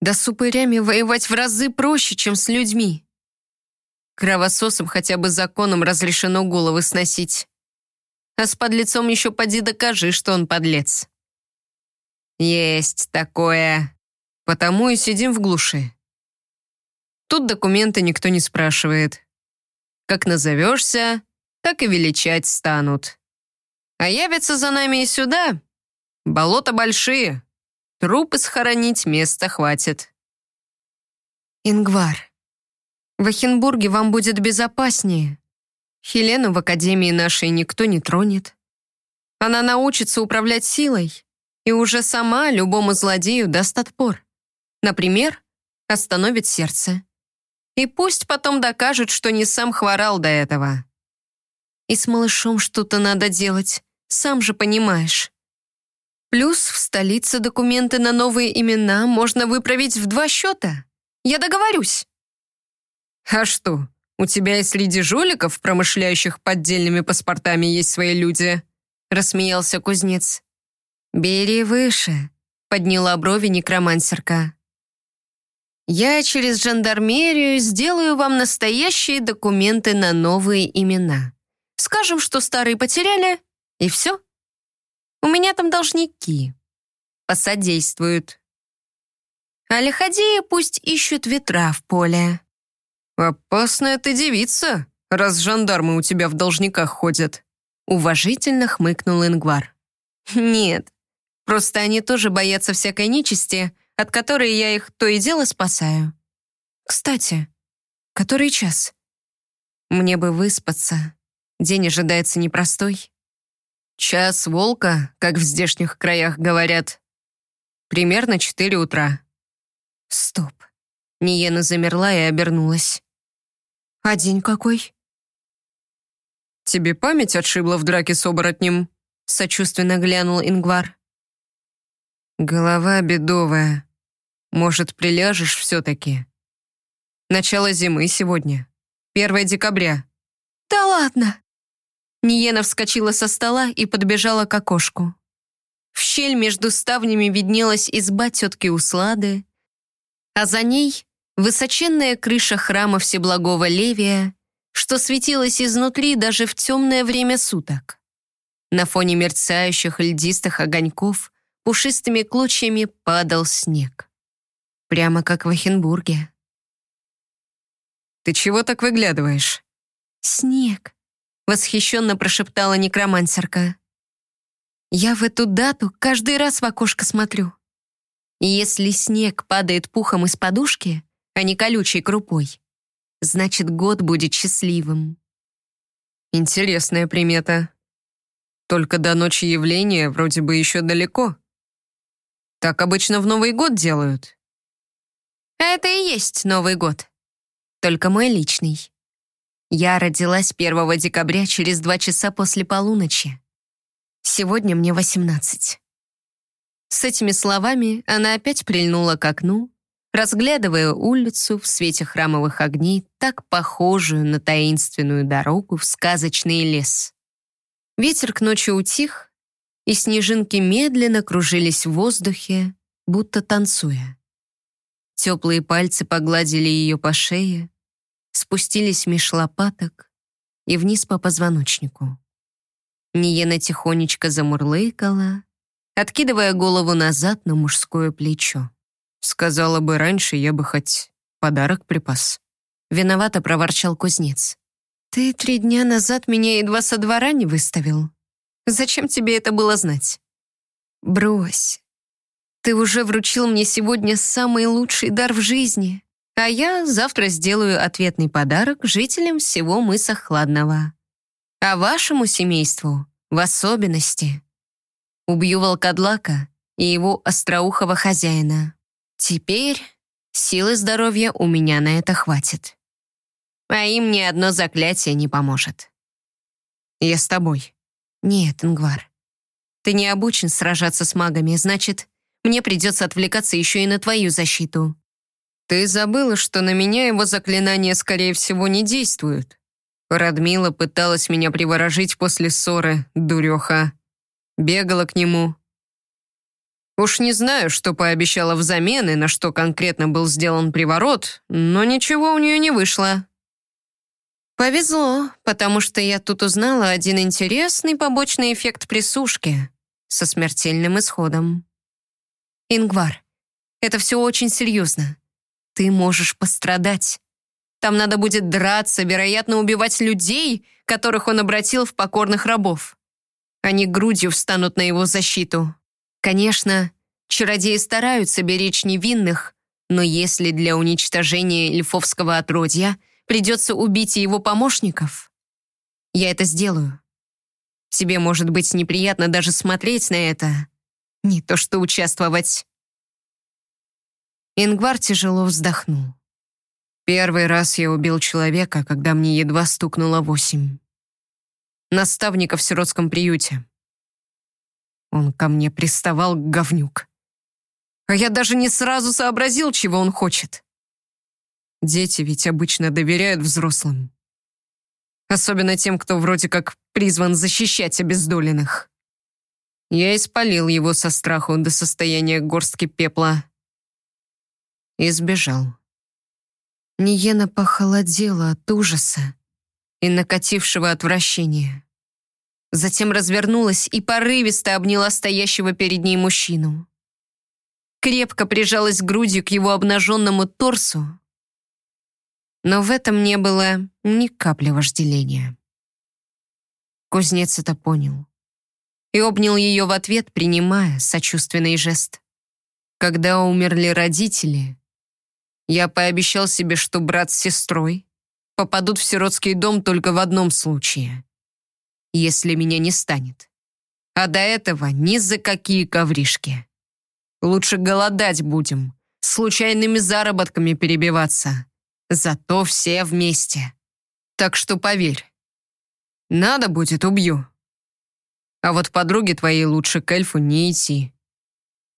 Speaker 1: Да с упырями воевать в разы проще, чем с людьми. Кровососам хотя бы законом разрешено головы сносить. А с подлецом еще поди докажи, что он подлец.
Speaker 3: Есть такое. Потому и сидим в глуши. Тут документы никто не спрашивает. Как назовешься, так и величать станут. А явятся за нами и сюда. Болота большие. Трупы схоронить места хватит.
Speaker 1: Ингвар, в Ахенбурге вам будет безопаснее. Хелену в академии нашей никто не тронет. Она научится управлять силой и уже сама любому злодею даст отпор. Например, остановит сердце. И пусть потом докажет, что не сам хворал до этого. И с малышом что-то надо делать, сам же понимаешь. Плюс в столице документы на новые имена можно выправить в два счета. Я договорюсь.
Speaker 3: А что, у тебя и среди жуликов, промышляющих поддельными паспортами, есть свои люди?» рассмеялся кузнец.
Speaker 1: «Бери выше», — подняла брови некромансерка. «Я через жандармерию сделаю вам настоящие документы на новые имена. Скажем, что старые потеряли, и все. У меня там должники. Посодействуют. А лиходеи пусть ищут ветра в поле.
Speaker 3: «Опасная ты девица, раз жандармы у тебя в должниках ходят»,
Speaker 1: уважительно хмыкнул Ингвар. «Нет, просто они тоже боятся всякой нечисти, от которой я их то и дело спасаю. Кстати, который час? Мне бы выспаться. День ожидается непростой».
Speaker 3: «Час волка, как в здешних краях говорят. Примерно четыре утра».
Speaker 1: «Стоп». Ниена замерла и обернулась. «А день какой?»
Speaker 3: «Тебе память отшибла в драке с оборотнем?»
Speaker 1: Сочувственно глянул Ингвар.
Speaker 3: «Голова бедовая. Может, приляжешь все-таки? Начало зимы сегодня. 1 декабря.
Speaker 1: «Да ладно!» Ниена вскочила со стола и подбежала к окошку. В щель между ставнями виднелась изба тетки Услады, а за ней высоченная крыша храма Всеблагого Левия, что светилась изнутри даже в темное время суток. На фоне мерцающих льдистых огоньков пушистыми клочьями падал снег. Прямо как в Ахенбурге.
Speaker 3: «Ты чего так выглядываешь?»
Speaker 1: «Снег», — восхищенно прошептала некромансерка. «Я в эту дату каждый раз в окошко смотрю. И если снег падает пухом из подушки, а не колючей крупой, значит, год будет счастливым».
Speaker 3: «Интересная примета. Только до ночи явления вроде бы еще далеко. Так обычно в Новый год делают».
Speaker 1: «Это и есть Новый год. Только мой личный. Я родилась 1 декабря через два часа после полуночи. Сегодня мне 18. С этими словами она опять прильнула к окну, разглядывая улицу в свете храмовых огней, так похожую на таинственную дорогу в сказочный лес. Ветер к ночи утих, и снежинки медленно кружились в воздухе, будто танцуя. Теплые пальцы погладили ее по шее, спустились меж лопаток и вниз по позвоночнику. Ниена тихонечко замурлыкала, откидывая голову назад на мужское плечо.
Speaker 3: «Сказала бы раньше, я бы хоть подарок припас».
Speaker 1: Виновато проворчал кузнец. «Ты три дня назад меня едва со двора не выставил. Зачем тебе это было знать?» «Брось. Ты уже вручил мне сегодня самый лучший дар в жизни. А я завтра сделаю ответный подарок жителям всего мыса Хладного. А вашему семейству в особенности. Убью волкодлака и его остроухого хозяина. Теперь силы здоровья у меня на это хватит. А им ни одно заклятие не поможет.
Speaker 3: Я с тобой.
Speaker 1: Нет, Ингвар. Ты не обучен сражаться с магами, значит, мне придется отвлекаться еще и на твою защиту.
Speaker 3: «Ты забыла, что на меня его заклинания, скорее всего, не действуют. Радмила пыталась меня приворожить после ссоры, дуреха. Бегала к нему. Уж не знаю, что пообещала взамен и на что конкретно был сделан приворот, но ничего у нее не вышло».
Speaker 1: «Повезло, потому что я тут узнала один интересный побочный эффект присушки со смертельным исходом. Ингвар, это все очень серьезно. Ты можешь пострадать. Там надо будет драться, вероятно, убивать людей, которых он обратил в покорных рабов. Они грудью встанут на его защиту. Конечно, чародеи стараются беречь невинных, но если для уничтожения эльфовского отродья придется убить и его помощников, я это сделаю. Тебе может быть неприятно даже смотреть на это, не то что участвовать. Ингвар тяжело вздохнул.
Speaker 3: Первый раз я убил человека, когда мне едва стукнуло восемь. Наставника в сиротском приюте. Он ко мне приставал, говнюк. А я даже не сразу сообразил, чего он хочет. Дети ведь обычно доверяют взрослым. Особенно тем, кто вроде как призван защищать обездоленных. Я испалил его со страху до состояния горстки пепла и сбежал. Ниена похолодела от ужаса и накатившего отвращения. Затем развернулась и порывисто обняла стоящего перед ней мужчину. Крепко прижалась грудью к его обнаженному торсу, но в этом не было ни капли вожделения. Кузнец это понял и обнял ее в ответ, принимая сочувственный жест. Когда умерли родители, я пообещал себе, что брат с сестрой попадут в сиротский дом только в одном случае. Если меня не станет. А до этого ни за какие ковришки. Лучше голодать будем, случайными заработками перебиваться. Зато все вместе. Так что поверь. Надо будет, убью. А вот подруге твоей лучше к эльфу не идти.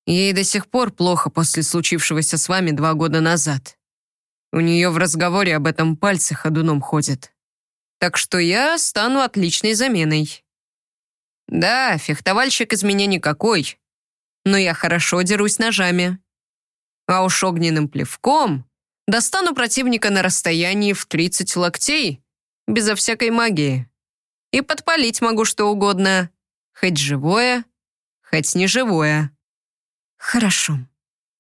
Speaker 3: Ей до сих пор плохо после случившегося с вами два года назад. У нее в разговоре об этом пальцы ходуном ходят. Так что я стану отличной заменой. Да, фехтовальщик из меня никакой, но я хорошо дерусь ножами. А уж огненным плевком достану противника на расстоянии в 30 локтей, безо всякой магии. И подпалить могу что угодно, хоть живое, хоть неживое.
Speaker 1: Хорошо.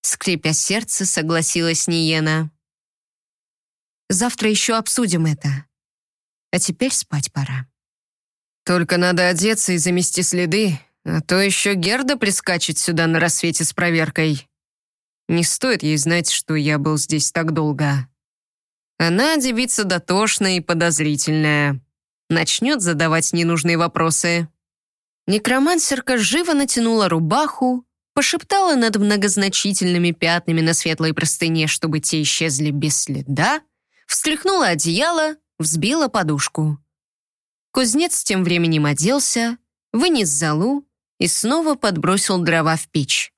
Speaker 1: Скрипя сердце, согласилась Ниена. Завтра еще обсудим это. А теперь спать пора.
Speaker 3: Только надо одеться и замести следы, а то еще Герда прискачет сюда на рассвете с проверкой. Не стоит ей знать, что я был здесь так долго. Она девица дотошная и подозрительная. Начнет задавать ненужные вопросы.
Speaker 1: Некромансерка живо натянула рубаху, пошептала над многозначительными пятнами на светлой простыне, чтобы те исчезли без следа, встряхнула одеяло, взбила подушку. Кузнец тем временем оделся, вынес залу и снова подбросил дрова в печь.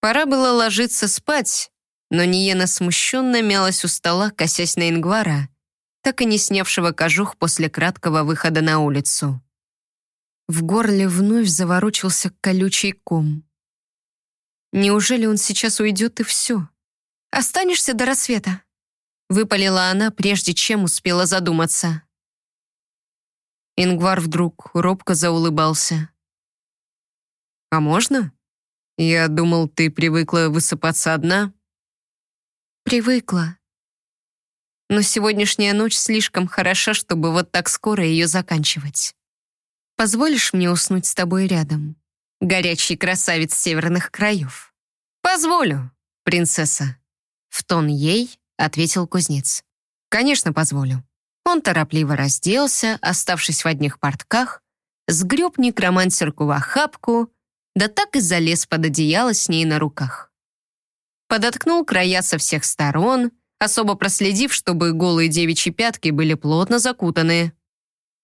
Speaker 1: Пора было ложиться спать, но Ниена смущенно мялась у стола, косясь на Ингвара, так и не снявшего кожух после краткого выхода на улицу. В горле вновь заворочился колючий ком. Неужели он сейчас уйдет и все? Останешься до рассвета? Выпалила она, прежде чем успела задуматься. Ингвар вдруг робко заулыбался.
Speaker 3: «А можно? Я думал, ты привыкла высыпаться одна».
Speaker 1: «Привыкла. Но сегодняшняя ночь слишком хороша, чтобы вот так скоро ее заканчивать. Позволишь мне уснуть с тобой рядом, горячий красавец северных краев?» «Позволю, принцесса», — в тон ей ответил кузнец. «Конечно, позволю». Он торопливо разделся, оставшись в одних портках, сгреб некромансерку в охапку, да так и залез под одеяло с ней на руках. Подоткнул края со всех сторон, особо проследив, чтобы голые девичьи пятки были плотно закутаны.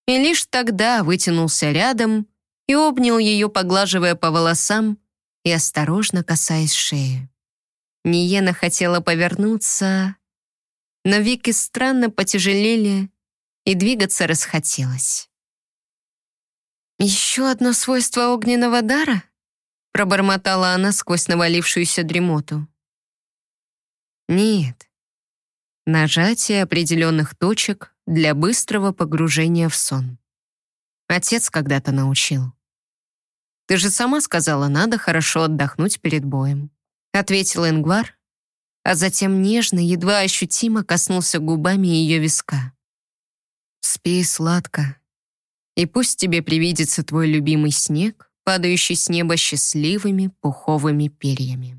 Speaker 1: И лишь тогда вытянулся рядом и обнял ее, поглаживая по волосам и осторожно касаясь шеи. Ниена хотела повернуться, но веки странно потяжелели, и двигаться расхотелось. «Еще одно свойство огненного дара?» пробормотала она сквозь навалившуюся дремоту. «Нет. Нажатие определенных точек для быстрого погружения в сон. Отец когда-то научил. Ты же сама сказала, надо хорошо отдохнуть перед боем», ответил Ингвар, а затем нежно, едва ощутимо коснулся губами ее виска. «Спи сладко, и пусть тебе привидится твой любимый снег, падающий с неба счастливыми пуховыми перьями».